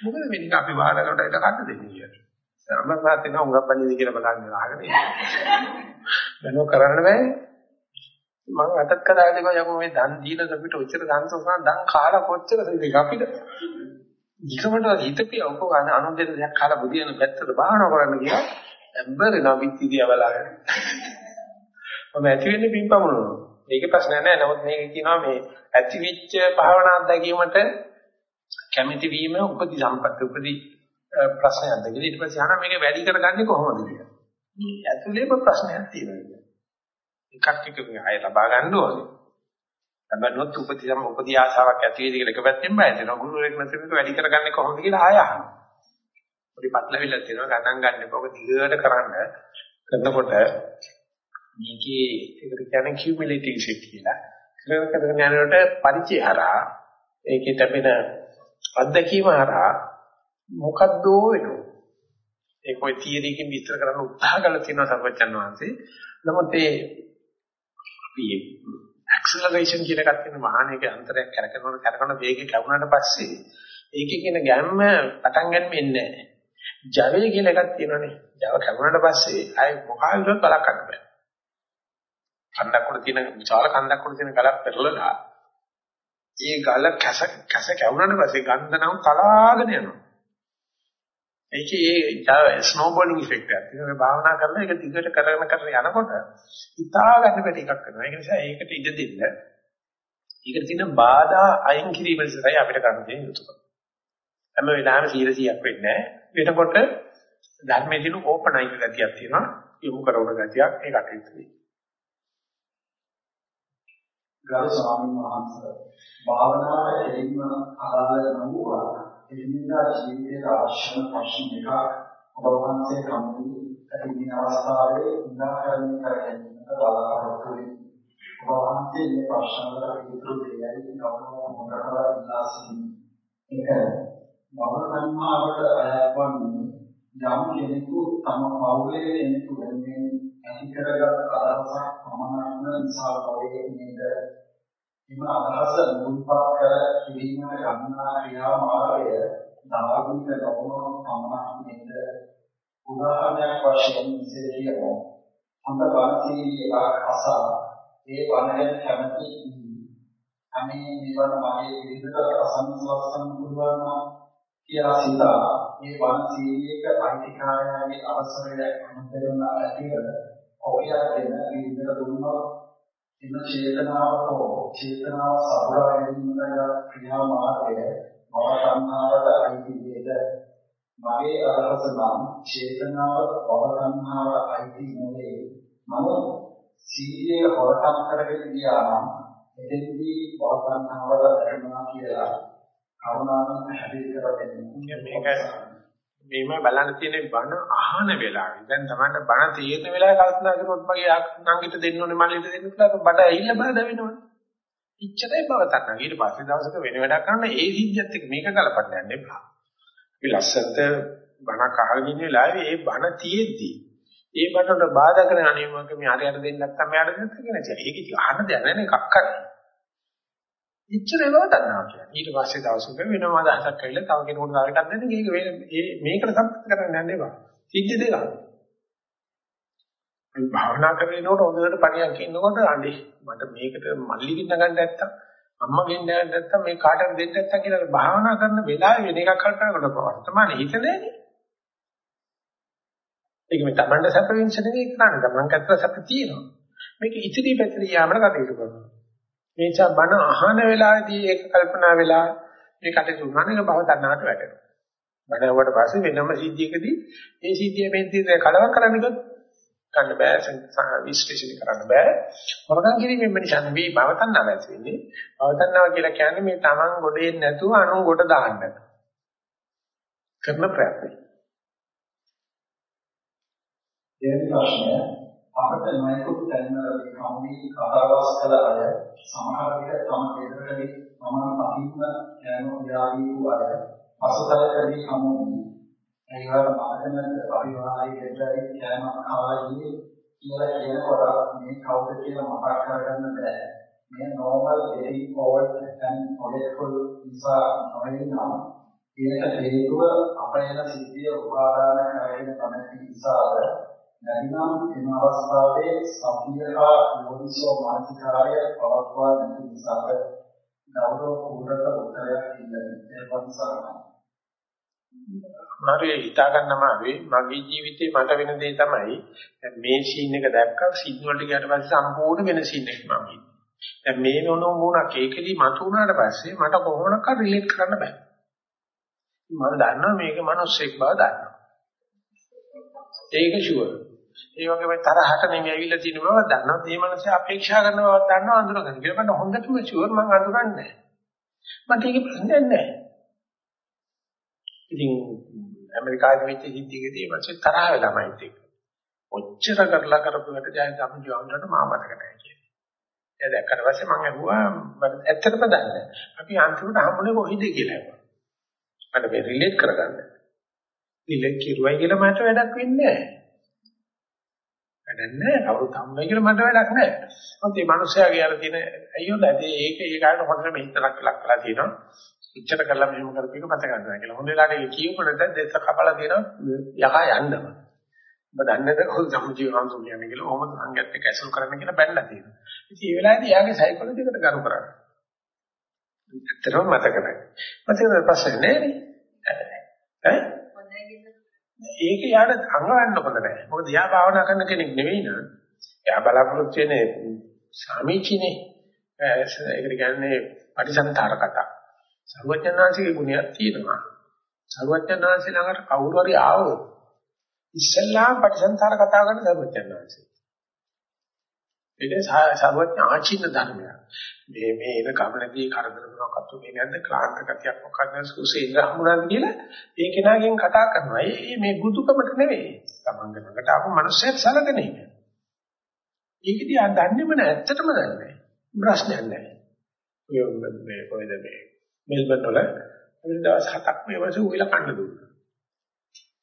මොකද මේක අපි වාරකට ඒක කන්න දෙන්නේ කියලා. සම්මත වෙනවා උඟක් බණිද කියලා බලන්න ආගෙන ඉන්නවා. කරන්න බෑ. මම අතත් කතාවේදී කිව්වා යකෝ මේ දන් දීලා අපිට ඔච්චර දන් සෝසන දන් කාලා කොච්චරද මේක අපිට ඊකමට හිතපිය උප ගන්න අනුන් දෙන දෙයක් කාලා බුදියන පැත්තට බාහනවා කරන්න කියලා ඇම්බරේනවා පිටිදිය බලගෙන මම ඇති වෙන්නේ පින්පමුණනවා මේකේ ප්‍රශ්නයක් නැහැ නමුත් මේක කියනවා මේ ඇතිවිච්ච භාවනා අත්දැකීමට කැමැති වීම උපදි සම්පත්‍ය උපදි ප්‍රශ්නයක්ද කියලා ඊට පස්සේ අහනවා මේක වැඩි කරගන්නේ කොහොමද කියලා. මේ ඇතුළේම ප්‍රශ්නයක් තියෙනවා. එකක් එක ආය ලබා ගන්න ඕනේ. හැබැයි උපතිසම උපදී ආසාවක් ඇති වෙයිද කියලා එක පැත්තෙන් බය වෙනවා. ගුරුවරයෙක් නැති මේක වැඩි කරගන්නේ කොහොමද කියලා ආය අහනවා. පොඩි පටලවිල්ලක් තියෙනවා ගණන් ගන්න ඕක දිගට කරන්න කරනකොට මේකේ ඒකට කියන්නේ කියුමුලටිව් ඉෆෙක්ට් කියලා. කරන කරන යනකොට පරිචය හරහා ඒකේ තිබෙන අත්දැකීම හරහා මොකද්ද වෙනවා. ඒක ඔය තියරි එකකින් විස්තර කරන්න උත්සාහ කළා තියෙනවා සර්වචන් වහන්සේ. නමුත් ඒ අපි ඇක්සලරේෂන් කියන එකක් තියෙන වාහනයක අන්තරයක් කරකවන කරකවන වේගය කැවුනට පස්සේ ඒකේ කියන ගැම්ම පටන් ගන්න වෙන්නේ නැහැ. ජවය කියලා එකක් තියෙනනේ. ජව කැවුනට පස්සේ ආය මොකාවිලවත් බලක් ගන්න බෑ. කන්දක් උඩ තියෙන විශාල කන්දක් උඩ තියෙන ගලක් පෙරලලා ඒ ගල කැස කැස කැවුනට පස්සේ ගන්ධ නම් තලාගෙන යනවා. ඒකේ ඒ ස්නෝබෝලින් ඉෆෙක්ට් එකක්. ඒක භාවනා කරලා ඒක දිගට කරගෙන කරගෙන යනකොට හිතා ගන්න බැරි එකක් වෙනවා. ඒක නිසා ඒකට ඉඩ දෙන්න. ඒකට තියෙන බාධා අයින් කිරීම ඉස්සරහයි අපිට කරන්න තියෙන යුතුයකම. හැම වෙලාවෙම 100ක් වෙන්නේ නැහැ. වෙනකොට ධර්මයේ තියෙන ඕපනයික ගතියක් තියෙනවා. යොමු කරන ගතියක් ඒකට ඉතුරුයි. ගරු ස්වාමීන් වහන්සේ භාවනාවේ එළින්ම අදාළ නොවුවා එදිනදා ජීවිතයට අවශ්‍ය ප්‍රශ්න එකක් ඔබ වහන්සේ කම්පි ඇතිවෙන අවස්ථාවේ උදාහරණ කර ගැනීමට බලාපොරොත්තු වෙමි. ඔබ වහන්සේ මේ ප්‍රශ්න වලට පිළිතුරු දෙන්නයි කවුරුම මොකටද ඉල්ලා සිටින්නේ. ඒක මව සංහාවට අයත් වන්නේ යම් කෙනෙකු තම පවුලේ කෙනෙකු වෙනුවෙන් ඇති කරගත් අදහසක් පමණක් නිසා වගේ නේද එම අදහස මුල්පත් කර කිරීමට ගන්නා ක්‍රියාමාර්ගය ධාර්මික ලෝකම පමණක් නේද උදාහරණයක් වශයෙන් මෙසේ කියමු හොඳ බණකී එකක් අසා ඒ බණයෙන් කැමති අනේ නිවන මගේ විදිහට අසන්නවස්සන්න පුළුවන් නම් කියලා සිතා මේ වන සීලයක අයිතිකාරයාගේ අවසරය අනුතරන ඇතිවද ඔකියා දෙන විදිහට දුන්නොත් එන චේතනාව හෝ චේතනාව සබුරා ගැනීමේ ක්‍රියා මාර්ගය මව සංහාවට අයිති වේද? මගේ අදහස නම් චේතනාව භව සංහාවට අයිති නොවේ. නමුත් සීලය හොරකම් කරගෙන ගියා නම් එතෙන්දී භව සංහාවට දැනෙනවා කියලා කරුණාවෙන් පැහැදිලි කරලා දෙන්න. මේක මේම බලන්න තියෙන බණ අහන වෙලාවේ දැන් තමයි බණ තියෙන වෙලාවේ කල්පනා කරනොත් මගේ නංගිට දෙන්න ඕනේ මල්ලිට දෙන්න කියලා බඩ ඇහිල්ල බාධා වෙනවනේ. ඉච්චරයි බව තන්න. ඊට පස්සේ දවසක වෙන වැඩක් කරන්න ඒ සිද්ධියත් එක්ක මේක ගලපන්න යන්න එපා. අපි ලස්සනට බණ අහගෙන ඉන්න වෙලාවේ ඒ බණ තියෙද්දි ඒ බණට බාධා කරන අනේ මම මේ හරියට දෙන්න නැත්නම් මෙයාට දෙන්න කියන එක. ඒක ඉතින් අහන්න දෙයක් නෑ නේ කක්කක්. ඉච්චරේ බව තන්නවා කියන්නේ. ඊට පස්සේ දවසක වෙනම අදහසක් ඇවිල්ලා තව කෙනෙකුට තව එකක් දෙන්න මේක මේකට සම්පූර්ණ කරන්න යන්න එපා. සිද්ධ දෙක. අපි භාවනා කරනකොට හොඳට පරියන්ක ඉන්නකොට අඬේ මට මේකට මල්ලි ගින්න ගන්න නැත්තම් අම්මා ගෙන්න ගන්න නැත්තම් මේ කාටද දෙන්න නැත්තම් කියලා භාවනා කරන වෙලාවේ වෙන එකක් කල්පනා කරනකොට වර්තමානයේ හිත නෑනේ. ඒක මේ තමන්ට සැප වෙනස නෙවෙයි කරන්නේ. තමන් කතර සැප තියෙනවා. මේක ඉතිරි පැතිරි යාමන කටයුතු කරනවා. මේ නිසා බණ අහන වෙලාවේදී ඒක කල්පනා වෙලා මේ කටයුතු කරන එක බව දන්නාට වැටෙනවා. බණ වුණාට පස්සේ වෙනම සිද්ධියකදී ඒ සිද්ධිය මෙන්දී කලවම් කරන්න ගියොත් ගන්න බෑ විශ්ලේෂණය කරන්න බෑ. වරකම් කිරීමෙන් නිසා නෙවෙයි බව දන්නා ඇති වෙන්නේ. බව දන්නවා කියලා කියන්නේ මේ Taman ගොඩේ නැතුව අනුන් ගොඩ දාන්න. කරන ප්‍රයත්නය. දෙවෙනි ප්‍රශ්නය අපට නොයෙකුත් තැන්වලදී කම්මී කතාවස් කළ අය සමහර විට තම ගෙදරදී තමන් අහින්න යන යාවී වූ අය පසුතලකදී හමු වී ඒවල මාතනත් අභිවාහයේ ගෙදරදී යෑම කාලයේ කියලා කියනකොට මේ කවුද කියලා මතක් කරගන්න බෑ. මේ normal very old and forgetful නිසා නොවේ නම් ඒකට හේතුව අපේන සිද්ධිය උපාදාන කරගෙන තමයි නිසාද නැතිනම් එම අවස්ථාවේ සතියහා යෝනිසෝ මානසිකාරය පවත්වා නැති නිසාද ගෞරව පූර්වක උත්තරයක් දෙන්නේ ඒ වන්සරණයි. මාරේ හිතා ගන්නම අපි මගේ ජීවිතේ මට වෙන දේ තමයි මේ සීන් එක දැක්කම සීන් වලට ගියාට පස්සේ සම්පූර්ණ වෙන සීන් එකක් මම ඉන්නේ. දැන් මේ මොනෝ මොනක් ඒකෙදි මතු වුණාට පස්සේ මට කොහොමනක්වත් රිලේට් කරන්න බෑ. මම දන්නවා මේක මිනිස්සෙක් බව දන්නවා. ඒක ෂුවර්. ඒ වගේම තරහට නෙමෙයි ඇවිල්ලා තියෙන බව දන්නවා. මේ මනස අපේක්ෂා කරන බව දන්නවා අඳුරගන්න. කියලා මම හොඳටම ෂුවර් මම අඳුරන්නේ නැහැ. මට ඒක ප්‍රශ්නයක් නැහැ. ඉතින් ඇමරිකාවේ වෙච්ච සිද්ධියකදී මම තරහ වෙලාමයි ඒක. ඔච්චර කරලා කරපුවට ජය සම්ජෝන්ට මා මතක නැහැ කියන්නේ. ඒ දැක්කට පස්සේ මම අහුවා ඇත්තටම දන්නේ. අපි අන්තිමට හම්බුනේ කොහේද කියලා. මට මේ රිලේට් කරගන්න. රිලේට් කිරුවයි කියලා මට වැඩක් වෙන්නේ නැහැ. වැඩක් නැහැ. කවුරුත් හම්බෙයි කියලා මට වැඩක් නැහැ. මොකද මේ මිනිස්යාගේ අර තියෙන අයියෝ දැන් ඒක ඒ කාරණා හොඳට හිතලක් ලක් කරලා තියෙනවා. ඉච්ඡත කරලා මෙහෙම කරපේක මත ගන්නවා කියලා. හොඳ වෙලාවට ඒක කියුමකට දෙස කපලා දෙනවා යකා යන්නම. ඔබ දන්නේ නැද කොහොමද සමුජීවන සුන්‍යන්නේ කියලා කොහොමද සංගයත් එක්ක ඇසුරු කරන්න කියලා බැලලා තියෙනවා. ඉතින් ඒ වෙලාවේදී යාගේ සයිකොලොජි එකට කරු කරන්නේ. ඇත්තටම මතක නැහැ. මතක ප්‍රශ්නේ නෑනේ. ඈ? ඒක යාට අංගවන්න හොඳ නැහැ. මොකද යා භාවනා කරන කෙනෙක් නෙවෙයි නේද? යා බලාපොරොත්තු වෙන්නේ සාමීචිනේ. ඒකට කියන්නේ පරිසන්තර කතා. සර්වඥාන්සේගේ ගුණයක් තියෙනවා. සර්වඥාන්සේ ළඟට කවුරු හරි ආවොත් ඉස්සෙල්ලාම පරිසන්තර කතා කරන සර්වඥාන්සේ. ඒක සර්වඥ ආචින්න ධර්මයක්. මේ මේ එන ගමනදී කරදර මොනක්වත් උනේ නැද්ද ක්ලාන්ත ගතියක් මොකක්ද සුසේ ඉඳහමුණාද කියලා ඒ කෙනාගෙන් කතා කරනවා. ඒ මේ බුදුකමට නෙවෙයි. තමන්ගේ ළඟට ආපු මිනිස්සෙක් සලකන එක. ඒකදී ආ දන්නේම නැහැ ඇත්තටම දන්නේ නැහැ. ප්‍රශ්නයක් නැහැ. ඔය මේ කොහෙද මේ මෙල්බන් වල දවස් හතක් මේ වගේ උවිලා කන්න දුන්නා.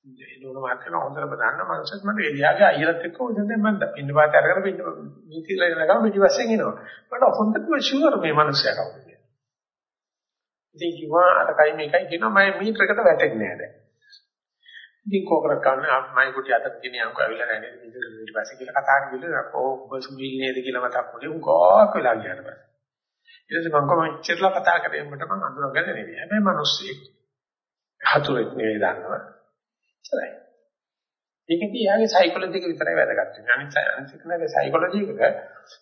ඒ නෝන මාත්‍රම හොඳටම දන්න මනුස්සයෙක් මට එළියාගේ අයියලත් එක්ක උදේ මම පින්න පාත අරගෙන පින්න මීතිලා යනකම් පිටිපස්සෙන් එනවා. මට හොඳටම ෂුවර් මේ මනුස්සයා කවුද කියලා. ඉතින් කිව්වා අරකයි මේකයි කියනවා මම මීටරකට වැටෙන්නේ නැහැ දැන්. ඉතින් කෝකර ගන්න මයි කුටි අතට ගෙනියන්කෝ ඇවිල්ලා නැහැ නේද ඊට පස්සේ කියලා කතා කරගෙන ඕ බස් මිල් නේද කියලා මතක් වුණේ උගාක් වෙලා ගියාට පස්සේ. ඊට පස්සේ මම කොහොමද ඉච්චරලා කතා කරේ මට මම අඳුරගන්නේ නෙවෙයි. හැබැයි මිනිස්සෙක් හතුරෙක් නෙවෙයි දන්නවා. ඉතරයි. ඒකදී යාගේ සයිකොලොජි එක විතරයි වැදගත් වෙන්නේ. අනිත් අනිත් කෙනාගේ සයිකොලොජි එක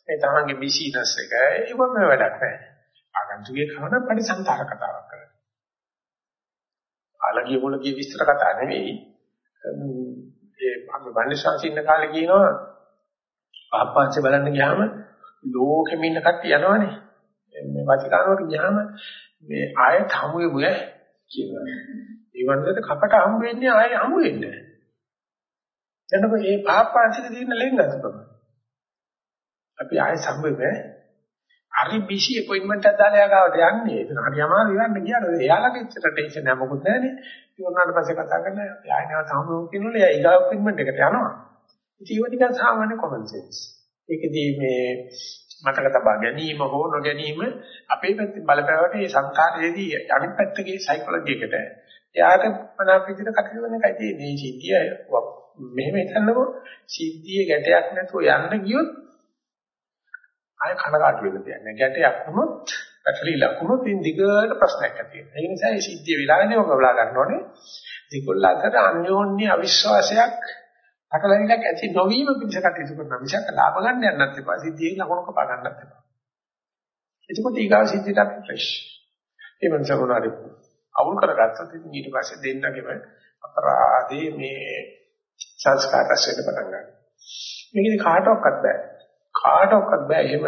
මේ තමන්ගේ බිසිනස් එක ඒවම වැඩක් නැහැ. ආගන්තුකේ කවන පරිසංතාර කතාවක් කරන්නේ. ආලගිය මොලගිය විස්තර කතා නෙවෙයි. ඒ අපි වන්දිසාංශ ඉන්න කාලේ කියනවා පාප්පාංශ බලන්න ගියාම ලෝකෙම ඉන්න කට්ටිය යනවනේ. මේ වතිකානුවට ගියාම මේ ආයෙත් හමු වෙමුය කියලා. ඒ වන්දට කපට හමු වෙන්නේ ආයෙ හමු වෙන්නේ නැහැ. එතකොට මේ පාප්පාංශික තියෙන ලෙන්ගත්කම. අපි ආයෙ සම්බෙන්නේ හරි බිසි අපොයින්ට්මන්ට් එකක් දාලා යාගාවට යන්නේ. ඒක හරි අමාරු යන්න ගියාද? එයාලගේ ඉච්චර ටෙන්ෂන් නැහැ මොකුත් නැහැනේ. ඉවරනාට පස්සේ කතා කරන යාය නැවත හමුවෙමු කියනවලු එයා ඊගා අපොයින්ට්මන්ට් එකට යනවා. ඉතින් ඒක නිකන් සාමාන්‍ය කොමන් සෙන්ස්. ඒකදී මේ මතක තබා ගැනීම හෝ නොගැනීම අපේ පැත්තේ බලපෑවට මේ සංකාරයේදී අනිත් පැත්තේ සයිකොලොජි එකට එයාට මනාප විදිහට කටයුතු කරන එකයි තියෙන්නේ. සිද්ධිය මෙහෙම හිතන්නකො සිද්ධියේ ගැටයක් නැතුව යන්න ගියොත් ආය කනකාටු වෙන්න දෙයක් නෑ. ගැටයක් වුණොත් පැටලිලා වුණොත් ඉන් දිගට ප්‍රශ්නයක් ඇති වෙනවා. ඒ නිසා මේ සිද්ධිය විලාගෙන ඔබ බලා ගන්න ඕනේ. දෙකොල්ල අතර අන්‍යෝන්‍ය අවිශ්වාසයක් අකලයිලක් ඇති නොවීම පිණිස කටයුතු කරන මිසක් ලාභ ගන්න යන්නත් එපා. සිද්ධියෙන් ලකුණු කපා ගන්නත් එපා. එතකොට ඊගාව සිද්ධියට අපි ෆ්‍රෙෂ්. ඒ මනස මොනවාරි අවුල් කරගත්තොත් ඉතින් ඊට පස්සේ දෙන්නගෙම අපරාධේ මේ සංස්කාර රැස් වෙන්න පටන් ගන්නවා. මේකේ කාටවත් බෑ. කාටවත් බෑ එහෙම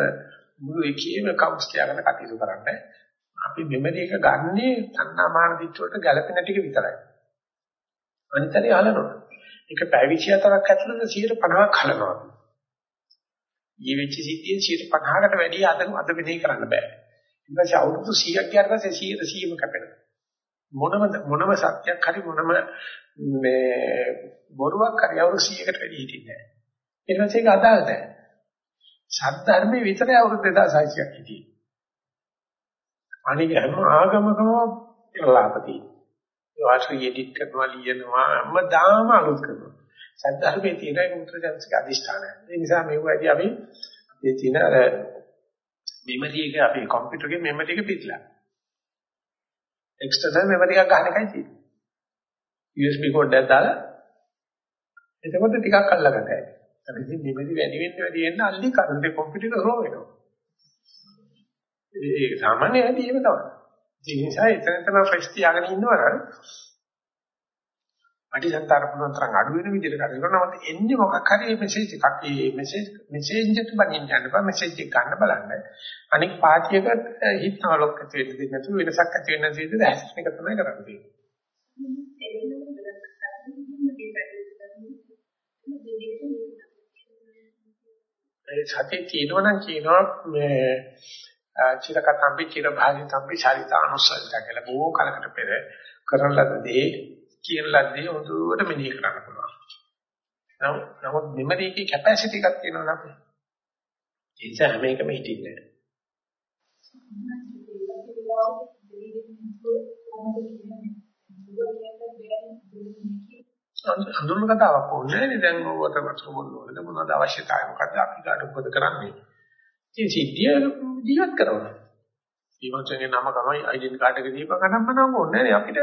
මුළු එකේම කවුන්ට්ස් තියාගෙන කටයුතු කරන්න. අපි මෙමරි එක ගන්නේ තණ්හාමාන දිට්ඨ වලට ගැළපෙන ටික විතරයි. අනිතරේ හලනවා. ඒක පැය 24ක් ඇතුළත 150ක් හලනවා. ඊ වෙච්ච සිද්ධියෙන් 150කට වැඩි අද අද මෙහෙ කරන්න බෑ. ඊට පස්සේ අවුරුදු 100ක් ගියාට පස්සේ 100 100ම කැපෙනවා. මොනම මොනම සත්‍යයක් හරි මොනම මේ බොරුවක් හරි අවුරුදු 100කට වැඩි හිටින්නේ නැහැ. ඊට පස්සේ ඒක අදාළ නැහැ. සත්‍යධර්මයේ විතරයි අවුරුදු 2600ක් හිටියේ. අනික හැම ආගමකම ප්‍රලාපති. ඒ වාස්ත්‍රීය එඩිට් කරනවා ලියනවා හැමදාම අලුත් කරනවා. සත්‍යධර්මයේ තියෙන මුත්‍රාජන්සික අදිෂ්ඨානය. ඒ නිසා මේවදී අපි අපේ තියෙන අර මෙමරි එක අපේ කම්පියුටර් එකේ මෙමරි එක පිටලා. එක්ස්ටර්නල් මෙමරි එකක් ගන්න එකයි තියෙන්නේ. USB කෝඩ් එකක් දාලා එතකොට ටිකක් අල්ලගන්න හැකියි. අපි ඉතින් මෙමරි වැඩි වෙන්න වැඩි වෙන්න අල්ලි කරන්ට් කම්පියුටර් රෝ වෙනවා. ඒ සාමාන්‍ය ඇති එහෙම තමයි. ඒ නිසා එතන එතන ෆ්‍රෙෂ් තියාගෙන ඉන්නවනම් අටිසන්තර පුළුවන් තරම් අඩු වෙන විදිහට කරනවා. නමුත් එන්නේ මොකක් හරි මෙසේජ් එකක්. ඒ මෙසේජ් මෙසේජ් එකට බනින්න යන්න බෑ. මෙසේජ් එක ගන්න බලන්න. අනික පාටියක හිත නලොක් ඇති වෙන්න දෙන්නේ නැතුව වෙනසක් ඇති වෙන්න දෙන්නේ නැහැ. ඒක තමයි කරන්නේ. ඒ සතිය තියෙනවා නම් කියනවා මේ චිරකතම්පි චිර භාගිතම්පි චරිතානුසල්ත කියලා බොහෝ කලකට පෙර කරන ලද දේ කියන ලද දේ හොඳට මෙනෙහි කරන්න පුළුවන්. නමුත් මෙමරි එකේ කැපැසිටි එකක් තියෙනවා නේද? ඒ නිසා හැම එකම හිටින්නේ නැහැ. අඳුරන කතාවක් ඕනේ නේ දැන් ඔබට වතුර බොන්න ඕනද මොනවද අවශ්‍යතාවය මොකද්ද අපි කාට උපද කරන්නේ ඉතින් සිද්ධිය ජීවත් කරනවා ඊවන්සගේ නම තමයි ඩෙන්ටි කාඩ් එක දීපන් ගන්න මනම ඕනේ නේ අපිට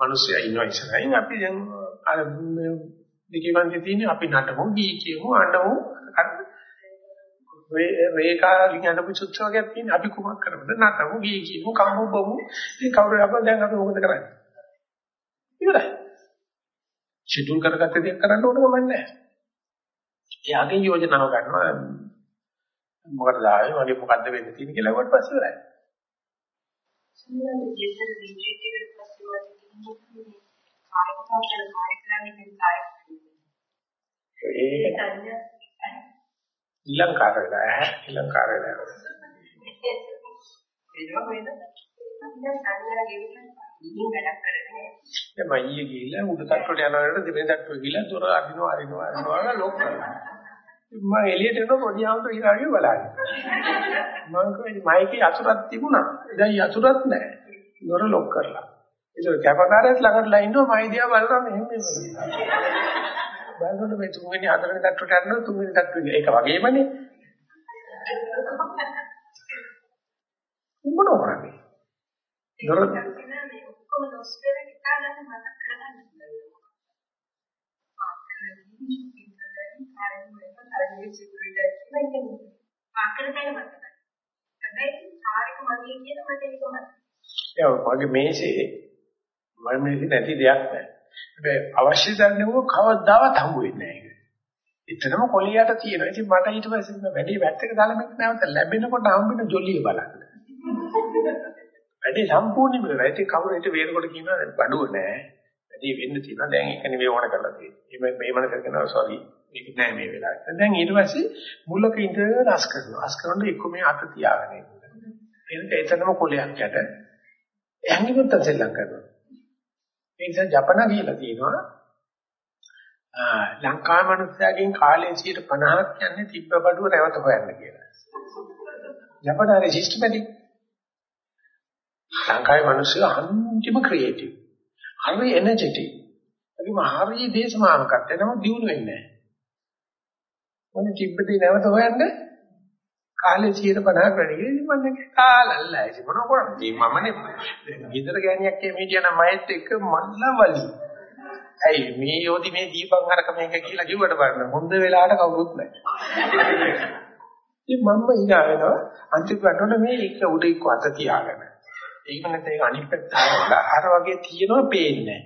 මිනිස්සයා ඉන්නවා ඉස්සරහින්. අපි දැන් අර දෙකවන්ගේ තියෙන අපි නටමු ගී කියමු අඬමු. රේඛා විඥාන පුසුත්ස වගේ තියෙන අපි කුමක් කරමුද? නටමු ගී කියමු කම්මු බොමු. ඉතින් කවුරු අපෙන් දැන් අපි මොකද කරන්නේ? ඉවරයි. ෂෙඩියුල් කරගත්ත දේ කරන්න ඕන ගමන් නැහැ. එයාගේ යෝජනාව ගන්නවා. මොකටද ආවේ? මගේ මොකද්ද වෙන්න තියෙන්නේ කියලා වට පස්සේ ඉවරයි. සම්මත ජීවිත රිට්‍රීට් එකට පස්සේ වගේ කායික කාර්යක්‍රමයකින් කාර්යය ඒ ඊලංකාර වෙලා ඈ ඊලංකාර වෙලා. ඒක වෙනද? අපි සංඥා ගෙවිලා ඉතින් වැඩක් කරන්නේ දැන් මම ඊයේ ගිහිල්ලා උඩ තට්ටුවට යනකොට දෙවෙනි තට්ටුවේ ගිහිල්ලා දොර අරිනවා අරිනවා අරිනවා ලොක් කරනවා මම එළියට එනකොට පොඩි ආමතු ඊරාවිය බලන්නේ මම කිව්වේ මයිකේ අතුරක් තිබුණා දැන් යතුරක් නැහැ දොර ලොක් කරලා ඒක කැපකාරයත් ළඟටලා ඉන්නවා මයි දිහා බලනවා මෙහෙම බලනකොට මේ තුන්වෙනි හතරවෙනි තට්ටුවට යනවා තුන්වෙනි තට්ටුවේ ඒක වගේමනේ මොනවා කරන්නේ දොර ඔක්කොම දොස්තර හිතාගන්න පාකරන මතක් කරගන්න වෙන. පාකරන තැන මතකයි. හැබැයි කාර්යක මගේ කියන මට ඒක මතකයි. ඒ වගේ මේසේ මම මේසේ නැති දෙයක් නැහැ. හැබැයි අවශ්‍ය දන්නව කවදාවත් හම්බ වෙන්නේ නැහැ. එතනම කොලියට තියෙනවා. ඉතින් මට ඊට පස්සේ වැඩි වැත්තක දාලා මේක නැවත ලැබෙනකොට හම්බෙන ජොලිය බලන්න. වැඩි සම්පූර්ණයෙන්ම වැඩි කවුරුට වේරකොට කියනවා බඩුව නෑ. වැඩි වෙන්න තියෙනවා. දැන් ඒක නෙවෙයි ඕන කරලා තියෙන්නේ. මේ මේ මනස කරනවා සෝරි. මේක නෑ මේ වෙලාවට. දැන් ඊට පස්සේ මුලක ඉඳලා රස කරනවා. රස කරනකොට එක්ක මේ අත තියාගෙන ඉන්නවා. එනක එතනම කොලයක් යට. එහංගිමුත් සෙල්ලම් කරනවා. ඒ නිසා ජපන කියලා තියෙනවා ලංකා මනුස්සයගෙන් කාලෙන් 50ක් යන්නේ තිබ්බ බඩුව නැවත හොයන්න කියලා. ජපන හරි සිස්ටමැටික්. ලංකාවේ මිනිස්සු අන්තිම ක්‍රියේටිව්. හරි එනර්ජටික්. ඒකම හරි දේශමානකත් එනම දියුණු වෙන්නේ නැහැ. මොනේ තිබ්බදී නැවත හොයන්න කාලේ 50ක් වැඩි ඉතින් මම කාලල්ලා ඉතින් මොන කරන්නේ මමනේ ගෙදර ගෑණියක් මේ කියන මයෙත් එක්ක මල්ලවලි. ඇයි මේ යෝදි මේ දීපං අරක මේක කියලා කිව්වට බලන්න. හොඳ වෙලාවට කවුරුත් නැහැ. ඉතින් මම ඉනා වෙනවා අන්තිම වටවල මේ එක උඩ එක්ක අත තියාගෙන. ඒක නැත්නම් ඒක අනිත් පැත්ත අර වගේ තියෙනවා පේන්නේ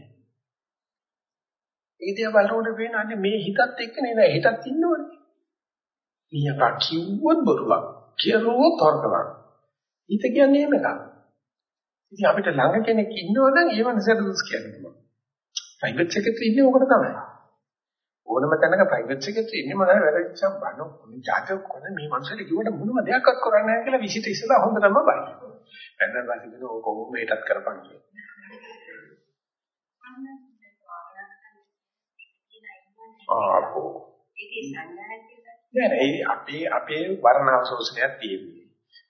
ඒ දිහා බලනකොට පේනන්නේ මේ හිතත් එක්ක නේද? හිතත් ඉන්නවනේ ඊයක කිව්වොත් බොරුවක් කියරුවොත් තර්කවක් හිත කියන්නේ එහෙම එකක් ඉතින් අපිට ළඟ කෙනෙක් ඉන්නවනම් ඒ මනසට දුස් කියන්නේ ප්‍රයිවට් සෙක්‍රටරි ඉන්නේ ඕකට තමයි. ඕනම තැනක ප්‍රයිවට් සෙක්‍රටරි ඉන්නේ මොනවාද වැරදිච්චම් බනෝ මොන ජාතක කොන මේ මනුස්සයට කිව්වට මොනම දෙයක්වත් කරන්නේ නැහැ කියලා විසිට ඉස්සලා හොඳටම බයි. එන්න පස්සේ කියන ඕක කොහොම මේකත් කරපන් කියලා. ආපෝ. නෑ ඒ අපේ අපේ වර්ණාව සෝසනයක් තියෙන්නේ.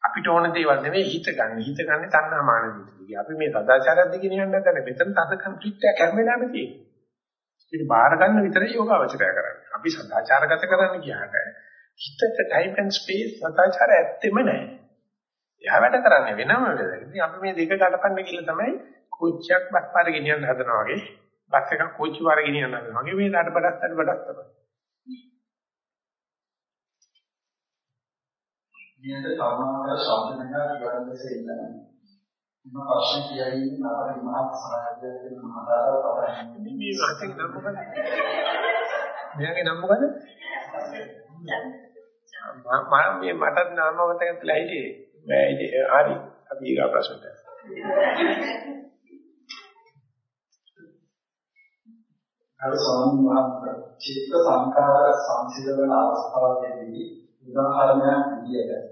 අපිට ඕන දේවල් නෙවෙයි හිත ගන්න. හිත ගන්න තණ්හා මාන දිටි. අපි මේ සදාචාරයක් දිගින් යන්න නැත්නම් මෙතන තද කන්ෆ්ලික්ට් එකක් හැම වෙලාවෙම තියෙනවා. ඒක බාර ගන්න විතරයි යෝගාවචරය කරන්නේ. අපි සදාචාරගත කරන්න ගියාට හිතට ටයිම් ඇන්ඩ් ස්පේස් සදාචාරය ඇත්තෙම නැහැ. එයා වැඩ කරන්නේ වෙනම වැඩක්. ඉතින් අපි මේ දෙක ගලපන්න කියලා තමයි කෝච්චියක් බස් පාර ගෙනියන්න හදනවා වගේ බස් එකක් කෝච්චි පාර ගෙනියන්න හදනවා වගේ මේ නඩබඩක් නඩබඩක් තමයි. නියත කර්මාවල ශබ්දනක ගණන්දසේ ඉන්නවා. මම ප්‍රශ්න කියයින් අපේ මහත් සායයෙන් මහතාව පටන් මේ වාක්‍යෙ නම මොකද? මෙයාගේ නම මොකද? මම මේ මට නම මතක තියලා හිටියේ. මම ඉතින් හරි අපි ඊගා ප්‍රශ්නට. අර ස්වාමීන් වහන්සේ චිත්ත සංකාර සංසිඳන අවස්ථාවේදී උදාහරණයක් විදියට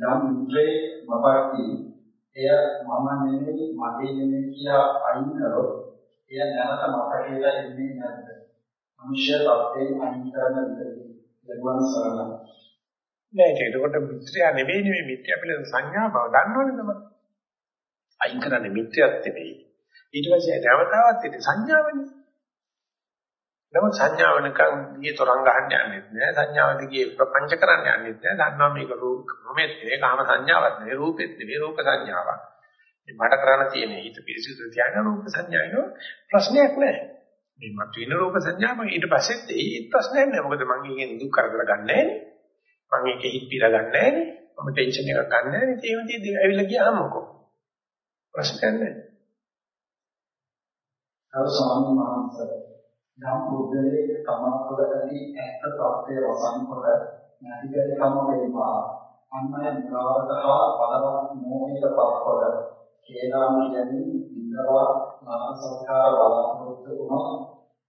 යම් මුද්‍රේ මපක්ටි එය මම නෙමෙයි මගේ නෙමෙයි කියලා අයින් කරොත් එය නැවත මට කියලා එන්නේ නැද්ද? මනුෂ්‍ය තත්ත්වයෙන් අයින් කරන විදිහට ලැබුවන් සරලයි. නෑ ඒක එතකොට මිත්‍යා නෙවෙයි නෙවෙයි මිත්‍යා පිළිබඳ සංඥා බව දන්නවනේ තමයි. අයින් කරන්නේ මිත්‍යාත් නෙවෙයි. ඊට පස්සේ නැවතාවත් ඉතින් සංඥාවනේ. නමුත් සංඥාවනකම් ඊයේ තරංග ගන්න යන්නේ නැහැ. සංඥාව දිගේ ප්‍රපංච කරන්න යන්නේ නැහැ. දන්නවා මේක රූප මොමෙත් නේ කාම සංඥාවක් නෙවෙයි රූපෙත් නෙවෙයි රූප සංඥාවක්. මේ මට කරන්න තියෙන හිත පිරිසිදු තියාගෙන රූප සංඥායන ප්‍රශ්නයක් නැහැ. මේ මත වෙන රූප සංඥාව ඊට පස්සෙත් ඒ ප්‍රශ්නයක් නැහැ. මොකද මම ඒකෙන් දුක් කරදර ගන්න නැහැ නේ. මම ඒකේ හිත පිර ගන්න නැහැ නේ. මම ටෙන්ෂන් එකක් ගන්න නැහැ නේ. ඒ වගේ ඇවිල්ලා ගියාම මොකෝ. ප්‍රශ්නයක් නැහැ. අර ස්වාමීන් වහන්සේ යම් පුද්ගලයෙක් තමන් තුළ ඇති ඇත්ත තත්ත්වය වසන්කොට නැතිකම වේවා. අන්මය මුලාවට හා බලවත් මෝහයට පත්කොට කේලාම යමින් ඉන්නවා නාසංකාර බලාපොරොත්තු වුණා.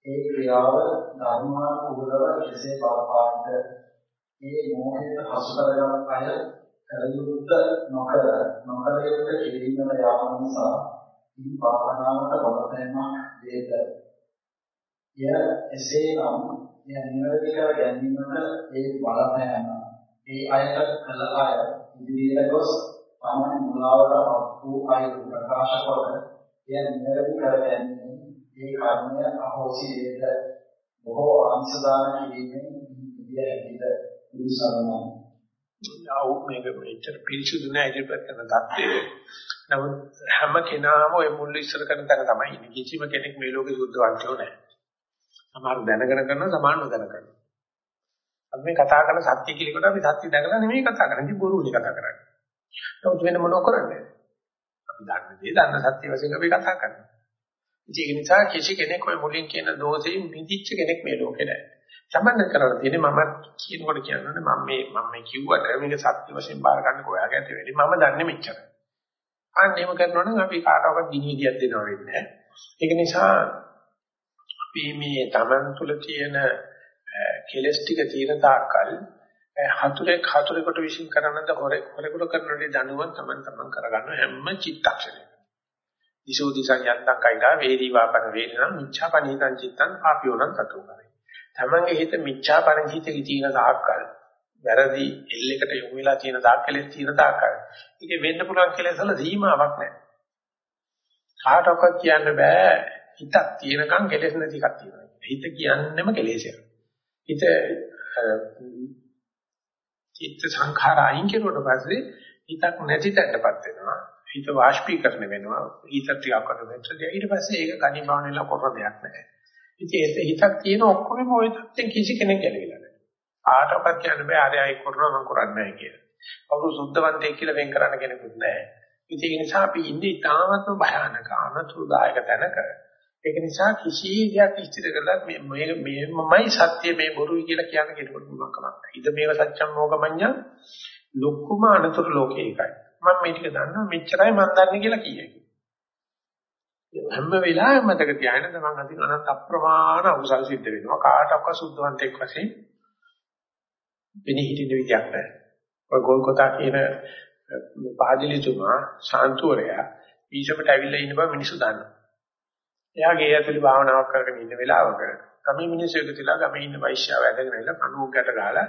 ඒ ක්‍රියාව ධර්මානුකූලව කෙසේ බලපාන්නද ඒ මෝහයට හසු කරගත් අය කලියුත් නොකර නොකර යුතු කිරීමට යාම නිසා ඉන් භාවනාවට බලපෑමක් වේද? එය එසේනම් මෙය නිවැරදි කර ගැනීමට ඒ බලපෑම ඒ අයට කළ අය ඉදිරියට ගොස් තමන් මුලාවට වූ අය ප්‍රකාශ කොට එය නිවැරදි කර ගැනීම ඒ කර්මය අහෝසි වේද බොහෝ අංශදාන කිරීමෙන් ඉදිරිය හැකිද දුසරණයි ආව මේක මෙච්චර පිළිසුදු නෑ ඉදිරිපත් කරන தත්ත්වය. නමුත් හැම කෙනාම ওই මුල් ඉස්සර කරන තැන තමයි ඉන්නේ. කිසිම කෙනෙක් මේ ලෝකේ සුද්ධවන්තයෝ නෑ. සමහර දැනගෙන කරනවා සමහර නොදැන කරනවා. අපි මේ කතා කරන සත්‍ය කියනකොට අපි සත්‍ය දැකලා නෙමෙයි කතා කරන්නේ බොරුනේ කතා කරන්නේ. නමුත් වෙන මොනව කරන්නේ? අපි දන්න දේ දන්න සත්‍ය වශයෙන් අපි කතා කරනවා. ඒක නිසා කිසි කෙනෙක් ඔය මුලින් කියන දෝෂයෙන් මිදිච්ච කෙනෙක් මේ ලෝකේ නැහැ. සම්බන්ධ කරලා තියෙන්නේ මම කියනකොට කියන්නේ මම මේ මම මේ කිව්වට මේක සත්‍ය වශයෙන් බාර ගන්න කොයාගේ ඇති වෙන්නේ මම දන්නේ මෙච්චරයි. අන්නේම කරනවා නම් අපි කාටවත් ගිනිහිදියක් දෙනව වෙන්නේ ඒක නිසා අපි මේ Taman තුල තියෙන කෙලස් ටික තියෙන තාක්කල් හතුරෙක් හතුරෙකුට විශ්ින් කරනද හොරෙකුට කරනදී දනුවන් Taman Taman කරගන්න හැම චිත්තක්ෂණයක. දිසෝ දිසං යත්තං කයිලා වේදී වාපන වේදනම් මිච්ඡාපනීතං චිත්තං පාපියෝනං තතෝ කරේ. Tamanගේ හිත මිච්ඡාපනීතකේ තියෙන තාක්කල් වැරදි එල්ලයකට යොමු වෙලා තියෙන දාකලෙස් තියෙන දාකල්. ඒකේ වෙන්න පුළුවන් කෙලෙස් වල සීමාවක් නැහැ. කාටවත් කියන්න බෑ හිතක් තියෙනකන් කෙලෙස් නැති එකක් තියෙනවා. හිත කියන්නෙම කෙලෙසයක්. හිත චිත්ත සංඛාර අයින් කරුවට පස්සේ හිතක් නැති තැනටපත් වෙනවා. හිත වාෂ්පීකරණය වෙනවා. හිත ටිකක් කරගෙන ඊට පස්සේ ඒක ගණිබාන වෙලා කරන දෙයක් නැහැ. ඉතින් ඒ හිතක් තියෙන ඔක්කොම ওই තත්ත්වෙන් කිසි කෙනෙක් ගැලවිලා ආටවත් කියන්න බෑ අර අය කරනවා මම කරන්නේ නැහැ කියලා. කවුරු සුද්ධවන්තයෙක් කියලා වෙන් කරන්න කෙනෙකුත් නැහැ. ඉතින් ඒ නිසා අපි ඉන්නේ ඊටාමත්ම භයානක අනතුරුදායක තැනක. ඒක නිසා කිසි දෙයක් ඉස්තිර කරලා මේ මේ මමයි සත්‍ය මේ බොරුයි කියලා කියන්න කෙනෙකුට පුළුවන් කමක් නැහැ. ඉද මේව සත්‍යම් මොගමඤ්ඤං ලොකුම අනතුරු ලෝකේ එකයි. මම මේ ටික දන්නවා මෙච්චරයි මම දන්නේ කියලා කියයි. හැම වෙලාවෙම මතක තියාගන්න තමන් අදින අනන්ත අප්‍රමාණ අකුසල් සිද්ධ වෙනවා. කාටවත් සුද්ධවන්තයෙක් වශයෙන් වෙන්නේ හිටින විදියක් නැහැ. ඔය ගෝල්කොතා කියන පාදිලිතුමා ශාන්තුවරයා ඊශපට ඇවිල්ලා ඉන්න බව මිනිස්සු දන්නවා. එයාගේ ඒ ඇතුළේ භාවනාවක් කරගෙන ඉන්න වෙලාවක ගමේ මිනිස්සු එකතුලා ගමේ ඉන්න වෛශ්‍යාව ඇදගෙන ඇවිල්ලා කණුවකට ගහලා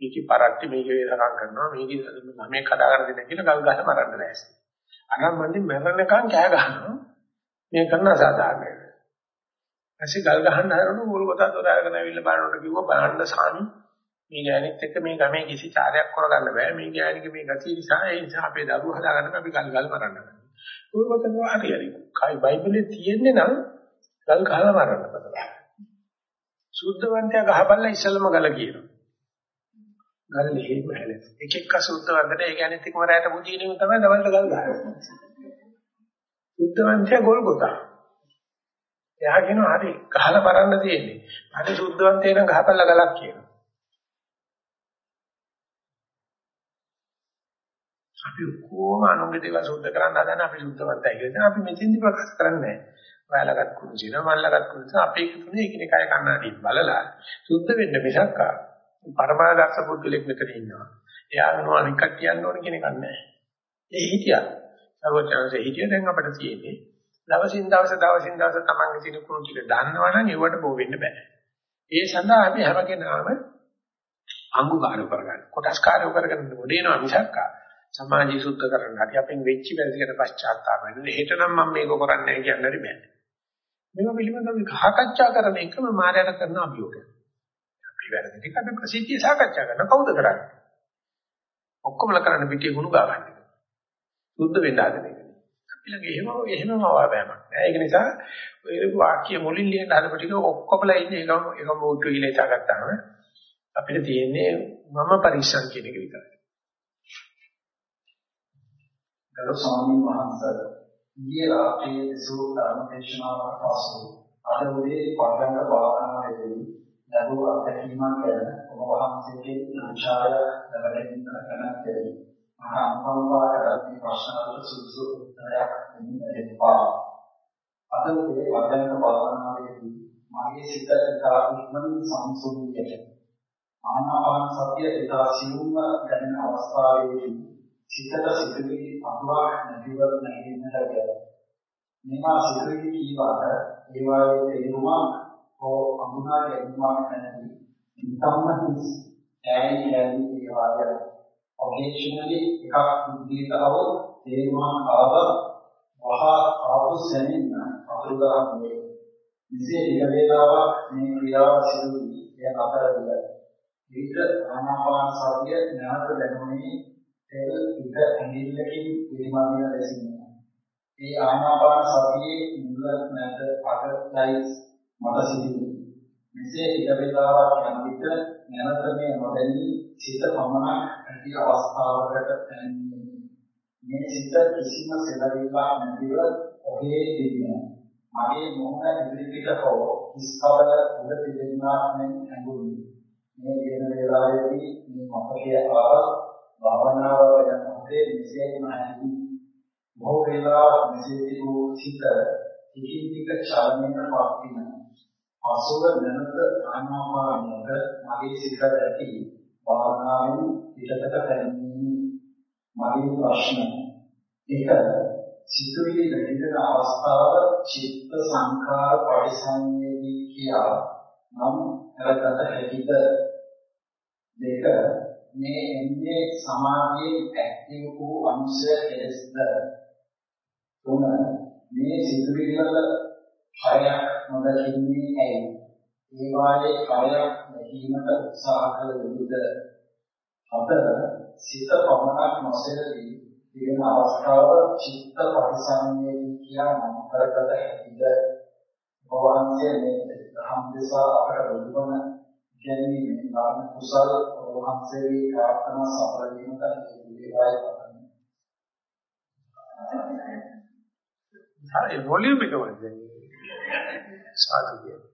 මේකේ පරක්ටි මේකේ වේදකම් කරනවා මේකේ ගමේ කඩාගෙන දෙන්න කියලා ගල් ගහලා මරන්න දැස්ති. අනම් මන්නේ මරණකම් කෑ ගහනවා. මේ කරන සාධාරණයි. ඇසි ගල් ගහන්න හරනු ගෝල්කොතා දොර අරගෙන ඇවිල්ලා බලනකොට කිව්වා බලන්න සාමි මේ ගෑණිත් එක්ක මේ ගමේ කිසි චාරයක් කරගන්න බෑ. මේ ගෑණිගේ මේ ගතිය නිසා ඒ නිසා අපේ දරුවෝ හදාගන්න අපි ගල් ගල් මරන්න බෑ. උල්පතන හරි හරි. කයි බයිබලේ තියෙන්නේ නම් ගල් ගහලා මරන්න බෑ. සුද්ධවන්තයා ගහපල්ලා ඉස්සලම ගල කියනවා. ගල් ලෙහෙම හැලෙන. එක එක සුද්ධවන්තට ඒ ගෑණිත් එක්කම රැයට බුදිනේ තමයි දවල්ට ගල් ගහන්නේ. සුද්ධවන්තයා ගොල් ගොතා. එයා කියනවා හරි ගහලා මරන්න තියෙන්නේ. හරි සුද්ධවන්තේ නම් ගහපල්ලා ගලක් කියනවා. අපි කොහොම අනුන්ගේ දේවල් සුද්ධ කරන්න හදන අපි සුද්ධවන්තයි කියලා අපි මෙතෙන්දි ප්‍රකාශ කරන්නේ නැහැ. ඔයාලගත් කුරුසින මල්ලගත් කුරුසින අපේ තුනේ එකිනෙකාගේ කන්නාඩියෙන් බලලා සුද්ධ වෙන්න මිසක් පරමාදර්ශ පුද්ගලෙක් මෙතන ඉන්නවා. එයා වෙනවා අනික් කියන්න ඕන කියන එකක් නැහැ. ඒ හිතියා. සර්වචන්සේ හිතිය දැන් අපිට තියෙන්නේ දවසින් දවස දවසින් දවස තමන්ගේ තියෙන කුණු ටික දන්නවනම් ඒවට බෝ වෙන්න බෑ. ඒ සඳහා අපි හැම කෙනාම අංගුකාරය කරගන්න. කොටස් කාර්ය කරගන්න මොඩේනවා මිසක් සමාජය සුද්ධ කරන්න හරි අපෙන් වෙච්ච වැරදිකට පශ්චාත්තාප වෙන්න. එහෙට නම් මම මේක කරන්නේ නැහැ කියන්න හරි බෑ. මේවා පිළිබඳව කහකච්ඡා කරන එකම මායයට කරන අභියෝගයක්. අපි වැරදි ටික අපි ප්‍රසිද්ධිය සාකච්ඡා කරන කවුද කරන්නේ? ඔක්කොමලා කරන්න පිටිය ගුණ ගාගන්න. සුද්ධ වෙන්න හදන එක. අපි ළඟ එහෙම එහෙමම අවාබෑමක් නෑ. ඒක නිසා ඔය වාක්‍ය මුලින් ලියන හදපු ටික ඔක්කොමලා ඉන්නේ එකම එකම බෝට්ටු ඉලේ තාගත්තාම අපිට තියෙන්නේ මම පරිස්සම් කියන එක විතරයි. ගරු ස්වාමීන් වහන්සේ ඊයේ රාත්‍රියේ සූ ධර්ම දේශනාවක් පසු අද උදේ පරංග භාවනාවේදී ලැබූ අත්දැකීමක් ගැන ඔබ වහන්සේගේ විචාර ලැබෙන්න කරන මහා අනුකම්පාවකට ප්‍රශ්නවලට සුදුසු උත්තරයක් දෙන්නවා. අද උදේ පරංග භාවනාවේදී මගේ සිත ඉතා ඉක්මනින් සංසුන් වියට ආනාපාන සතිය ඉතා සියුම්ව දැනෙන අවස්ථාවේදී සිතට සිතුවිලි අතුරක් නැතිව නැගෙන්නට බැහැ. මේවා සිතුවිලි කීවාට ඒවායේ තේරුමක් හෝ අමුණා ගැනීමක් නැති නිකම්ම හිස් ඈයි ඈයි ඒවාය. occasionally එකක් මුදීතව තේරුමක් ආව වහා ආපු සැනින් අතුරුදහන් වේ. මෙසේ ටික වේලාවක් මේ ක්‍රියාව සිදු වී එය අතර විලයි. ඊට ආනාපාන සතිය නැවත දැනුනේ තෙල් පිට ඇඟිල්ලකින් පිරිමදින ලෙසින් මේ ආනාපාන සතියේ මුල නැද අගයි මට සිදුවේ. මෙසේ ටික වේලාවක් යන විට නැවත මේ නොදැනී සිත පමණක් ඇති අවස්ථාවකට පැමිණෙනවා. මේ සිත කිසිම සෙලවිල්ලක් නැතිව ඔහේ දිවින. මගේ මොහොන ඉදිරිපිට හෝ ඉස්කවල උඩ තිබෙනා මෙන් ඇඟුනි. මේ දින වේලාවේදී මේ මතකය ආව භාවනාව යන මොහොතේ විශේෂම ඇති බොහෝ වේලාවක් මෙසේ තිබූ සිත ටිකින් ටික චලනයට පත් වෙනවා. අසුර නැනත ආනාපානයට මගේ සිත ඇති භාවනාවෙන් පිටතට පැමිණීමේ මගේ ප්‍රශ්න එක සිතුවිලි වැඩිවෙන අවස්ථාව චිත්ත සංඛාර පරිසංවේදී කියා නම් කරගත හැකිද දෙක මේ එන්නේ සමාධියේ ඇක්ටිව් වූ අංශය කෙලෙස්ද? තුන මේ සිතුවිලි වල හයක් නොදකින්නේ ඇයි? ඒ වායේ කයක් නැගීමට උත්සාහ කළ යුතුද? හතර සිත පමණක් නොසෙලී තියෙන අවස්ථාව චිත්ත පරිසංවේදී කියා නම් කරගත හැකිද? භවන්සේ මේ ධම්ම දේශා අපට බුදුම ගැනීම නාම කුසල වහන්සේගේ ප්‍රාර්ථනා සඵල වීමට හේතු වේවායි පතමි. හරි වොලියුම් එක වගේ සාදු කියන්නේ.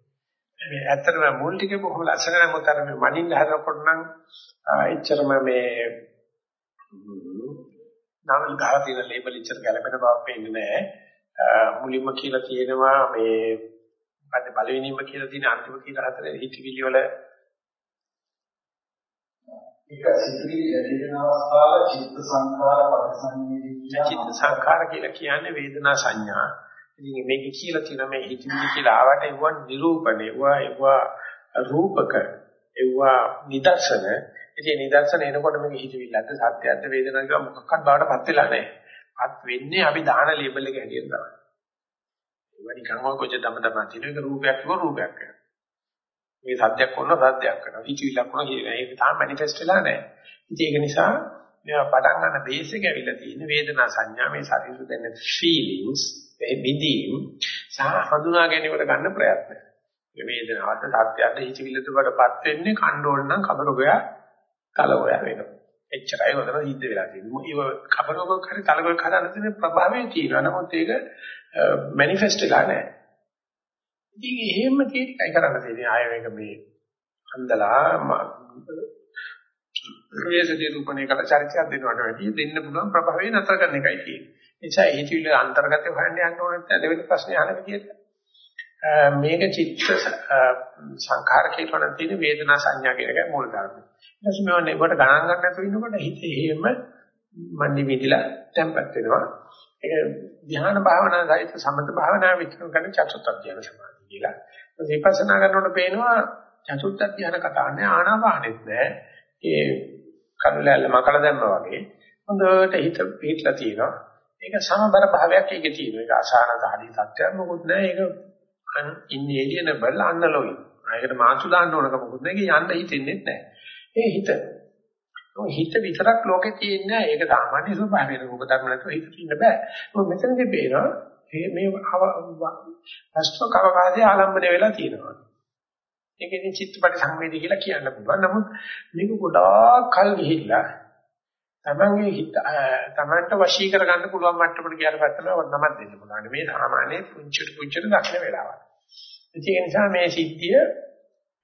මේ ඇත්තටම මුල් ටික බොහොම ලස්සනයි මොකද අර මේ මනින්න හදනකොට නම් එච්චරම මේ නාමල් ගහලා තියෙන ලේබල් එච්චර ගැලපෙන බව පේන්නේ නැහැ. මුලින්ම කියලා තියෙනවා මේ මොකද පළවෙනිම කියලා තියෙන අන්තිම කියලා හතරේ හිතවිලි වල එක සිතිවිලි ඇතිවෙන අවස්ථාව චිත්ත සංඛාර පරිසංවේදී චිත්ත සංඛාර කියලා කියන්නේ වේදනා සංඥා. ඉතින් මේක කියලා තියෙන මේ හිතවිලි කියලා ආවට ඒවා නිරූපණය, ඒවා ඒවා රූපක, ඒවා නිදර්ශන. ඉතින් නිදර්ශන එනකොට මේක හිතවිල්ලක්ද සත්‍යයක්ද වේදනාවක්ද මොකක්වත් බාටපත් වෙලා නැහැ. පත් වෙන්නේ අපි දාන ලේබල් එක හැටියට තමයි. ඒවා නිකන් ඔය කොච්චර දම දම තියෙන එක රූපයක් කිව්ව රූපයක් වෙනවා. මේ සත්‍යයක් වුණා සත්‍යයක් වෙනවා. හිතවිල්ලක් වුණා කියන ඒක තාම මැනිෆෙස්ට් වෙලා නැහැ. ඉතින් ඒක නිසා මේවා පටන් ගන්න බේස් එක ඇවිල්ලා තියෙන වේදනා සංඥා මේ ශරීර දෙන feelings මේ විදීම් සහ හඳුනා ගැනීමට ගන්න ප්‍රයත්න. මේ වේදනාවට සත්‍යයට හිතවිල්ලට වඩපත් වෙන්නේ කණ්ඩෝල් නම් කබරෝගය කලෝය වෙනවා. එච්චරයි වදන සිද්ධ වෙලා තියෙන්නේ. ඒක කබරෝගයක් හරි කලෝගයක් හරි අනතින ප්‍රභාවය තියෙනවා. නමුත් ඒක මැනිෆෙස්ට් වෙලා නැහැ. ඉතින් එහෙම තියෙකයි කරන්න තියෙන්නේ. ආය මේක මේ අන්දලා ප්‍රවේශදී රූපණේ කල චරිතයක් දෙනවට වැඩිය දෙන්න පුළුවන් ප්‍රභාවය නතර කරන එකයි තියෙන්නේ. ඒ නිසා හිතවිල්ල අන්තර්ගතව හොයන්න යන්න ඕනේ නැත්නම් දෙවෙනි ප්‍රශ්නේ අහන විදිහට මේක චිත්ත සංඛාර කියනවා තියෙන වේදනා සංඥා කියන එකයි මූල ධර්මය. ඊට පස්සේ මේවට ගණන් ගන්න නැතුව ඉන්නකොට හිතේ එහෙම මන්නේ විදිලා තැම්පත් වෙනවා. ඒක ධ්‍යාන භාවනා සහිත සමත භාවනා විචාර කරන චතුත් අධ්‍යාන සමාධිය කියලා. විපස්සනා කරනකොට පේනවා චතුත් අධ්‍යාන කතා නැහැ ආනාපානෙත් නැහැ. ඒ කඩලැල්ල මකල දැම්මා වගේ හොඳට හිත පිටලා තියෙනවා. ඒක සමබර භාවයක් ඒකේ තියෙනවා. ඒක අසහනකාරී තත්ත්වයක් මොකුත් නැහැ. ඒක ඉන්එලියනබල් අන්නලොයි. ආයකට මාසු දාන්න ඕනක මොකුත් නැහැ. ඒක යන්න හිතෙන්නේ නැහැ. ඒ හිත හිත විතරක් ලෝකේ තියෙන්නේ ඒක සාමාන්‍ය ස්වභාවයෙන් රූප ධර්ම නැතුව හිත ඉන්න බෑ. මොකද මෙතනදී පේනවා මේ අස්තක අවකාශයේ ආලම්බණය වෙලා තියෙනවා. ඒක ඉතින් චිත්තපටි සංවේදී කියලා කියන්න පුළුවන්. නමුත් මේක ගොඩාක් කල් ගිහිල්ලා තමන්ගේ හිත තමන්ට වශී කරගන්න පුළුවන් මට්ටමට ගියාට පස්සේ නමක් දෙන්න පුළුවන්. මේ සාමාන්‍ය පුංචි පුංචි දක්ෂණ වෙලාවක්. ඒ නිසා මේ සිද්ධිය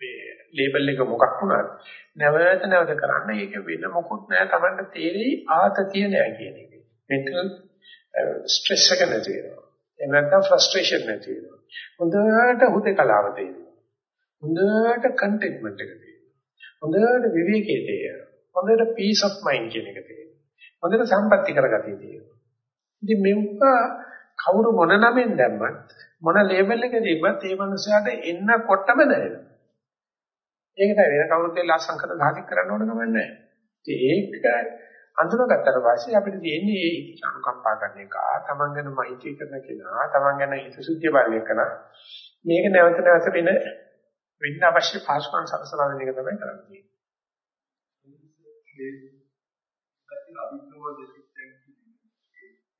මේ ලේබල් එක මොකක් වුණත් නැවත නැවත කරන්න ඒක වෙන මොකුත් නෑ තමන්ට තේරෙයි ආතතිය නෑ කියන එක. මෙන්ටල් ස්ට්‍රෙස් එක නැති වෙනවා. එහෙම නැත්නම් ෆ්‍රස්ට්‍රේෂන් නැති වෙනවා. හොඳට හුදකලාව තියෙනවා. හොඳට කන්ටෙන්ට්මන්ට් එක තියෙනවා. හොඳට විවේකයේ තියෙනවා. හොඳට පීස් ඔෆ් මයින්ඩ් කියන එක තියෙනවා. හොඳට සම්පත්‍ති කරගතිය තියෙනවා. ඉතින් මේක කවුරු මොන නමෙන් දැම්මත් මොන ලේබල් එක දීපත් ඒ මනුස්සයාට එන්නකොටම දැනෙනවා. ඒකට වෙන කවුරුත් ඒ ලස්සන්කට සාධික කරන්න ඕන ගමන් නැහැ. ඒක අඳුනගත්තට පස්සේ අපිට තියෙන්නේ මේ අනුකම්පා කරන එක, තමන් ගැන මෛත්‍රී කරන කෙනා, තමන් ගැන හිත සුද්ධිය බලන එක මේක නැවත නැවත වෙන වෙන්න අවශ්‍ය පාස්කම් සලසලා දෙන එක තමයි කරන්නේ. ඒක අභිනව දෙසිටෙන්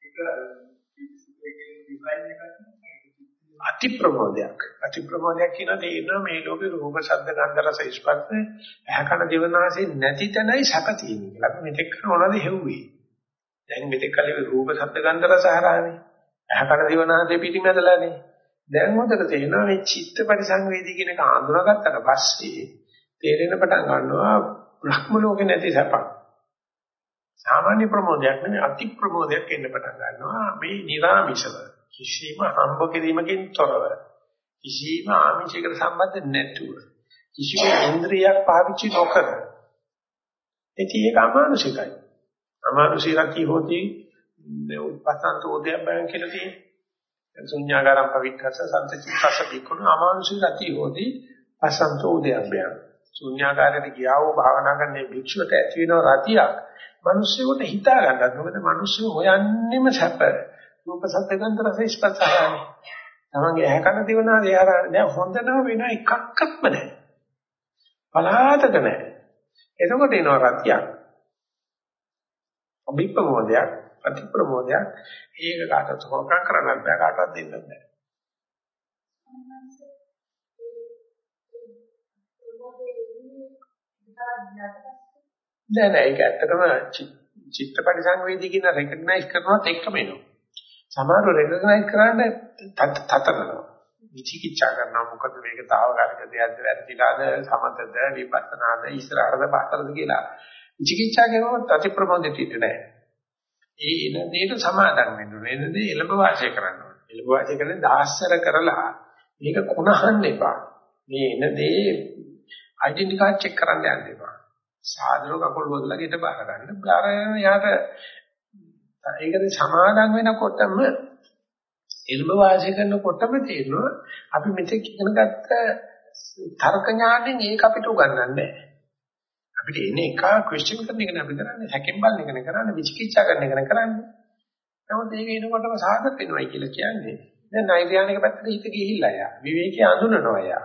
එක ඩිෆයින් එකක් අති ප්‍රමෝදයක් අති ප්‍රමෝදයක් කියන දේ ඉන්නවා මේ ලෝකේ රූප ශබ්ද ගන්ධ රස ස්පර්ශ ඇහැකන දිවනාසේ නැති තැනයි සැප තියෙන්නේ කියලා. අපි මෙතෙක් කරනවද හෙව්වේ? දැන් මෙතෙක් කලේ රූප ශබ්ද ගන්ධ රස හරහානේ. ඇහැකන දිවනාසේ පිටිමැදලානේ දැන් හොඳට තේරෙනවා මේ චිත්ත පරිසංවේදී කියන එක හඳුනාගත්තට පස්සේ තේරෙන පටන් ගන්නවා බ්‍රහ්ම ලෝකේ නැති සැපක්. සාමාන්‍ය ප්‍රමෝදයක් නෙමෙයි අති ප්‍රමෝදයක් එන්න පටන් ගන්නවා මේ නිර්ාමිෂව කිසිම හම්බ කිරීමකින් තොරව කිසිම ආමිෂයකට සම්බන්ධ නැතුව කිසිම ඉන්ද්‍රියක් පාවිච්චි නොකර ඉතින් ඒක අමානුෂිකයි. අමානුෂී රති හොති උපසන්ත උද්‍යප්පයන් කියලා තියෙන්නේ. ශුන්‍යාගාරම් පවික්කස සම්චිත්තස බිකුණ අමානුෂී රති හොති අසන්ත උද්‍යප්පයන් ශුන්‍යාගාරයට ගියා වූ භාවනා කරන භික්ෂුවට ඇති වෙන රතියක් මිනිස්සුන්ට හිතා ගන්නත් මොකද? මිනිස්සු හොයන්නෙම සැප. රූප සත්‍ය ගන්ධ රස ස්පර්ශ ආයන. තමන්ගේ ඇහැ කන දිවනා දේහරණ දැන් හොඳටම වෙන එකක්වත්ම නැහැ. පලාතක නැහැ. එතකොට එනවා රත්යක්. අභිප්‍රමෝදයක්, අතිප්‍රමෝදයක් ඒක කාටවත් හොරකම් කරන්නත් බෑ කාටවත් දෙන්නත් බෑ. නෑ නෑ ඒක ඇත්තටම චිත්ත පරිසංවේදී කියන රෙකග්නයිස් කරනවත් එක්කම එනවා. සමහරව රෙකග්නයිස් කරන්න තතරනවා. විචිකිච්ඡා කරනවා මොකද මේක తాවකාලික දෙයක්ද වැරදිලාද සමතද විපස්සනාද ඉස්සරහද පස්සරද කියලා. විචිකිච්ඡා කරනකොට අතිප්‍රමෝදිත නෑ. ඒ එන දෙයට සමාදම් වෙන්න ඕනේ. එන දේ එළඹ වාසය කරන්න ඕනේ. එළඹ වාසය කරන්නේ දාස්සර කරලා මේක කුණහන්න එපා. මේ එන දේ ඩෙන්ටි කාඩ් චෙක් කරන්න යන්න එපා. සාධන කකුල් වලලා ගෙට බාර ගන්න. බාර යාට ඒකද සමාදම් වෙනකොටම එල්බ වාසය කරනකොටම තේරෙනවා අපි මෙතෙක් ඉගෙන ගත්ත තර්ක ඥාණයෙන් ඒක අපිට උගන්වන්නේ නැහැ. අපිට එන්නේ එක ක්වෙස්චන් කරන එක අපි කරන්නේ හැකෙන් බලන එකනේ කරන්නේ විචිකිච්ඡා කරන එකනේ කරන්නේ. නමුත් ඒක එනකොටම සාධක වෙනවයි කියලා කියන්නේ දැන් නෛර්යානික පැත්තට හිත ගිහිල්ලා යා. විවේකී අඳුනනවා යා.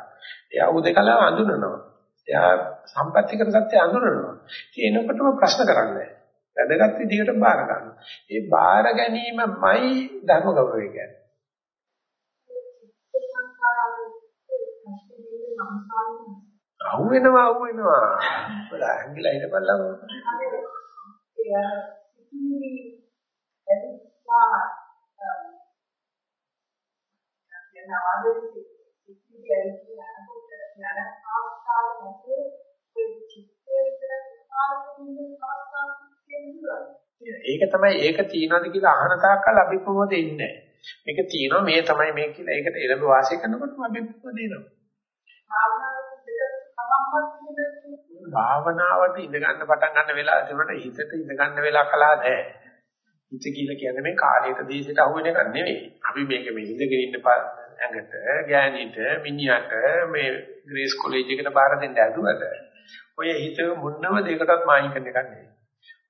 එයා උදකලාව අඳුනනවා. එයා සම්පත්‍තිකර සත්‍ය අඳුනනවා. ඒ එනකොටම ප්‍රශ්න කරන්නේ වැදගත් විදිහට බාර ගන්නවා. ඒ බාර ගැනීමමයි ධර්ම ගෞරවය කියන්නේ. අහු වෙනවා අහු වෙනවා. බලා ඇඟිලා හිටපල්ලා. ඒක තමයි ඒක තියනවාද කියලා අහන තාක්කල් අභිප්‍රමෝද ඉන්නේ මේක තියෙනවා මේ තමයි මේ කියලා ඒකට එළඹ වාසය කරනකොටම අභිප්‍රමෝද එනවා. භාවනාවට ඉඳ ගන්න පටන් ගන්න වෙලාව තිබුණාට හිතට ඉඳ ගන්න වෙලා කලහ නැහැ. හිත කියලා කියන්නේ මේ කාලයට දේශයට අහු වෙන එකක් නෙවෙයි. අපි මේක මේ ඉඳගෙන ඉන්න ඇඟට, ගෑණිට, මිනිහට මේ ග්‍රේස් කොලෙජ් එකට බාර දෙන්න ඇදුවට ඔය හිත මොනම දෙයකටවත් මායින් කරන එකක් නෙවෙයි.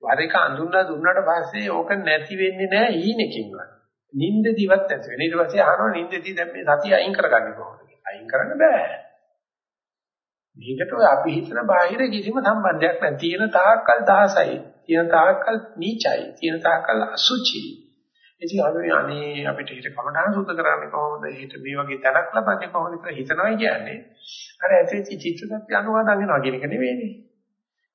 වර එක අඳුන්ලා දුන්නාට පස්සේ ඕක නැති වෙන්නේ නැහැ ඊනකින්වත්. නිින්දදිවත් නැති වෙන. ඊට පස්සේ අහනවා නිින්දදී දැන් මේ සතිය අයින් කරගන්නේ කොහොමද කියලා. අයින් කරන්න බෑ. මේකට ඔය අපි හිතන බාහිර කිසිම සම්බන්ධයක් නැහැ. තියෙන තාක්කල් දහසයි. තියෙන තාක්කල් නීචයි. තියෙන තාක්කල් අසුචි. ඉතින් අපි අනේ අපිට හිත කමඨාන සුද්ධ කරන්නේ කොහොමද? හිත මේ වගේ තැනක් ලබන්නේ කොහොමද කියලා හිතනවා කියන්නේ. අර ඇතුලේ චිත්තසත්‍ය අනුවාදම් වෙනවා කියන එක නෙවෙයිනේ.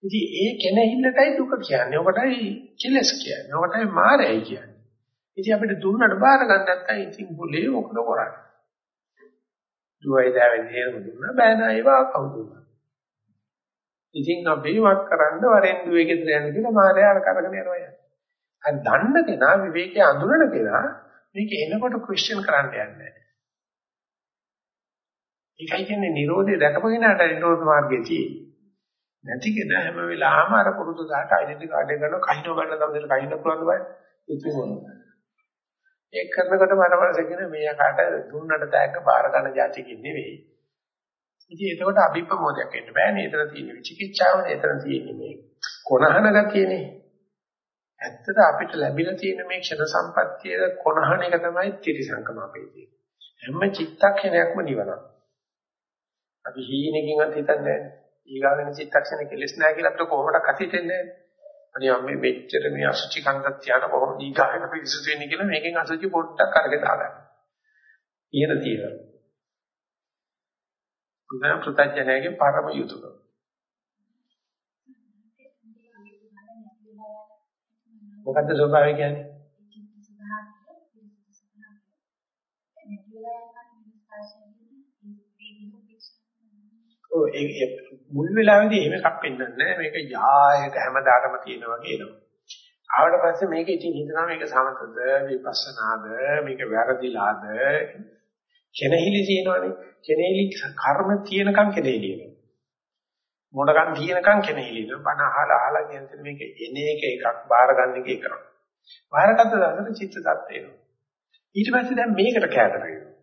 ඉතින් ඒ කෙනෙහිල්ලටයි දුක කියන්නේ. ඔකටයි කෙලස් කියන්නේ. ඔකටයි මායයි කියන්නේ. ඉතින් අපිට දුන්නට බාර ගන්න නැත්නම් ඉතින් බුලේ මොකද කරන්නේ? දුවයි දාවෙන් හේම දුන්නා බෑ නා ඒවා කවුද ඉතින් අපි වක් කරන්න වරෙන් දුවේ ගෙදර යන කියලා මායාව කරගෙන යනවා යන්නේ. අර දන්න කෙනා විවේකයේ අඳුරන කෙනා මේක එනකොට ක්වෙස්චන් කරන්න යන්නේ නැහැ. ඒකයි කියන්නේ Nirodhe දැකපගෙනාට නිරෝධ මාර්ගයේ තියෙන්නේ. නැති කෙනා හැම වෙලාවම අර පුරුදු දාට ඩෙන්ටි කාඩ් එක ගන්න කහිනව ගන්න තමයි කහින පුළුවන් බෑ. ඉතින් මොනවා. ඒක කරනකොට මට මනසකින මේ කාට දුන්නට තෑග්ග බාර ගන්න જાතිකින් නෙවෙයි. ඉතින් එතකොට අභිප්‍රමෝදයක් එන්න බෑනේ. එතන තියෙන විචිකිච්ඡාවනේ. එතන තියෙන්නේ මේ කොනහන ගතියනේ. ඇත්තට අපිට ලැබිලා තියෙන මේ ක්ෂණ සම්පත්තිය කොනහන එක තමයි ත්‍රිසංකම අපේ තියෙන්නේ. හැම චිත්තක්ෂණයක්ම නිවනක්. අපි හීනකින්වත් හිතන්නේ නැහැ. ඊගාවෙන චිත්තක්ෂණ කෙලස් නැහැ කියලා අපිට කොහොමද කතිතෙන්නේ? අනිත් මේ මෙච්චර මේ අසුචි කන්දක් තියන කොහොමද ඊගාකට පිරිසුදු වෙන්නේ කියලා මේකෙන් අසුචි පොඩ්ඩක් අරගෙන දාගන්න. ඊයර තියෙනවා. බුදුන් ප්‍රත්‍යඥයේ පරම යුතුයකම. මොකද්ද ස්වභාවය කියන්නේ? ඔව් ඒ මුල් වෙලාවේදී එහෙම එකක් පෙන්වන්නේ නැහැ මේක යායක හැමදාටම තියෙන වගේ එනවා. ආවට පස්සේ මේක ඉතින් හිතනවා මේක සමතද විපස්සනාද මේක වැරදිලාද කෙනෙහිලි තියෙනවනේ කෙනෙහිලි කර්ම තියෙනකම් කෙනෙහිලි වෙනවා. මොඩකම් තියෙනකම් කෙනෙහිලි වෙනවා. බණ අහලා අහලා කියන මේක එන එක එකක් බාර ගන්න එක එකක්. බාරගත්ත දාසට චිත්ත tatt එනවා. ඊට පස්සේ දැන් මේකට කැදර වෙනවා.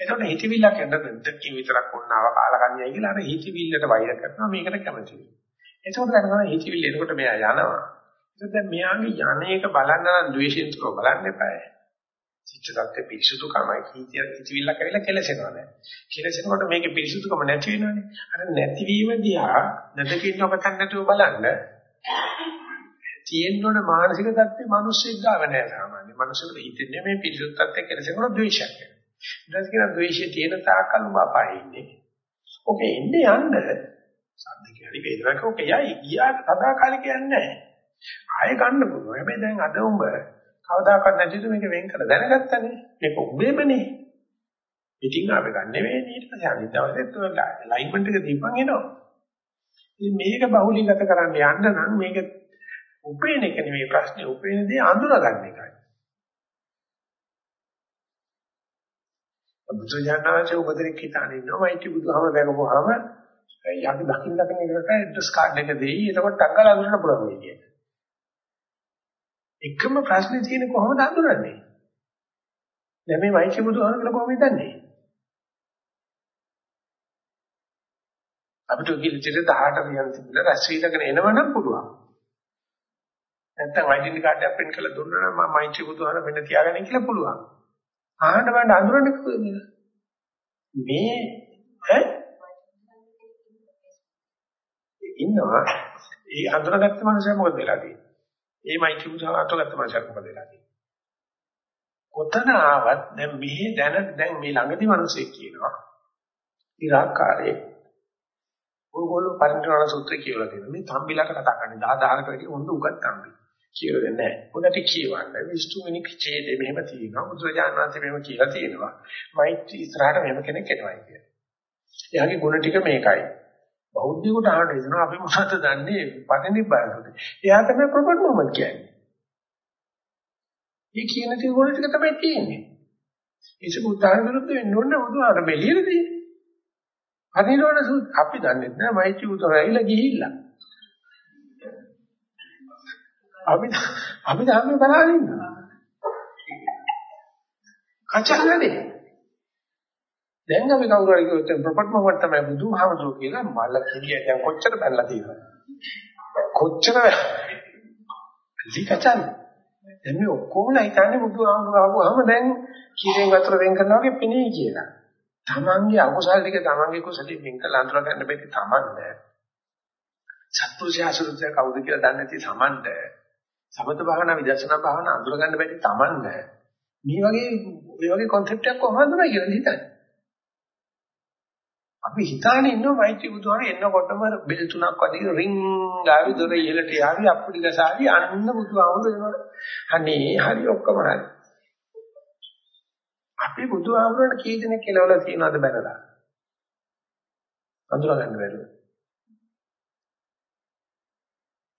එතකොට හිතවිල්ලක් එන්න දෙකකින් විතරක් වුණාව කාලකන්‍යයි කියලා අර හිතවිල්ලට වෛර කරනවා මේකට කැමති වෙනවා. එතකොට දැනගන්න හිතවිල්ල එනකොට මෙයා යනවා. ඒක දැන් මෙයාගේ යන්නේක බලන්න නම් ද්වේෂයෙන් තුර බලන්න එපායි. චිත්තගත පිරිසුදුකමයි කීතිය හිතවිල්ලක් ඇවිල්ලා කෙලසෙනවා නේද? කෙලසෙනකොට මේකේ පිරිසුදුකම නැති වෙනවනේ. අර නැතිවීම දිහා නැදකින් ඔබතන් නැතුව බලන්න තියෙනවන මානසික தත්ත්වේ මිනිස්සෙක් ගාව නැහැ සාමාන්‍ය. මිනිස්සුන්ට හිතෙන්නේ මේ පිරිසුදු தත්ත්වයක් කෙලසෙනකොට ද්වේෂයක් වෙනවා. ඊට කියන ද්වේෂය තියෙන තාක්කල් ඔබ අපායේ ඉන්නේ. ඔකේ එන්නේ යන්න සද්ද කියලා වේදනාවක් ඔකේ යයි ගියාට සදාකාලික යන්නේ නැහැ. ආයෙ ගන්න පුළුවන්. හැබැයි දැන් අද උඹ කවදාකවත් නැතිද මේක වෙන් කර දැනගත්තනේ. මේක උඹේමනේ. ඉතින් ආවෙ ගන්න නෙවෙයි ඊට පස්සේ අනිත් දවසෙත් ඔය ලයින්මන්ට් එක දීපන් එනවා. ඉතින් මේක බහුලීගත කරන්න යන්න නම් මේක උපේන එක නෙවෙයි ප්‍රශ්නේ උපේන දේ අඳුරගන්න එකයි. බුදුජානනාංශ උපදෙක් හිතානේ ඉන්නවා මයිටි බුදුහාම දැකපුවාම යක දකින්න දකින්න එකට ඇඩ්‍රස් කාඩ් එක දෙයි එතකොට ටංගල අඳුරන්න පුළුවන් වෙයි කියන. එකම ප්‍රශ්නේ තියෙන්නේ කොහොමද අඳුරන්නේ? දැන් මේ මයිටි බුදුහාම කියලා කොහොමද දන්නේ? අපිට කිලිචිට 18 වියන් තිබුණා රැස් වීදගෙන එනවනම් පුළුවන්. නැත්තම් ඩෙන්ටි කාඩ් එකක් print කරලා දුන්නා නම් මම මයිටි බුදුහාම වෙන්න තියාගන්න කියලා පුළුවන්. ආහන්න බෑ අඳුරන්නේ කොහොමද? මේ ඈ ඉන්නවා ඒ අඳුරගත්ත මනුස්සයා මොකද වෙලා තියෙන්නේ? ඒ මයිටි බුදුහාම අතගත්ත මනුස්සයා මොකද වෙලා තියෙන්නේ? කොතන ආවත් දැන් මෙහි දැන දැන් මේ ළඟදී මිනිස්සෙක් කියනවා ඉරාකාරයේ ඔයගොල්ලෝ පරිණාම සූත්‍රය කියලා තියෙනවා. මේ තම්බිලක කතා කරන්නේ 10 10කට වැඩි හොඳ උගත් තම්බි. කියලා දෙන්නේ නැහැ. උඩට කියවන්න. විස්තුමිනි ඡේදේ මෙහෙම තියෙනවා. බුදුරජාණන් වහන්සේ මෙහෙම කියලා තියෙනවා. මෛත්‍රී ඉස්සරහට මෙහෙම කෙනෙක් එනවායි කියලා. එයාගේ ගුණ ටික මේකයි. බෞද්ධයෙකුට අහන්න ඉතන අපි මොකද දන්නේ පරිනිබ්බානසුද. එයා තමයි ප්‍රොපර්ට් මොමන්ට් කියන්නේ. මේ කියන දේ ගුණ ටික තමයි තියෙන්නේ. ඒක බුද්ධාන විරුද්ධ වෙන්න ඕනේ බුදුහාර මෙලියේදී. පරිනිර්වාණ අපි දන්නේ නැහැ මෛත්‍රී උතරයිලා ගිහිල්ලා. අපි අපි ධර්මය බලාගෙන ඉන්නවා. කචහලනේ. දැන් අපි කවුරු හරි කිව්වොත් ප්‍රොපර්ට් මොකක්ද තමයි බුදුහාමුදුරුවෝ කියලා මල්ල කිලිය දැන් කොච්චර බැලලා තියෙනවද? කොච්චර ලිකචන් දැන් මේ ඔක්කොම හිතන්නේ බුදුහාමුදුරුවෝ ආවම දැන් කීරෙන් වතුර වෙන් කරනවා වගේ පෙනේ කියලා. තමන්ගේ අකුසල් ටික තමන්ගේ කුසලින් වෙන් කරලා අඳුර ගන්න බැරි තමන්ද සත්පුරුෂයා සුරුද්ද කවුද කියලා දන්නේ නැති තමන්ද සමත භාවනා විදර්ශනා භාවනා අඳුර ගන්න බැරි තමන්ද මේ වගේ මේ වගේ concept එකක් කොහොමද හඳුනා කියලා හිතන්නේ. අපි හිතානේ ඉන්නවා මෛත්‍රී බුදුහාම එන්නකොටම බෙල් තුනක් වගේ රින් ගාවි දොර ඉහළට යාවි අප්පුඩි ගසාවි අන්න බුදුහාමුදුර එනවා. අනේ හරි ඔක්කොම හරි. අපි බුදුහාමුදුරන්ට කී දෙනෙක් කෙලවලා තියනවද බැලලා අඳුර ගන්න බැරුව.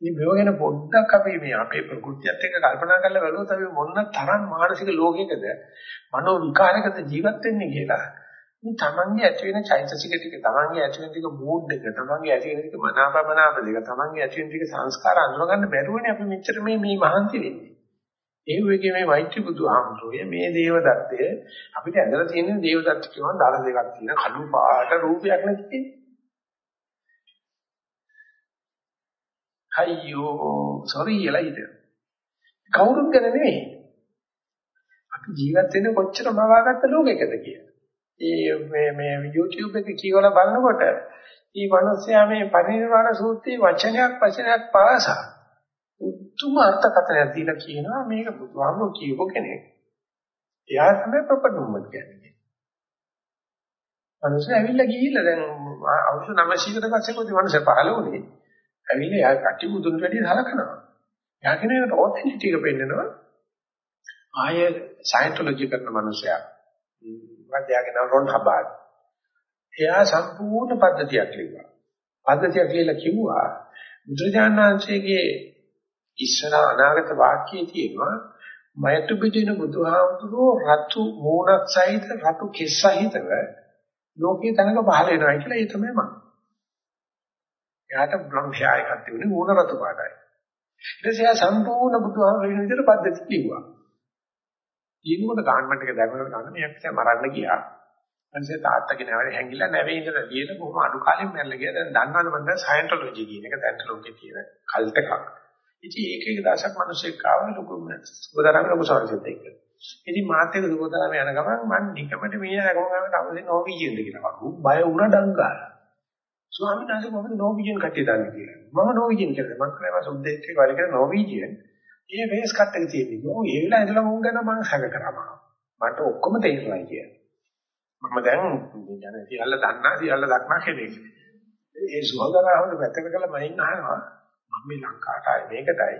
මේ මේව ගැන පොඩ්ඩක් අපි මේ අපේ ප්‍රകൃතියත් එක්ක කල්පනා කරලා බලුවොත් අපි මොන තරම් මානසික ලෝකයකද මනෝ විකාරයකද ජීවත් වෙන්නේ කියලා. මේ තමන්ගේ ඇති වෙන චෛතසික ටික, තමන්ගේ ඇති වෙන ටික මූඩ් එක, තමන්ගේ ඇති වෙන ටික මනාපමනාප දෙක, තමන්ගේ ඇති වෙන ටික සංස්කාර අඳුරගන්න බැරුවනේ අපි මෙච්චර මේ මේ මහන්සි වෙන්නේ. ඒ වගේ මේ මෛත්‍රී බුදුහාමුදුරුවෝ මේ දේවදත්තය අපිට ඇඳලා තියෙන දේවදත්ත කියනවා දල දෙකක් තියෙන කළු පාට රූපයක් නැති අයියෝ සෝරි කියලා හිතෙනවා. කවුරුත් ගැන නෙවෙයි. අපි ජීවත් වෙන්නේ කොච්චර මවාගත්ත ලෝකයකද කියලා. ඒ මේ මේ YouTube එක කියවලා බලනකොට මේ මිනිස්සයා මේ පරිනිර්වාණ සූත්‍රයේ වචනයක් වචනයක් පාසා පුදුම අර්ථකථනයක් දීලා කියනවා මේක බුදුහාමුදුරු කියපු කෙනෙක්. එයා තමයි ප්‍රපදුම්මත් කියන්නේ. මනුස්සය ඇවිල්ලා ගිහිල්ලා දැන් අවුරුදු 900කට පස්සේ කොහොමද මනුස්සය පහළ වුණේ? ඇවිල්ලා එයා කටි බුදුන් වැඩි සලකනවා. එයා කියන එකට ඔතෙන්ටික් එක පෙන්නනවා. ආය සයන්ටොලොජි කරන මනුස්සයා. මොකද එයාගේ නම රොන් හබාඩ්. එයා සම්පූර්ණ පද්ධතියක් ලිව්වා. පද්ධතියක් කියලා කිව්වා බුදුරජාණන් වහන්සේගේ ඉස්සර අනාගත වාක්‍යයේ තියෙනවා මයතු පිටින බුදුහාමුදුරෝ රතු මූණක් සහිත රතු කෙස් සහිතව ලෝකේ තනක පහල වෙනවා කියලා ඒ තමයි මම. එයාට බ්ලොන්ඩ් හෑර් එකක් තිබුණේ මූණ රතු පාටයි. ඊට පස්සේ එයා සම්පූර්ණ බුදුහාමුදුරු වෙන විදිහට පද්ධති කිව්වා. ඊනකොට ගාන්මන්ට් එක දැකලා ගන්න මෙයක් තමයි මරන්න ගියා. අනිසේ තාත්තගේ නැවරේ හැංගිලා නැවේ ඉඳලා ලියන බොහොම අඩු කාලෙම මැරලා ගියා. දැන් දන්නවද මන්ද සයන්ටොලොජි කියන එක දැන් ලෝකේ තියෙන කල්ට් එකක්. ඉතින් ඒක එක දවසක් මිනිස්සෙක් ආව ලොකු සුබතරම ලොකු සාරිසෙත් එක්ක. ඉතින් මාත් එක්ක සුබතරම යන ගමන් මම නිකමට මීයා නැගම ගමන් තමයි නෝවිජියෙන්ද කියලා. ඌ බය වුණා ඩංගාලා. ස්වාමීන් වහන්සේ මොකද නෝවිජන් කට්ටිය දන්නේ කියලා. මම නෝවිජන් කියලා. මම කරේ සුද්දෙක් කියලා වල කියලා නෝවිජන්. ඒ වේස් කට් එක තියෙන්නේ. ඕ ඒ වෙලාව ඉඳලා මොන් ගැන මම සැක කරාම. මට ඔක්කොම තේරෙනවා කියන්නේ. මම දැන් යන සියල්ල දන්නා සියල්ල දක්නා කෙනෙක්. ඒ සුහදරාවල වැතක කළ මයින් අහනවා මම මේ ලංකාවට ආයේ මේකටයි.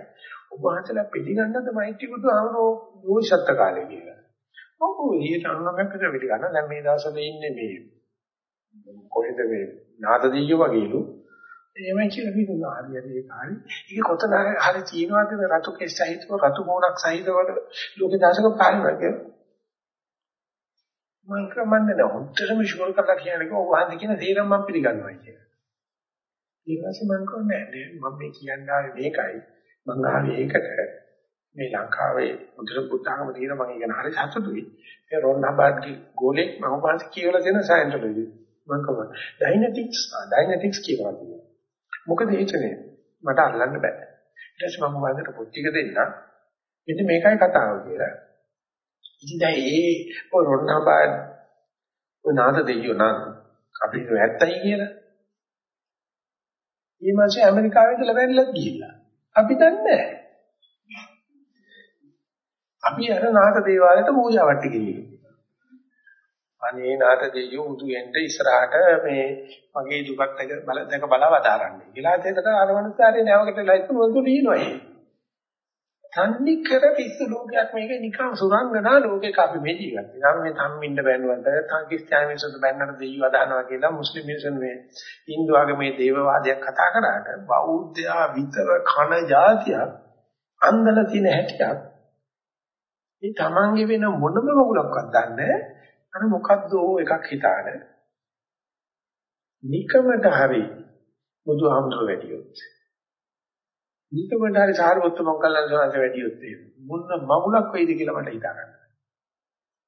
ඔබ වහන්සේලා පිළිගන්නද මෛත්‍රී බුදුහාමරෝ දෝෂත්ත කාලේ කියලා. ඔව් ඊට අනුගමකක පිළිගන්න. දැන් මේ දවස්වල ඉන්නේ මේ කොහෙද මේ නාද දීයෝ වගේලු. එහෙමයි කියලා හිතනවා හරියට ඒ කාලේ. ඒක කොතන හරි තියෙනවද මේ රතු කෙස් සහිතව රතු මොණක් සහිතව ලෝකේ දශක පාලනය කියලා. මම කමන්නේ නැහැ. හොඳටම ෂුවර් කරලා කියන්නේ ඔව් වහන්සේ කියන දේරම් මම පිළිගන්නවා කියලා. ඊට පස්සේ මම කියන්නේ නෑ මම මේ කියන්න ආවේ මේකයි. මම ආවේ ඒකට මේ ලංකාවේ මුද්‍ර පුතාගම තියෙන මම ඉගෙන හරි සතුටුයි. ඒ රොන් හබාඩ්ගේ ගෝලෙක් මම පස්සේ කියලා දෙන සයන්ටොලොජි. මම කවද ඩයිනටික්ස් ඩයිනටික්ස් කියලා තියෙනවා. මොකද ඒකනේ මට අල්ලන්න බෑ. ඊට පස්සේ මම වන්දට පොත් ටික දෙන්න. මෙන්න මේකයි කතාව කියලා. ඉතින් දැන් ඒ ඔය රොන්නාබාඩ් ඔය නාද දෙයියෝ නම් අපි ඇත්තයි කියලා. මේ මාසේ ඇමරිකාවේ ඉඳලා වැන්නලත් ගිහිල්ලා. අපි දන්නේ නැහැ. අපි අර නාද දේවාලයට පූජාවට ගිහින්. අනේ නාද දෙයියෝ උදු එන්න ඉස්සරහට මේ මගේ දුකත් එක බල දැක බලව අදාරන්නේ. කියලා ඒකට අර මනුස්සයාගේ නැවකට ලයිට් වලට දිනනවා එහෙම. තන්නේ කර පිස්සු ලෝකයක් මේක නිකන් සුරංගනා ලෝකයක අපි මේ ජීවත් වෙනවා. මේ තම්මින්ද බැලුවට තාකිස්තාන මිනිස්සුන්ට බැන්නට දෙයියව අදහනවා කියලා මුස්ලිම් මිනිස්සුන් මේ Hindu ආගමේ දේවවාදයක් කතා කරාට බෞද්ධයා විතර කන જાතියක් අන්දල තියෙන හැටියක් මේ තමන්ගේ වෙන මොනම වගුලක්වත් දන්නේ අර මොකද්ද එකක් හිතාන නිකමට හරි බුදුහාමුදුර වැඩියොත් නිකමට හරි සාරවත්ත මොග්ගල්ලාන සෝවාස වැඩියොත් එහෙම මොන මගුලක් වෙයිද කියලා මට හිතා ගන්න.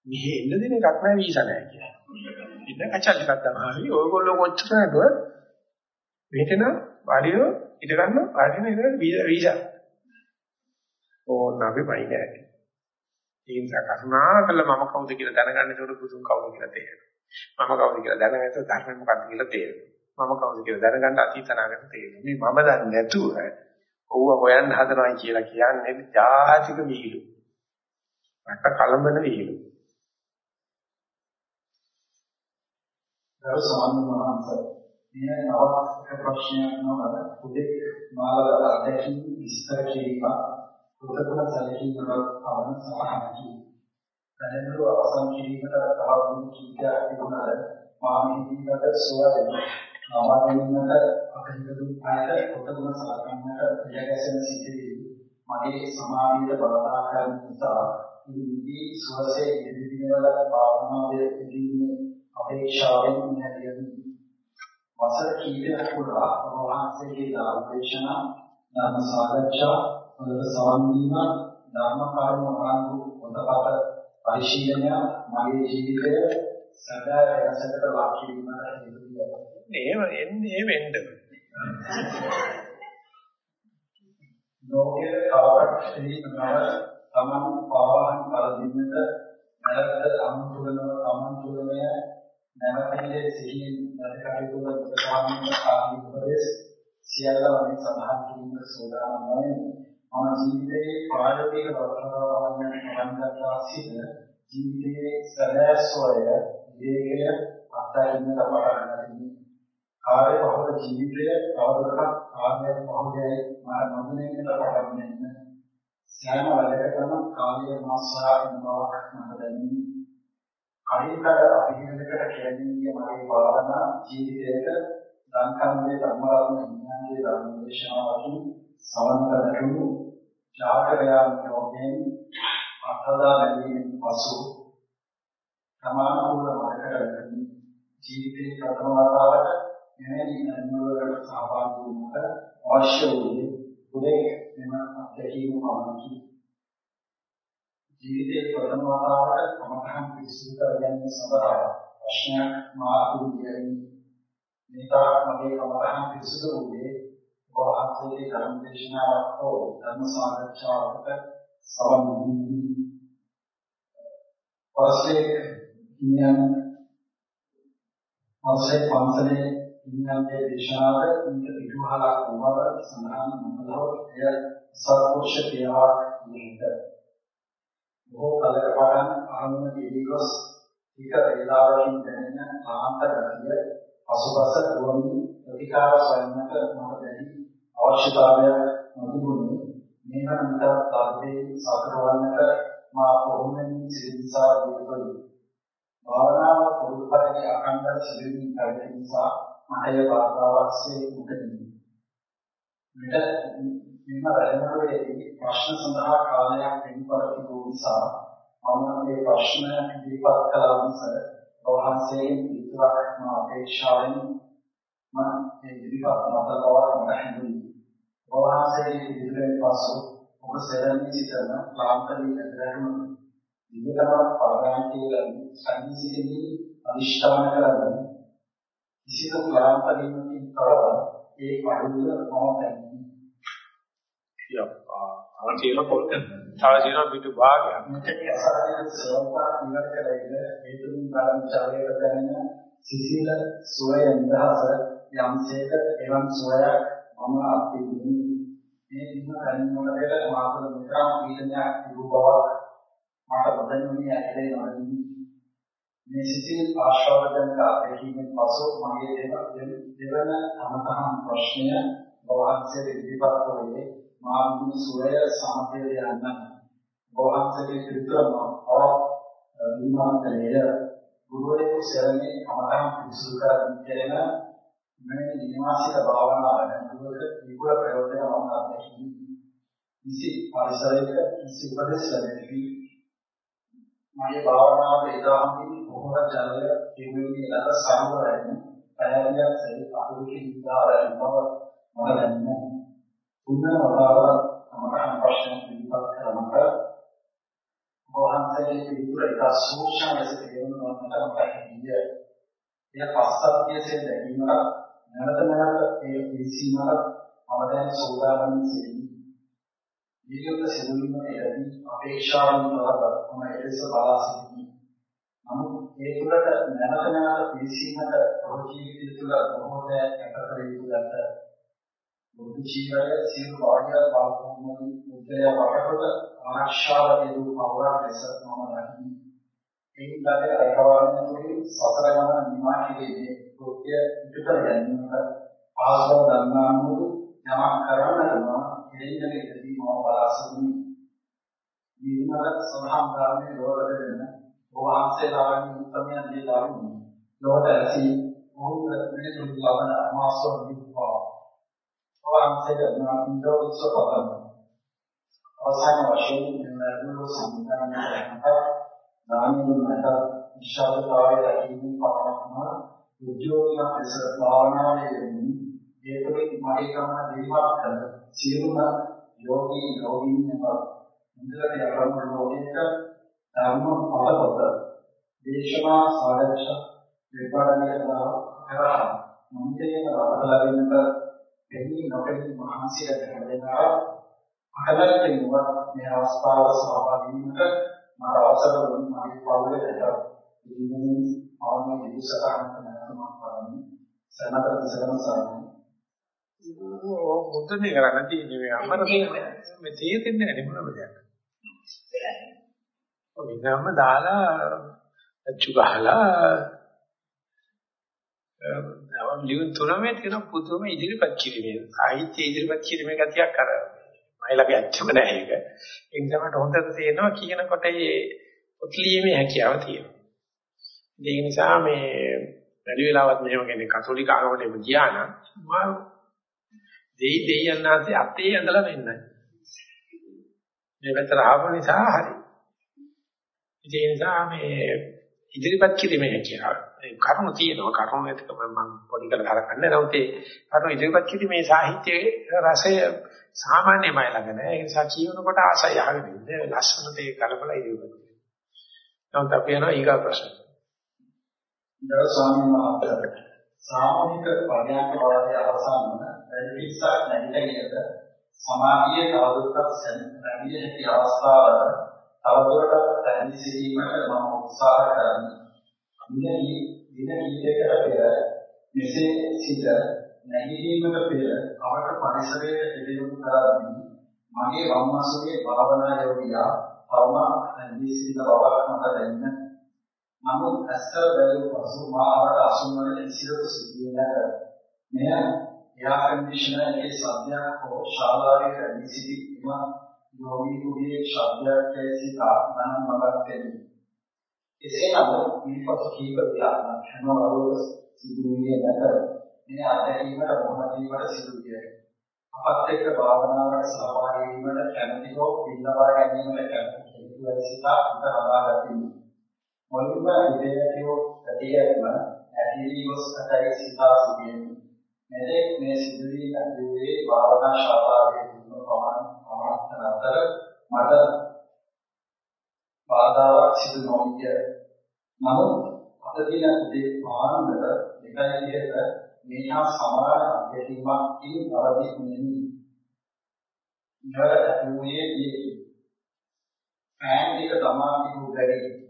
මෙහෙ එන්න දෙන එකක් නෑ වීසා නෑ කියලා. ඉන්න කචල් එකක් තමයි. ඔයගොල්ලෝ කොච්චර නේද? මෙහෙටන වාඩිව ඉඳ ගන්න වාඩින ඉඳ වීසා. ඕන අපි පයින් ඇති. ඒ නිසා කරුණා කළා මම කවුද කියලා දැනගන්න ඒකට පුදුම කවුද කියලා තේරෙනවා. මම කවුද කියලා දැනගත්තොත් ධර්මය මොකක්ද කියලා තේරෙනවා. මම කවුද කියලා දැනගන්න අතීත අනාගත තේරෙනවා. මේ මම දන්නේ නැතුව ඔව්ව හොයන්න හදනවා කියලා කියන්නේ ජාතික විහිළු. රට කලබල විහිළු. ගරු සම්මානවන්ත මේ නවක ප්‍රශ්නයක් නවද පුදේ මාළව අධ්‍යක්ෂින් විස්තර කිරීම පුතකුණ සැලකීමකට පවන සමහනකි. දැනෙනු අවසන් කිරීමට තවදුරටත් කීයක් තිබුණාද මා මෙහිදීකට සුවදෙන නවදින්නට අපිරිසුදු අයට පොතකුණ සලකන්නට පිළිගැසෙන සිටිවිලි මගේ සමාධියට බලපා කරන නිසා ඉදිරි සුවසේ ඉදිරි දිනවල භාවනාවේ ඉදිරියේ අපේක්ෂාවෙන් නැතිවෙමි. වසර කීපයක් පුරා වහන්සේගේ ධර්මදේශනා ධර්ම සාකච්ඡා වලට සවන් දීම ධර්ම කර්ම අනුව පොතපත පරිශීලනය මගේ ජීවිතය සදා වෙනසකට ලක් කිරීමට හේතු වෙනවා. එහෙම එන්නේ වෙන්න. ලෝකයේ ශ්‍රී නම තමන් පාවහන් පරදින්නට නැවත අනුතුලන තමන් තුලමය නැවතීයේ සිහින් වැඩකටයුතු වල ආදී උපදේශ සියල්ල මේ සඳහන් කිරීම සෝදානම් නොවේ මම ජීවිතයේ ප්‍රායෝගික වර්තමානයෙන් පටන් ගන්නා සිට ජීවිතයේ සැලැස්වය විවේකය අත්දැකීමට පටන් ගන්නේ. කාර්ය බහුල ජීවිතය තවදුරටත් කාර්ය බහුලයි මම නොදැනෙන්නට පටන් ගන්න. සෑම වැඩකටම කාර්ය මාසාවෙන් බවක් මට දැනෙන්නේ. කලින්කඩ අභිනවකට කියන්නේ මගේ භාවනා ජීවිතයට සංකම්මේ ධර්මරත්න විඥානයේ ධර්මදේශනාවකින් සමන්තරණු ජාගරයන් යෝගයෙන් අත්දා ගැනීමෙන් පසු සමානකූල මාර්ගයකින් ජීවිතේ ප්‍රථම වතාවට මෙවැනි අනුවරකට සහභාගී වුණාට අවශ්‍ය වූයේ උදේ මෙම අත්දැකීම පමණකි. ජීවිතේ ප්‍රථම වතාවට සමතහන් පිසු කර ගැනීම සඳහා ප්‍රශ්නයක් මාර්ගු දෙන්නේ මේකා මගේ කමතහන් පිසු වූයේ වහන්සේගේ ධර්ම දේශනාවක් හෝ ධර්ම සාකච්ඡාවකට සවන් දුන්නේ. පස්සේ ඉන්දියන් පස්සේ පන්සලේ ඉන්දියන්ගේ දේශනාවට ඊට පිටුහලක් වුණාද සඳහන් මොනවාද එය සත්පුරුෂ ක්‍රියාවක් නේද. බොහෝ කලක පටන් ආරම්භ දෙවිගොස් ටික වේලාවකින් දැනෙන ආන්ත ගතිය පසුපස දුවමින් ප්‍රතිකාර සොයන්නට මට දැනි අවශ්‍යතාවය නොතිබුණේ. මේවා නිතර ධර්මයේ සතරවන්නට මා කොහොමද සිරිසා දෙපොයි භාවනාව පුරුද්දට අඛණ්ඩ සිරිමින් කරන නිසා මටය බාධාවක්සේ උදෙන්නේ මෙට මෙම වැඩමුළුවේදී ප්‍රශ්න සඳහා කාලයක් වෙනපත් වූ නිසා මම මේ ප්‍රශ්න ඉදිරිපත් කළ මිස වහන්සේගෙන් පිටුවක් මා අපේක්ෂාවෙන් මම මේ ඉදිරිපත් මත බව මට හැඟුණි වහන්සේගේ ඉදිරියෙන් පසු ඔබ සෙරණී සිටන ලාම්කලී ඇදහිම දිගටම පාරාන්තිය ලැබී සංසිතිදී අනිෂ්ඨාන කරගෙන කිසිදු ලාම්කලීකින් තොරව ඒ පරිදි මම යප්පා තව තියෙන පොත් තව තියෙන පිටු භාගයක්. මෙතන අසාධන සෝපා ඉවර කරගෙන හේතුන් කාර්යචාරය කරගෙන සිසිල සෝය නිදහස යම්සේක එවන් සෝයක් මම අත්විඳිමි මේ දින කන්වලට මාසල මෙතරම් පීඩනයක් තිබු බවක් මට නොදැනුනේ ඇලේ නොදැනි මේ සිසිල් ආශාවජනක අත්දැකීමෙන් පසු මගේ දෙවන අමතහන් ප්‍රශ්නය වහන්සේ ඉදිරිපත් කළේ මානු සුවය සමතය යන්න. වහන්සේගේ පිළිතුරම අව විමානතලයේ ගුරුවරයෙකු සරණේ අමතහන් පිසු කරන කෙරෙන මේ නිවාසික භාවනාව නඩුවක විපුල ප්‍රයෝජන වන්න අත්දැකීම කිසි පරිසරයක කිසි උපදෙස් ලැබෙන්නේ මගේ භාවනාව ඒදාහමින් බොහෝ ජලය හිමිනේ ලද සම්වරයෙන් පැහැදිලියක් සරි අකුරුකින් ඉදාරන බව මම දන්නේ තුන්වන වතාවට සමහර ප්‍රශ්න පිළිබඳ කරනකොට වහන්සේගේ පිළිතුර එක සූක්ෂම ලෙස තේරුම් ගන්නට මට හැකියි. එය පස්සද්ධියසේ දැකීමට නැවත නැවත ඒ පිළිසීමකට මම දැන් සෝදානම් සිටිමි. දීර්ඝ සිදුවීමේදී අපේක්ෂාවෙන් තොරව මම එලෙස බලා සිටිමි. නමුත් ඒ තුළට නැවත නැවත පිළිසීමට ප්‍රෝ ජීවිතය තුළ බොහෝ දෑ කැපකර යුතු ඇත. බුදු ජීවය සියලු බාහිර බාහුවම මුද්‍රය වටකොට ආරක්ෂාව දෙනු පවරක් ලෙස මම දකිමි. ඒ ඉඳලා ඒකවරණ තුලින් සතර ගමන නිමා කිරීමේ කෘත්‍ය ඉටු කර ගැනීමට ආසව ගන්නාමුදු යමක් කරන්න නම් එදිනෙක ඉදී මම බලා සිටිමි. නිර්මල සඳහන් ධර්මයේ ලෝකද දෙන වහන්සේලාගේ උත්තරයන් දී දාන්නේ. ලෝක ඇසි මොහොත මිනිසුන් ලබන අමාසෝ විපා වහන්සේට නාමිකව සපතන. අවසාන වශයෙන් නිර්මල සම්පූර්ණ නාමිකුන්ට විශාලතාවය ලැබීමේ පමණක්ම උද්‍යෝගයක් ලෙස භාවනාවේ යෙදී ඒ තුළින් මගේ ගමන දිරිමත් කර සියලුම යෝගී යෝගීන්ව මුදලට යවන ලෝකයක ධර්ම පළපොත දේශනා සාකච්ඡා විපාදනය කරා. මුන්තේන වලලින්ට දෙවි නොකෙනි මහන්සියට හැදෙනවා අකලකින් නුවත් මේ අවස්ථාව සහභාගී වීමට මට අවසර දුන් මගේ පවුලේ දැක්ක ඉන්නේ ආන්නේ විසකහන් කරනවා සනතර සරණ සාරණ ඕ මුද්දනේ කරන්න තියෙන්නේ මේ අම්මර මේ තේරෙන්නේ නැහැ මොනවද දෙයක්. ඔය නම දාලා අච්චු ගහලා නවම් ලියුම් තුනමේ තියෙන පුදුම ඉදිරිපත් කිරීමේ සාහිත්‍ය ඉදිරිපත් කිරීමේ ගතියක් අර මයිලගේ ඇත්තම නෑ ඒක. ඒ නිසා මට හොඳට තේරෙනවා කියනකොට ඒ පොත් ලියීමේ හැකියාව තියෙනවා. ඒ නිසා මේ වැඩි වෙලාවක් මෙහෙම කියන්නේ කතෝලික ආගමට එම ගියා නම් මා දෙයි දෙයයන්ාසේ අතේ ඇඳලා වෙන්නයි. මේ පැත්තට ආව නිසා හරි. ඒ නිසා මේ ඉදිරිපත් කිරීමේ හැකියාව. ඒ කරුණු තියෙනවා කරුණු එතක මම පොඩි කරලා හරකන්නේ නැවත ඒ කරුණු ඉදිරිපත් කිරීමේ සාහිත්‍යයේ රසය සාමාන්‍යමයි ළඟ නෑ. ඒ නිසා කියනකොට ආසය අහගෙන ඉන්නේ ලස්සනට ඒ කලබල ඉදිරිපත්. නමුත් අපි යනවා ඊගා ප්‍රශ්න. දර ස්වාමීන් වහන්සේ සාමූහික පරිණාම වාදයේ අවසාන වැඩිහිස්සක් නැතිකලියද සමාධියේ තවදුරටත් රැඳිය හැකි අවස්ථාවල තවදුරටත් රැඳී සිටීමට මම උත්සාහ කරමි. දින දින කීයකට පෙර මෙසේ සිට නැගීමට පෙර අපට පරිසරයේ එදෙමු කරද්දී මගේ වම්මසුගේ භාවනා යෝගියා තවම රැඳී සිටින බවක් මට දැනෙන නමුත් ඇස්තර බැලූ පසු මාවට අසුන්වන කිසිදු සිදුවේ නැත. මෙය එයා කන්ඩිෂනර් එකේ සද්දයක් හෝ ශාලාවේ රැඳී සිටීම යෝගීකුගේ ශබ්දයක් සිතා නම් මඟක් දෙන්නේ. එසේ නමුත් ඊපසු කීප දෙයක් හැම වරුවක සිදුවේ නැත. මේ අත්දැකීමට මොහොත දීමට සිදුවේ. අපත් එක්ක භාවනාවට සහභාගී වීමට කැමැති හෝ පිළිබඳව ගැනීමට කැමැති කෙනෙකු සිතා උත ලබා ගතිමි. මුලින්ම ඉදේයෝ ප්‍රතියත්ම ඇතිවි ගොස් අතරේ සිතා සිටින්නේ. මෙලෙක් මේ සිදුවී නැතිවේ භාවනා ශාලාවේ දුන්න පමණ පමණ අතර මට බාධාවක් සිදු නොවිය. නමුත් අද දින උදේ පාන්දර එකයි විදිහට මේහා සමාන අත්දැකීමක් කින් අවදි නෙමි. නර ඇතුලේ දී ෆෑන් එක තමා පිටු බැරි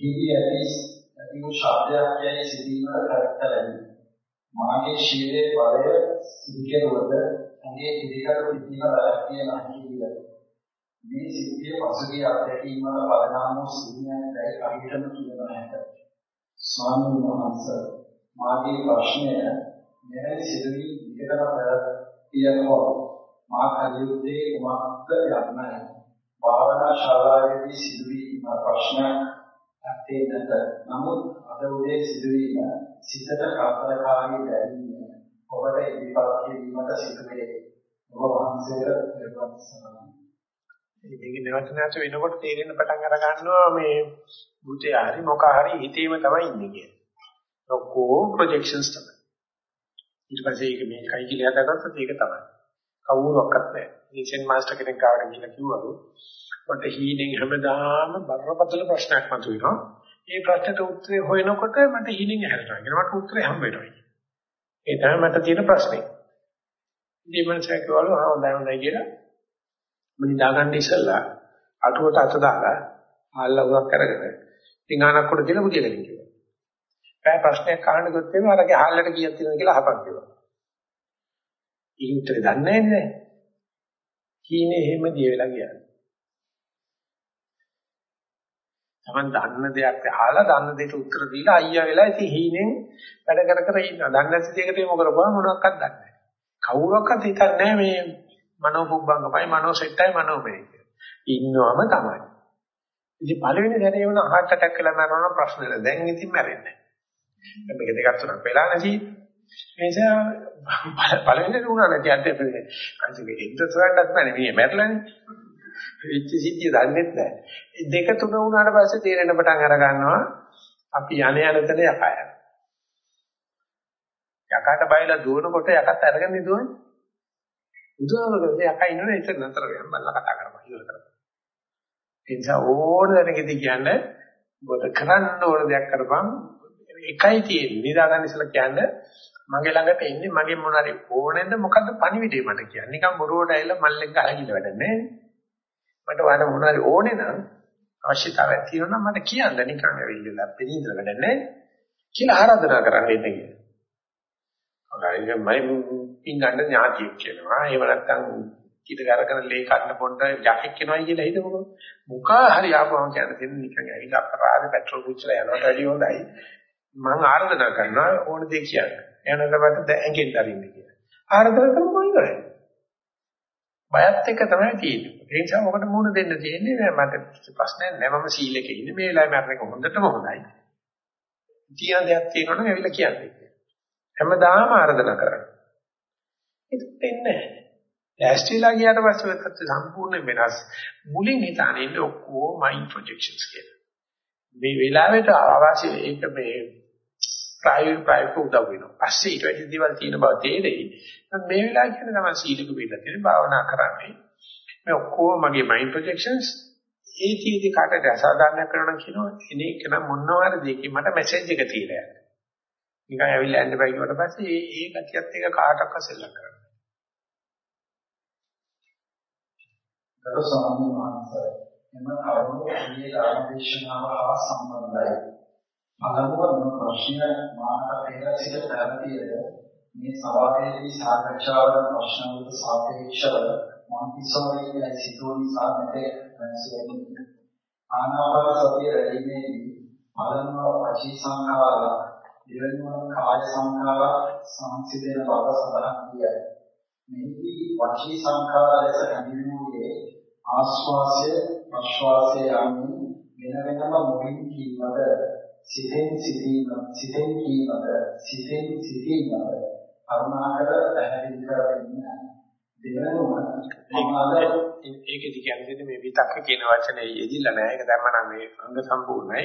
හිවි ඇති ඇති වූ ශබ්දයක් යයි සිදීමට කරත්ත ලැබේ. මාගේ ශීලයේ බලය සිදුකෙරුවද ඇගේ ඉදිකට පිටින වැරැක්තිය නැති විය. මේ සිද්ධිය පසුගිය අත්දැකීමවල පරිණාම වූ සිහිනයක් දැයි අහිතම කියන හැට. ස්වාමීන් වහන්සේ මාගේ ප්‍රශ්නය මෙවැනි සිදුවී විකටම පැවතියනෝ මා කලියුත්තේ කුමක්ද යන්නයි. භාවනා ශාලාවේදී සිදුවී ප්‍රශ්නයක් ඇත්තේ නැත. නමුත් අද උදේ සිදුවීම සිතට කතරකාරී දැරීම ඔබට ඉදිරිපත් කිරීමට සිදුවේ. ඔබ වහන්සේට පෙරපත් සරණයි. මේක නැවත නැවත වෙනකොට තේරෙන්න පටන් අර ගන්නවා මේ භූතය හරි මොක හරි හිතේම තමයි ඉන්නේ කියන්නේ. ඔක්කොම ප්‍රොජෙක්ෂන්ස් තමයි. ඊට පස්සේ ඒක මේකයි කියලා හදාගත්තොත් ඒක තමයි. කවුරුවක්වත් නැහැ. ඉන්සෙන් මාස්ටර් කෙනෙක් ගාවට ගිහිල්ලා කිව්වලු මට හීනෙන් හැමදාම බරපතල ප්‍රශ්නයක් මතුවෙනවා. ඒ ප්‍රශ්නට උත්තරේ හොයනකොට මට හීනෙන් ඇහැරෙනවා. කියන මට උත්තරේ හම්බ වෙනවා. ඒ තමයි මට තියෙන ප්‍රශ්නේ. ඉතින් මම සැකවලු හොඳයි හොඳයි කියලා මම දාගන්න ඉස්සලා අටුවට අත දාලා ආල්ලා උගක් කරගෙන පිඟානක් උඩ තියලා බුදියගෙන කිව්වා. බෑ ප්‍රශ්නයක් අහන්න ගියොත් එimhe අරගේ ආල්ලට කීයක් තියෙනවද කියලා අහපන් කිව්වා. ඊ උත්තරේ දන්නේ නැහැ නේද? කීනේ එහෙම දිය වෙලා ගියා. Taman දන්න දෙයක් අහලා දන්න දෙයට උත්තර දීලා අයියා වෙලා ඉතින් හීනෙන් වැඩ කර කර ඉන්නවා. දන්නේ නැති දෙයකට යොමු කරපුවා මොනවක්වත් දන්නේ නැහැ. කවුරක්වත් හිතන්නේ මේ මනෝ පුබ්බංගමයි මනෝ සෙට්ටයි මනෝමය ඉන්නවම තමයි. ඉතින් පළවෙනි දැනේ වුණ heart attack කියලා මරන ප්‍රශ්න නෑ. දැන් ඉතින් මැරෙන්නේ නැහැ. මේක දෙකක් තුනක් වෙලා නැති. ඒ නිසා පළවෙනි දුණා නැති අද්දේ අන්තිමේ ඉන්න සරණක් නැහැ මේ මැරලානේ. වෙච්ච සිද්ධිය දන්නේ නැහැ. දෙක තුන වුණාට පස්සේ තේරෙන පටන් අර ගන්නවා අපි යණ යන තැන යකා යන. යකාට බයලා දුවනකොට යකත් අරගෙන දුවන්නේ. බුදුහාමරගේ යකා ඉන්නනේ ඉතින් නතර වෙනවා බල්ලා කතා කරපන් ඉවර කරපන්. ඒ නිසා ඕන දැනගෙදි කියන්නේ ඔබට කරන්න ඕන දෙයක් කරපන් එකයි තියෙන්නේ. නිදාගන්න ඉස්සලා කියන්නේ මගේ ළඟට එන්නේ මගේ මොන හරි ඕනෙන්ද මොකද්ද පණිවිඩේ මට කියන්නේ. නිකන් බොරුවට ඇවිල්ලා මල්ලෙක් ගහලා ඉන්න වැඩ නැහැ. මට වඩ මොන හරි ඕනේ නම් අවශ්‍යතාවයක් තියෙනවා නම් මට කියන්න නිකන් ඇවිල්ලා පිළිඳලා වැඩ නැහැ කියලා ආරාධනා කරන්න ඉන්න කියලා. හොඳයි මම පින්ගන්න ඥාතියෙක් කියනවා. එහෙම නැත්නම් ඊට කරගෙන ලේ කන්න පොඩ්ඩ යකෙක් වෙනවයි කියලා හිතමුකෝ. මුඛ හරි ආපුවම කියන්නේ නිකන් ඇවිල්ලා අපරාධ පෙට්‍රල් පුච්චලා යනවට වැඩිය හොඳයි. මම ආරාධනා කරනවා ඕන දෙයක් කියන්න. එනකොට ඇඟෙන් දරින්න කියලා. ආරාධනා කරමු ඉවරයි. බයත් එක තමයි තියෙන්නේ. ඒ නිසා මොකට මුණ දෙන්න තියෙන්නේ මට ප්‍රශ්නයක් නෑ මම සීලෙක ඉන්නේ මේ වෙලාවේ මරණ එක හොඳටම හොඳයි. තියෙන දෙයක් තියෙනවනම් ඇවිල්ලා කියන්නේ. හැමදාම ආරාධනා කරන්න. ඒක දෙන්නේ නෑ. ලෑස්තිලා ගියාට පස්සේ ඔය තත්ත්වය සම්පූර්ණ වෙනස්. මුලින් හිතානේ ඉන්නේ ඔක්කොම මයින්ඩ් ප්‍රොජෙක්ෂන්ස් කියලා. මේ වෙලාවට අවශ්‍ය ඒක මේ ප්‍රායෝගික ප්‍රායෝගික උදව් වෙනවා. පස්සේ ඊට වැඩි දේවල් තියෙන බව තේරෙයි. මේ වෙලාව කියන්නේ තමයි සීලක පිළිලා තියෙන භාවනා කරන්නේ. මේ ඔක්කොම මගේ මයින්ඩ් ප්‍රොජෙක්ෂන්ස් ඒ තීදි කාටද අසාධාරණ කරනවා කියනවා. එනේ එක නම් මොනවාර දෙකකින් මට මැසේජ් එක තියලා යන්න. නිකන් ඇවිල්ලා යන්න බෑ කියවට පස්සේ ඒ ඒ ගතියත් එක කාටවත් සෙල්ලම් කරන්න. ගරු ස්වාමීන් වහන්සේ එම කරුණු මේ ධර්මදේශනාව හා සම්බන්ධයි. පළමුව මෙම ප්‍රශ්න මානක පෙර සිට පැවතියද මේ සභාවේදී සාකච්ඡාවල ප්‍රශ්නවලට සාපේක්ෂව මොන්ටිසෝරියේ සිටු නිසා මෙතේ වෙනසෙන්නේ. ආනාපාන සතිය වැඩිමේදී පළමුව වචී සංඛාර දෙවෙනිව කාය සංඛාර සංසිඳන බව සඳහන් කියයි. මෙහිදී වචී සංඛාර ලෙස හැඳින්වුවේ ආස්වාසය ප්‍රශ්වාසය යන්නේ වෙන වෙනම මොහින් කීමද සිතෙන් සිතීම සිතෙන් කීමද සිතෙන් සිතීමද කරුණාකර පැහැදිලි කර දෙන්න දෙවෙනුම ඒකෙදි කියන්නේ මේ විතක්ක කියන වචනේ යෙදිලා නැහැ. ඒක දැම්ම නම් මේ අංග සම්පූර්ණයි.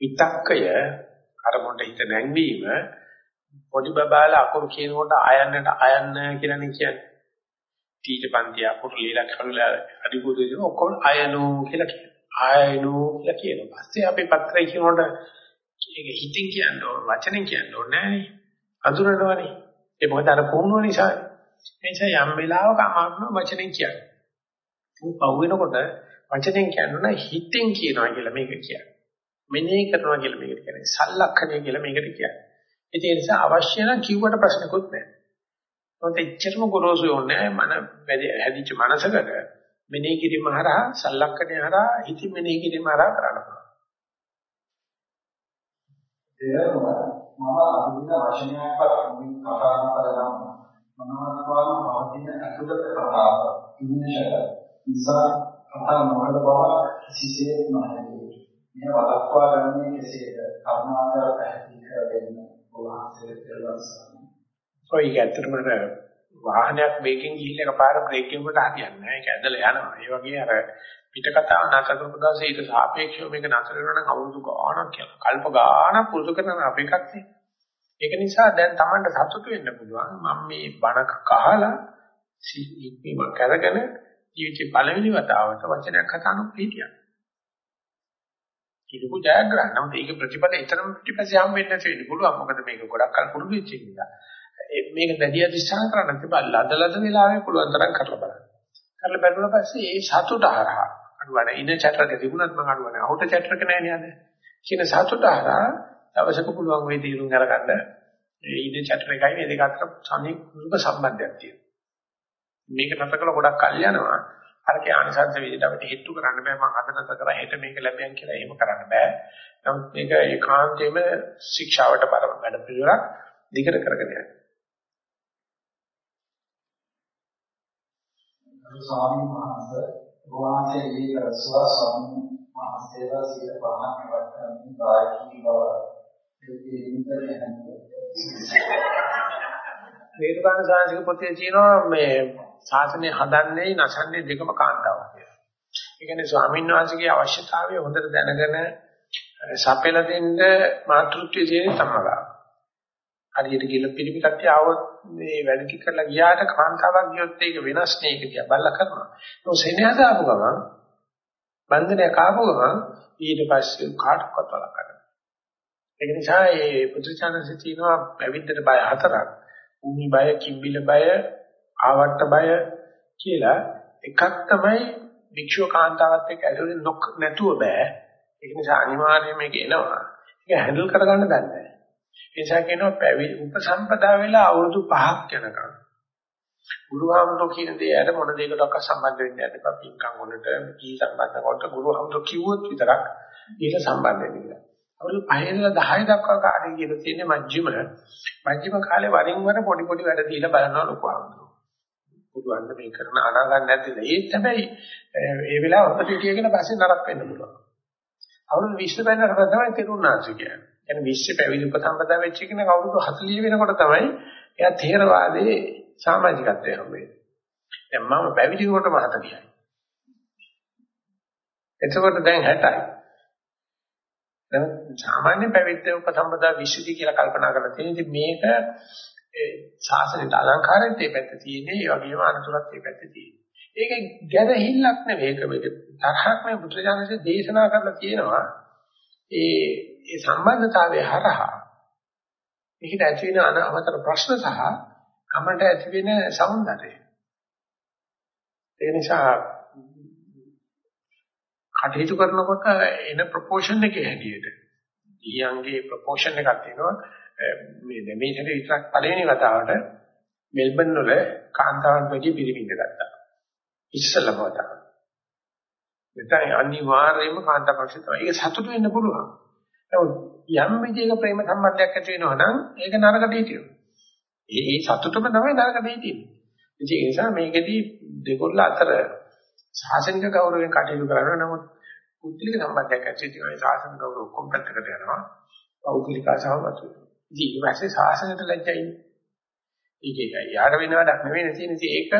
විතක්කය අරමුණට හිත නැංවීම පොඩි බබාලා අකුරු කියනකොට ආයන්නට ආයන්න කියලානේ කියන්නේ. තීජ පන්ති අකුරු ලීලා කරලා අදිපොදේ ඔක්කොම ආයනෝ කියලා කියනවා ආයනෝ කියලා කියනවා. පස්සේ අපි පත්‍රය කියනකොට ඒක හිතින් කියන්න ඕන වචනෙන් කියන්න ඕනේ නෑනේ. අඳුරනවනේ. ඒ මොකද අර පුහුණුව නිසා. ඒ නිසා යම් වෙලාවක අමාරුම වචනෙන් කියන්නේ. උන් පව් වෙනකොට වචනෙන් කියනවා හිතින් කියනවා කියලා මේක කියන්නේ. මෙනෙහි කරනවා කියලා මේකට කියන්නේ. සල්ලක්ෂණය කියලා මේකට කියන්නේ. ඒ නිසා අවශ්‍ය නම් කිව්වට ප්‍රශ්නකුත් නැහැ මොකද එච්චරම ගොරෝසු යෝනේ මන හැදිච්ච මනසකට මෙනෙහි කිරීම හරහා සලක්කණය හරහා හිත මෙනෙහි කිරීම හරහා කරන්න පුළුවන්. මම අදින වචනයක්වත් මුලින් කතා කරලා මනෝත්වාන පවතින අතුලත කතාව ඉන්නෂට නිසා කතා නොවන බව කිසිසේත් නැහැ. මේ වළක්වා ගන්නේ කෙසේද? කරුණාකර පැහැදිලි කර දෙන්න ඔබවහන්සේ දෙලවන්සන්න. ඔය ඇත්තටම වාහනයක් වේගෙන් ගිහිල්ලා එකපාර බ්‍රේක් එකකට හරියන්නේ නැහැ. ඒක ඇදලා යනවා. ඒ වගේ අර පිට කතාව නැසකපු දවසේ ඊට සාපේක්ෂව මේක නැතර වෙනවා නම් අවුරුදු ගාණක් කියලා. කල්ප ගාණක් පුරුදු කරන අපේකක් තියෙනවා. ඒක නිසා දැන් Tamanට සතුටු වෙන්න පුළුවන්. මම මේ බණක කහලා ඉක්මීම කරගෙන ජීවිතේ පළවෙනි වතාවට වචනයක් කතානු පිටියක්. කිලුකු ජයග්‍රහණ. නමුත් ඒක ප්‍රතිපද ඊතරම් පිටිපස්සේ හම් වෙන්න තියෙන්න පුළුවන්. මොකද මේක ගොඩක් කල් පුරුදු වෙච්ච නිසා. මේක දැඩි අධිෂ්ඨාන කරන්න තිබා ලදලද වෙලාවෙ පුළුවන් තරම් කරලා බලන්න. කරලා බැලුවා පස්සේ ඒ සතුට හරහා අඩුවන ඉන චැටරක තිබුණත් මම අඩුවන අවුට චැටරක නැහැ නේද? කියන සතුට හරහා දවසක පුළුවන් වෙයි තීරුම් අරගන්න ඒ ඉන චැටර එකයි මේ දෙක අතර සමීප සම්බන්ධයක් තියෙනවා. මේක නැතකල ගොඩක් කල් යනවා. අරකේ ආනිසංස විදිහට අපිට හිතු කරන්න බෑ මම අද නැත කරා හෙට මේක ලැබෙන් කියලා එහෙම කරන්න බෑ. නමුත් මේක ඒකාන්තයෙන්ම ශික්ෂාවට බර වැඩ පිළිවෙලක් දිගට කරගෙන යන්න. ස්වාමීන් වහන්සේ වහන්සේ ඊට සුවා ස්වාමීන් වහන්සේලා සිය පහක් වත්තමින් බාහිර බව ඒ ඉන්ටර්නෙට් වේදකාන සාංශික පොතේ තියෙනවා මේ ශාසනය හදන්නේ නැසන්නේ දෙකම කාන්තාවක් කියලා. ඒ කියන්නේ ස්වාමීන් වහන්සේගේ අවශ්‍යතාවය හොඳට දැනගෙන සපෙල දෙන්න මාතෘත්වයේ තියෙන තමගා. හරියට කියලා පිළිපි කට්ටිය ආවොත් මේ වැඩ ටික කරලා ගියාට කාන්තාවක් ගියොත් ඒක වෙනස් නේ ඒක දිහා බලලා කරනවා. ඒක සෙනෙහස ආපු ගමන් බන්ධනයක් ආපු ගමන් ඊට පස්සේ කාටවත් වල කරනවා. ඒක නිසා මේ පුදුචානන්සේ තියෙනවා පැවිද්දට බය හතරක්. උමි බය, කිම්බිල බය, ආවට්ට බය කියලා එකක් තමයි භික්ෂුව කාන්තාවත් එක්ක ඇතුලේ නැතුව බෑ. ඒක නිසා අනිවාර්යයෙන් මේක එනවා. ඒක හැන්ඩල් කරගන්න දන්නේ ඒ නිසා කියනවා පැවිදි උපසම්පදා වෙලා අවුරුදු 5ක් යනකම් ගුරුහාමුදුරුවෝ කියන දේ ඇර මොන දෙයකටවත් සම්බන්ධ වෙන්න යන්න එපා. පින්කම් වලට කී සම්බන්ධ කොට ගුරුහාමුදුරුවෝ කිව්වොත් විතරක් ඊට සම්බන්ධ වෙන්න කියලා. අවුරුදු 5 ඉඳලා 10 දක්වා කාලේ කියලා තියෙන්නේ මජ්ජිම මජ්ජිම කාලේ වරින් වර පොඩි පොඩි වැඩ දීලා බලනවා ලොකු ආමුදුරුවෝ. පුළුවන් මේ කරන අනාගන්න නැතිල ඒත් හැබැයි ඒ වෙලාව හොඳට කියගෙන පස්සේ නරක වෙන්න පුළුවන්. අවුරුදු 20 වෙනකොට තමයි තෙරුණාංශ කියන්නේ. කියන්නේ 20 පැවිදි උපසම්පදා වෙච්ච කෙනෙක් අවුරුදු 40 වෙනකොට තමයි එයා තේරවාදයේ සමාජිකත්වය හම්බෙන්නේ. දැන් මම පැවිදි වුණොත් මම 40යි. එතකොට දැන් 60යි. දැන් සාමාන්‍ය පැවිද්ද උපසම්පදා විසුද්ධි කියලා කල්පනා කරලා තියෙන ඉතින් මේක ශාසනයට අලංකාරයෙන් මේ පැත්ත තියෙන්නේ ඒ වගේම අනුසුරත් මේ පැත්ත තියෙන්නේ. ඒක ගැරහිල්ලක් නෙවෙයි ඒක මේක තරහක් නෙවෙයි බුදුරජාණන්සේ දේශනා කරලා තියෙනවා. ඒ ඒ සම්බන්ධතාවය හරහා මේකට ඇති වෙන අමතර ප්‍රශ්න සහ කමට ඇති වෙන సౌందර්යය. ඒ නිසා කටයුතු කරනකොට එන ප්‍රොපෝෂන් එකේ හැටියට ඊයන්ගේ ප්‍රොපෝෂන් එකක් තියෙනවා. මේ දෙමේෂට විතරක් පළවෙනි වතාවට මෙල්බන් වල කාන්තාවන් වැඩි පිරිමින්ද ගත්තා. ඉස්සලම වතාව මෙතන අනිවාර්යයෙන්ම කාන්තා පක්ෂ තමයි. ඒක සතුටු වෙන්න පුළුවන්. නමුත් යම් විදිහක ප්‍රේම සම්බන්ධයක් ඇති වෙනවා නම් ඒක නරකට හිටියෝ ඒ ඒ සතුටම තමයි නරකට හිටින්නේ. ඒ නිසා මේකෙදී දෙකොල්ල අතර ශාසනික ගෞරවයෙන් කටයුතු කරනවා. නමුත් පුද්ගලික සම්බන්ධයක් ඇති වෙනවා ශාසන ගෞරව ඔක්කොම පැත්තකට යනවා. පෞද්ගලික ආසාවතු ඉතින් ඊට පස්සේ ශාසනයට ලැජ්ජයි. ඒක ඒකයි යාර වෙන වැඩක් නෙවෙයි නෙතින ඉතින් ඒක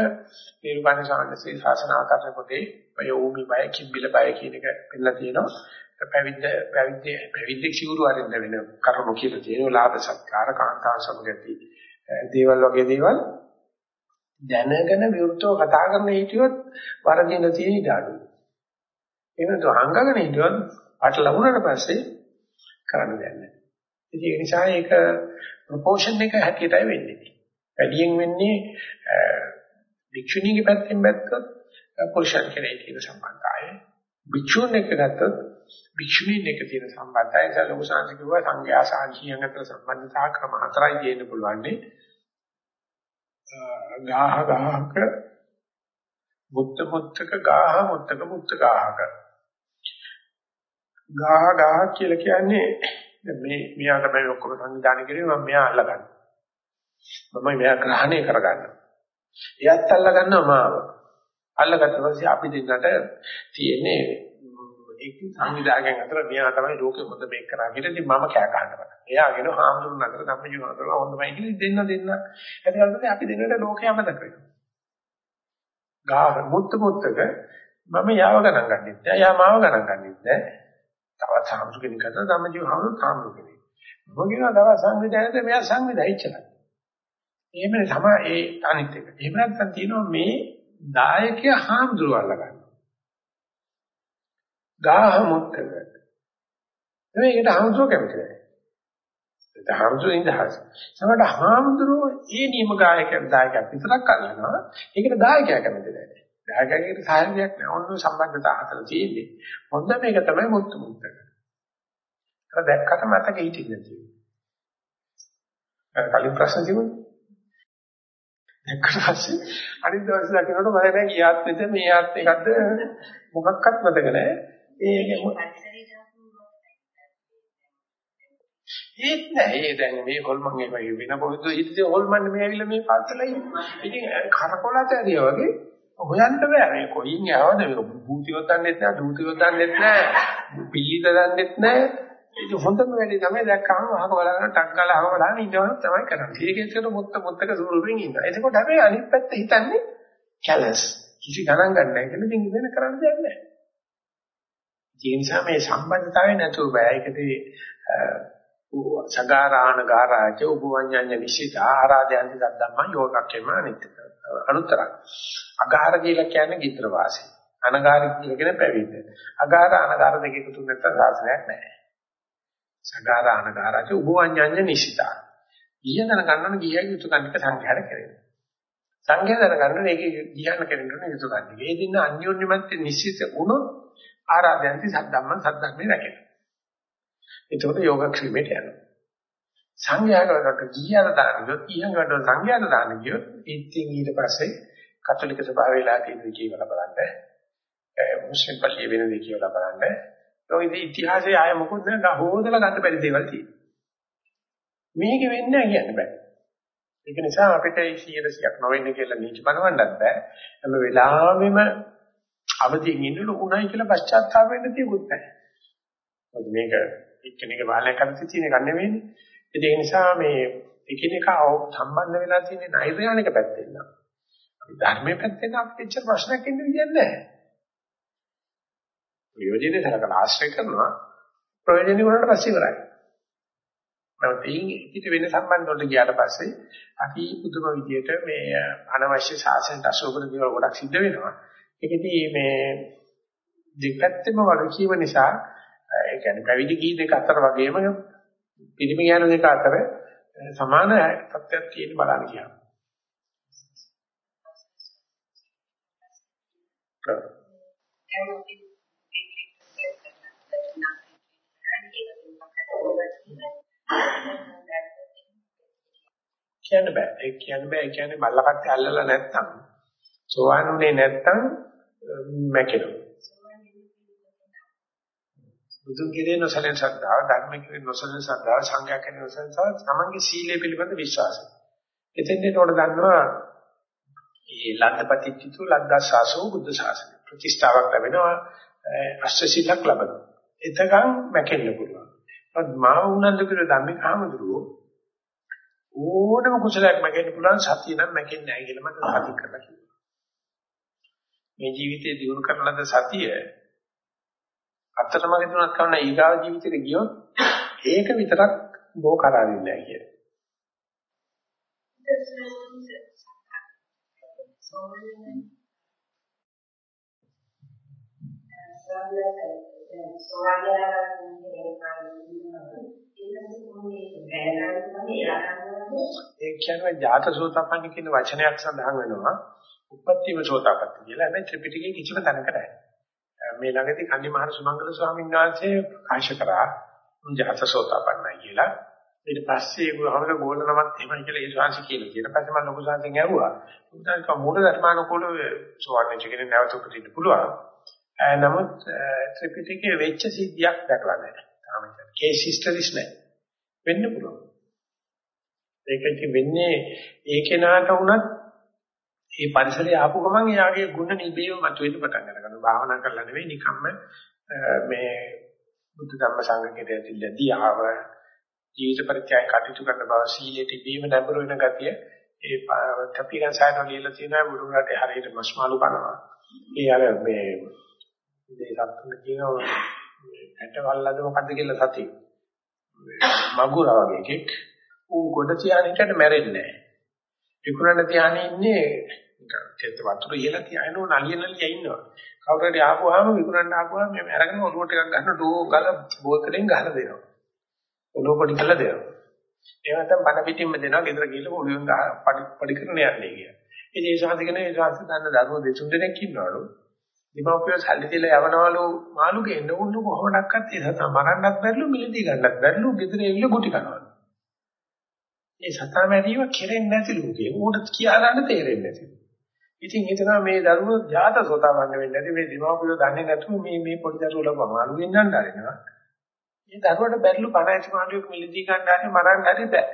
නිර්වාණ ශාන්තිසේ ශාසන ආකාරය පොතේ බය ඕමි බය කිම්බිල බය කියන එක පෙන්නලා තියෙනවා පැවිද්ද පැවිද්ද පැවිද්ද සිවුරු අරින්න වෙන කරුණු කියලා තියෙනවා ලාභ සත්කාර කාන්තාව සමගති දේවල් වගේ දේවල් දැනගෙන විරුද්ධව කතා කරන්න හිටියොත් වරදින තියෙන ඉඩ අඩුයි. එහෙම නැතු අංගගෙන හිටියොත් අට ලැබුණාට පස්සේ කරන්න දෙයක් නැහැ. ඉතින් ඒ නිසා ඒක ප්‍රොපෝෂන් එක හැටියටයි වෙන්නේ. වැඩියෙන් වෙන්නේ වික්ෂුණීගේ පැත්තෙන් බැලුවොත් පුරුෂයන් කෙරෙහි තියෙන සම්බන්ධය. වික්ෂුන් එක ගත්තොත් වික්ෂුණීන් එක තියෙන සම්බන්ධය. ඒ නිසා ලෝක සාංශ කිව්වා සංඝයා සාංශියන් අතර සම්බන්ධතා ක්‍රම හතරයි තියෙන්න පුළුවන්නේ. ගාහ ගාහක මුත්ත මුත්තක ගාහ මුත්තක මුත්ත ගාහක ගාහ ගාහ කියලා කියන්නේ මේ මෙයා තමයි ඔක්කොම සංවිධානය කරේ මම මෙයා අල්ලගන්න මම මෙයා ග්‍රහණය කරගන්න එයාත් අල්ලගන්නවා මාව අල්ලගත්ත පස්සේ අපි දෙන්නට තියෙන්නේ ඒක සංවිධායකයන් අතර මෙයා තමයි ලෝකෙ හොඳ මේක කරා කියලා ඉතින් මම කෑ ගන්නවා. එයා කියන හාමුදුරුවෝ අතර ධම්මජීව අතර හොඳමයි කියලා දෙන්න දෙන්න. ඒකල්පේ අපි දෙන්නට ලෝකෙ අමතක වෙනවා. ගාහ මුත්ත මුත්තක මම යාව ගණන් ගන්නෙත් නෑ. යා මාව ගණන් ගන්නෙත් නෑ. තවත් හාමුදුරු කෙනෙක් අතර ධම්මජීව හාමුදුරු හාමුදුරු කෙනෙක්. මම කියනවා තවත් සංවිධායකයන්ට මෙයා සංවිධායච්චලා. එහෙමනේ තමයි ඒ අනිත් එක. එහෙම නැත්නම් තියෙනවා මේ දායකයා හාමුදුරුවෝ අල්ලගන්න. ගාහ මුත්තක. මේකට හාමුදුරුවෝ කැමති නැහැ. ඒක හාමුදුරුවෝ ඉඳහස්. සමහරට හාමුදුරුවෝ ඒ නියම ගායකයන් දායකයන් විතරක් අල්ලනවා. ඒකට දායකයා කැමති නැහැ. දායකයාගේ සාහනයක් නැහැ. ඔන්න සම්බන්ධතා හතර තියෙන්නේ. හොඳ මේක තමයි මුත්ත මුත්තක. අර දැක්කට මතක හිටින්නේ තියෙන්නේ. කලින් ප්‍රශ්න තිබුණේ. දැක්කට පස්සේ අනිත් දවසේ දකින්නකොට මම දැන් ගියාත් මෙතන මේ ආත් එකක්ද? මොකක්වත් මතක නැහැ. ඒක ඒත් නෑ ඒ දැන් මේ හොල්මන් ඒ වගේ වෙන පොදු හිතේ හොල්මන් මේ ඇවිල්ලා මේ පාත්තලා ඉන්නේ. ඉතින් කරකොලතරිය වගේ. හොයන්න බෑ. මේ කොයින් යවද? මේක භූතියොත් දන්නෙත් නෑ දූතියොත් දන්නෙත් නෑ පිළිද දන්නෙත් නෑ ඒක හොඳම වැඩේ තමයි දැක්කම අහක බලන ටක් ගාලා අහක බලන ඉන්නවනම් තමයි කරන්නේ. ඒකෙන්සට මුත්ත මුත්තක ස්වරූපෙන් ඉන්නවා. එතකොට හැබැයි අනිත් පැත්ත හිතන්නේ කැලස්. කිසි ගණන් ගන්න නැහැ කියලා ඉතින් ඉගෙන කරන්න දෙයක් නැහැ. ඒ නිසා මේ සම්බන්ධතාවය නැතුව බෑ. ඒකදී සගාරාණ ගාරාච උපවඤ්ඤඤ්ඤ නිසිත ආරාධයන්ති දද්දම්ම යෝගක්කේම අනිත්‍ය අනුතරක්. අගාර කියලා කියන්නේ ගිත්‍ර වාසී. අනගාර කියලා කියන්නේ පැවිද්ද. අගාර අනගාර දෙක එකතු නැත්නම් සාසනයක් නැහැ. සගාර අනගාරච උපවඤ්ඤඤ්ඤ නිසිත. ගියන ගන්නන ගියයි යුතු කණික සංඛ්‍යාර කරේ. සංඛ්‍යාර ගන්නන ඒකේ ගියන්න කෙරෙන්න යුතු කණික. ඒ දින අන්‍යෝන්‍යමත් නිසිත වුණොත් ආරාධයන්ති සද්දම්ම සද්දම්මේ රැකෙනවා. එතකොට යෝගක්ෂේමයට යනවා. සංඝයාට ගියන දාන ගියොත් ඊහඟට සංඝයාට දාන ගියොත් ඉතින් ඊට පස්සේ කතෝලික ස්වභාවය වෙලා තියෙන දේ කියලා බලන්න. මුස්ලිම් පල්ලිය වෙන දේ කියලා බලන්න. ඔය ඉතිහාසයේ ආය මොකුත් නෑ හොදලා ගන්න බැරි දේවල් තියෙනවා. මේක වෙන්නේ නැහැ කියන්න බෑ. ඒක නිසා අපිට 100ක් නොවෙන්න කියලා නීති බලවන්නත් බෑ. හැම වෙලාවෙම අවදියෙන් ඉන්න ලුණයි කියලා පශ්චාත්තාප වෙන්න තියුත් නැහැ. මොකද මේක එක්කෙනෙක් බාලයක් කරලා තියෙන එකක් නෙවෙයිනේ. ඒක නිසා මේ එකිනෙක සම්බන්ධ වෙලා තියෙන නෛර්යානික පැත්තෙන් නම් අපි ධර්මයේ පැත්තෙන් අපිට එච්චර ප්‍රශ්නයක් ඉන්න විදියක් නැහැ. ප්‍රයෝජනේ සරකලා ආශ්‍රය කරනවා ප්‍රයෝජනේ වුණාට පස්සේ ඉවරයි. නමුත් ඊට වෙන සම්බන්ධ වලට ගියාට පස්සේ අපි පුදුම විදියට මේ අනවශ්‍ය සාසනට අශෝකන දේවල් ගොඩක් සිද්ධ වෙනවා. ඒකෙදී මේ දෙපැත්තෙම වගකීම නිසා ඒ කියන්නේ පැවිදි කී දෙක අතර වගේම පිරිමි යන දෙක අතර සමාන තත්ත්වයක් තියෙන බලන්න කියනවා. කියන්න බෑ. ඒ කියන්න බෑ. ඒ කියන්නේ බල්ලකට්ටේ අල්ලලා නැත්තම් සෝවන්නේ නැත්තම් මැකෙනවා. බුදුන් කියන නොසලෙන් ශ්‍රද්ධාව, ධර්ම කියන නොසලෙන් ශ්‍රද්ධාව, සංඝයා කියන නොසලෙන් ශ්‍රද්ධාව, තමන්ගේ සීලය පිළිබඳ විශ්වාසය. එතෙන්දී උඩ දන්නවා මේ ලද්දපතිච්චිතු ලද්දාසාසෝ බුද්ධ ශාසනය. ප්‍රතිෂ්ඨාවක් ලැබෙනවා අෂ්ටසීලක් ලැබෙනවා. එතකන් මැකෙන්න පුළුවන්. ඒත් මා උනන්දු කියලා ධම්මික ආමඳුරෝ ඕනම කුසලයක් මැකෙන්න පුළුවන් සතිය නම් මැකෙන්නේ නැහැ කියලා මට සාධි කරලා කිව්වා. මේ ජීවිතේ දිනු කරන ලද සතිය අතරමඟ තුනක් කරන ඊගාව ජීවිතේට ගියොත් ඒක විතරක් බෝ කරන්නේ නැහැ කියලා. ඒ කියන්නේ ජාත සෝතපන්න කියන වචනයක් සඳහන් වෙනවා. උපත්තිම සෝතපට්ටි කියලා. හැබැයි ත්‍රිපිටකයේ කිසිම තැනක නැහැ. මේ ළඟදී කන්දිමහර සුමංගල ස්වාමීන් වහන්සේ ප්‍රකාශ කරා ජාත සෝතපන්නයි කියලා. ඊට පස්සේ බුදුහමක ගෝල නමක් එහෙමයි කියලා ඒ ශාංශ කියලා. ඊට පස්සේ මම ලොකු ශාංශෙන් ඇහුවා. උන්ට මූල ධර්මානුකූලව සෝවාන් කෙනෙක් නැවත උපදින්න පුළුවන්. නමුත් ත්‍රිපිටකයේ වෙච්ච සිද්ධියක් දැකලා නැහැ. තාම කේස් හිස්ටරිස් නැහැ. වෙන්න පුළුවන්. ඒක ඉතින් වෙන්නේ ඒ කෙනාට වුණත් මේ පරිසරය ආපු ගමන් එයාගේ ගුණ නිබේව මතුවෙන්න පටන් ගන්නවා. භාවනා කරලා නෙවෙයි නිකම්ම මේ බුද්ධ ධර්ම සංගකයට ඇතුළතදී ආව ජීවිත පරිත්‍යාග කටයුතු කරන බව සීලයේ තිබීම නැඹුරු වෙන ගතිය ඒ කපිකන් සායන ලියලා තියෙනවා බුදුරට හරියට මස්මාලු කරනවා. ඒ අර මේ මේ සත්තුන කියනවා ඇටවල්ලාද මොකද්ද කියලා සතිය. මගුරා වගේ එකෙක් ඌ ගොඩ තියාගෙන ඉන්නට මැරෙන්නේ නැහැ. විකුණන්න තියාගෙන ඉන්නේ නිකන් තෙත් වතුර ඉහළ තියාගෙන උන නලිය නලිය ඉන්නවා. කවුරු හරි ආපුවාම විකුණන්න ආපුවාම මේ අරගෙන ඔලුවට එකක් ගන්න ඩෝ ගල බෝතලෙන් ගහලා දෙනවා. ඔලුව පොඩි කරලා දෙනවා. ඒ නැත්නම් බන පිටින්ම දෙනවා ගෙදර ගිහලා ඔලුවෙන් ගහ පඩි කරන යන්නේ කියලා. ඉතින් ඒ ශාස්ත්‍රිකනේ ඒ ශාස්ත්‍ර දන්න දරුවෝ දෙතුන් දෙනෙක් ඉන්නවලු. දීපෝපිය සල්ලි දීලා යවනවලු මාළු ගෙන්න උන්නු කොහොමඩක්වත් ඒ සතා මරන්නත් බැරිලු මිලදී ගන්නත් බැරිලු ගෙදර එවිල ගුටි කනවලු. මේ සතා මැරීම කෙරෙන්නේ නැතිලු කියේ. ඌට කියා ගන්න තේරෙන්නේ නැතිලු. ඉතින් හිතනවා මේ දරුවෝ ජාත සෝතාවන්න වෙන්නේ නැති මේ දීපෝපිය දන්නේ නැතුව මේ මේ පොඩි දරුවෝ ලබ මාළු ගෙන්නන්න ආරිනවා. මේ දරුවට බැරිලු 50 මාළුවෙක් මිලදී ගන්න ආරි මරන්න හරි බෑ.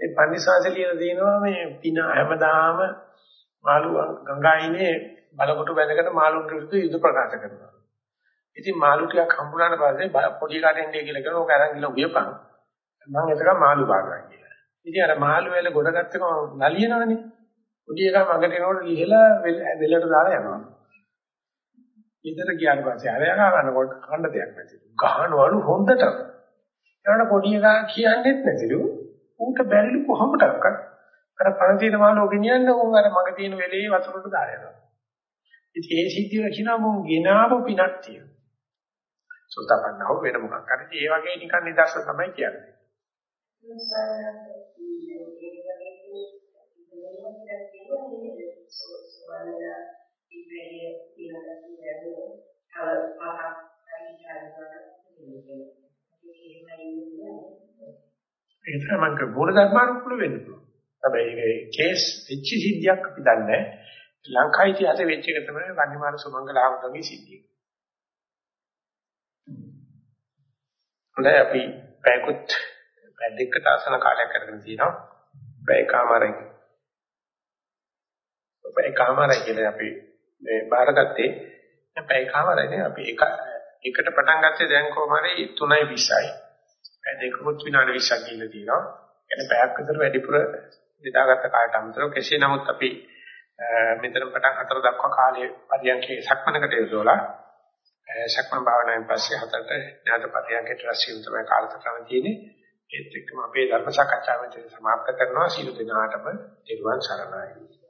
ඒ පන්සිවාසලියන දිනවා මේ පින හැමදාම මාළු ගංගායිනේ බලකොටු බැඳගෙන මාළුන් විරුද්ධ යුද්ධ ප්‍රකාශ කරනවා. ඉතින් මාළු ටිකක් හම්බුනාට පස්සේ පොඩි කාට එන්නේ කියලා කරන ඕක අරන් ගිහලා උයපන්. මම එතකම මාළු බාගනවා කියලා. ඉතින් අර මාළු වල ගොඩ ගත්තකම නලියනවනේ. පොඩි එකා මගට එනකොට ලිහලා වෙලට දාලා යනවා. ඉතින් ගියාට පස්සේ අර යනවා ගන්නකොට කන්න දෙයක් නැතිලු. ගහනවලු හොඳට. ඊට පොඩි එකා කියන්නේත් නැතිලු. ඌට බැරිලු කොහොමදක්වත්. අර පණ තියෙන මාළු ගෙනියන්න උන් අර මග තියෙන වෙලේ වතුරට දාලා යනවා. ඉතින් ඒ සිද්ධිය කියනවා මොන් ගෙනාවු පිනක් තියෙනවා. සෝතපන්නව වෙන මොකක් හරි ඒ වගේ නිකන් නිදර්ශන තමයි කියන්නේ. ඒ තමයි මම මූල ධර්මානුකූල වෙන්න පුළුවන්. හැබැයි ඒ කේස් වෙච්ච සිද්ධියක් අපි දන්නේ නැහැ. ලංකා ඉතිහාසෙ වෙච්ච එක තමයි වන්නිමාන සුමංගල ආමතුන්ගේ සිද්ධිය. හොඳයි අපි පැයකුත් පැය දෙකකට ආසන කාලයක් කරගෙන තියෙනවා. පැයකමාරයි. පැයකමාරයි කියලා අපි මේ බාරගත්තේ. දැන් පැයකමාරයි අපි එක එකට පටන් ගත්තේ දැන් කොහොම හරි 3:20යි. පැය දෙකකුත් විනාඩි 20ක් ගිහිල්ලා තියෙනවා. එනේ පැයක් විතර වැඩිපුර බෙදාගත්ත කාලයට අමතරව කෙසේ නමුත් අපි මෙතන පටන් හතර දක්වා කාලයේ පරියන්කේ සක්මනකට යොදවලා සක්මන් භාවනාවෙන් පස්සේ හතරට ඥාත පරියන්කේට රැස්වීම තමයි කාලසටහන තියෙන්නේ. ඒත් එක්කම අපේ ධර්ම සාකච්ඡාව මෙතන සමාප්ත කරනවා. සියලු දෙනාටම ත්වන් සරණයි.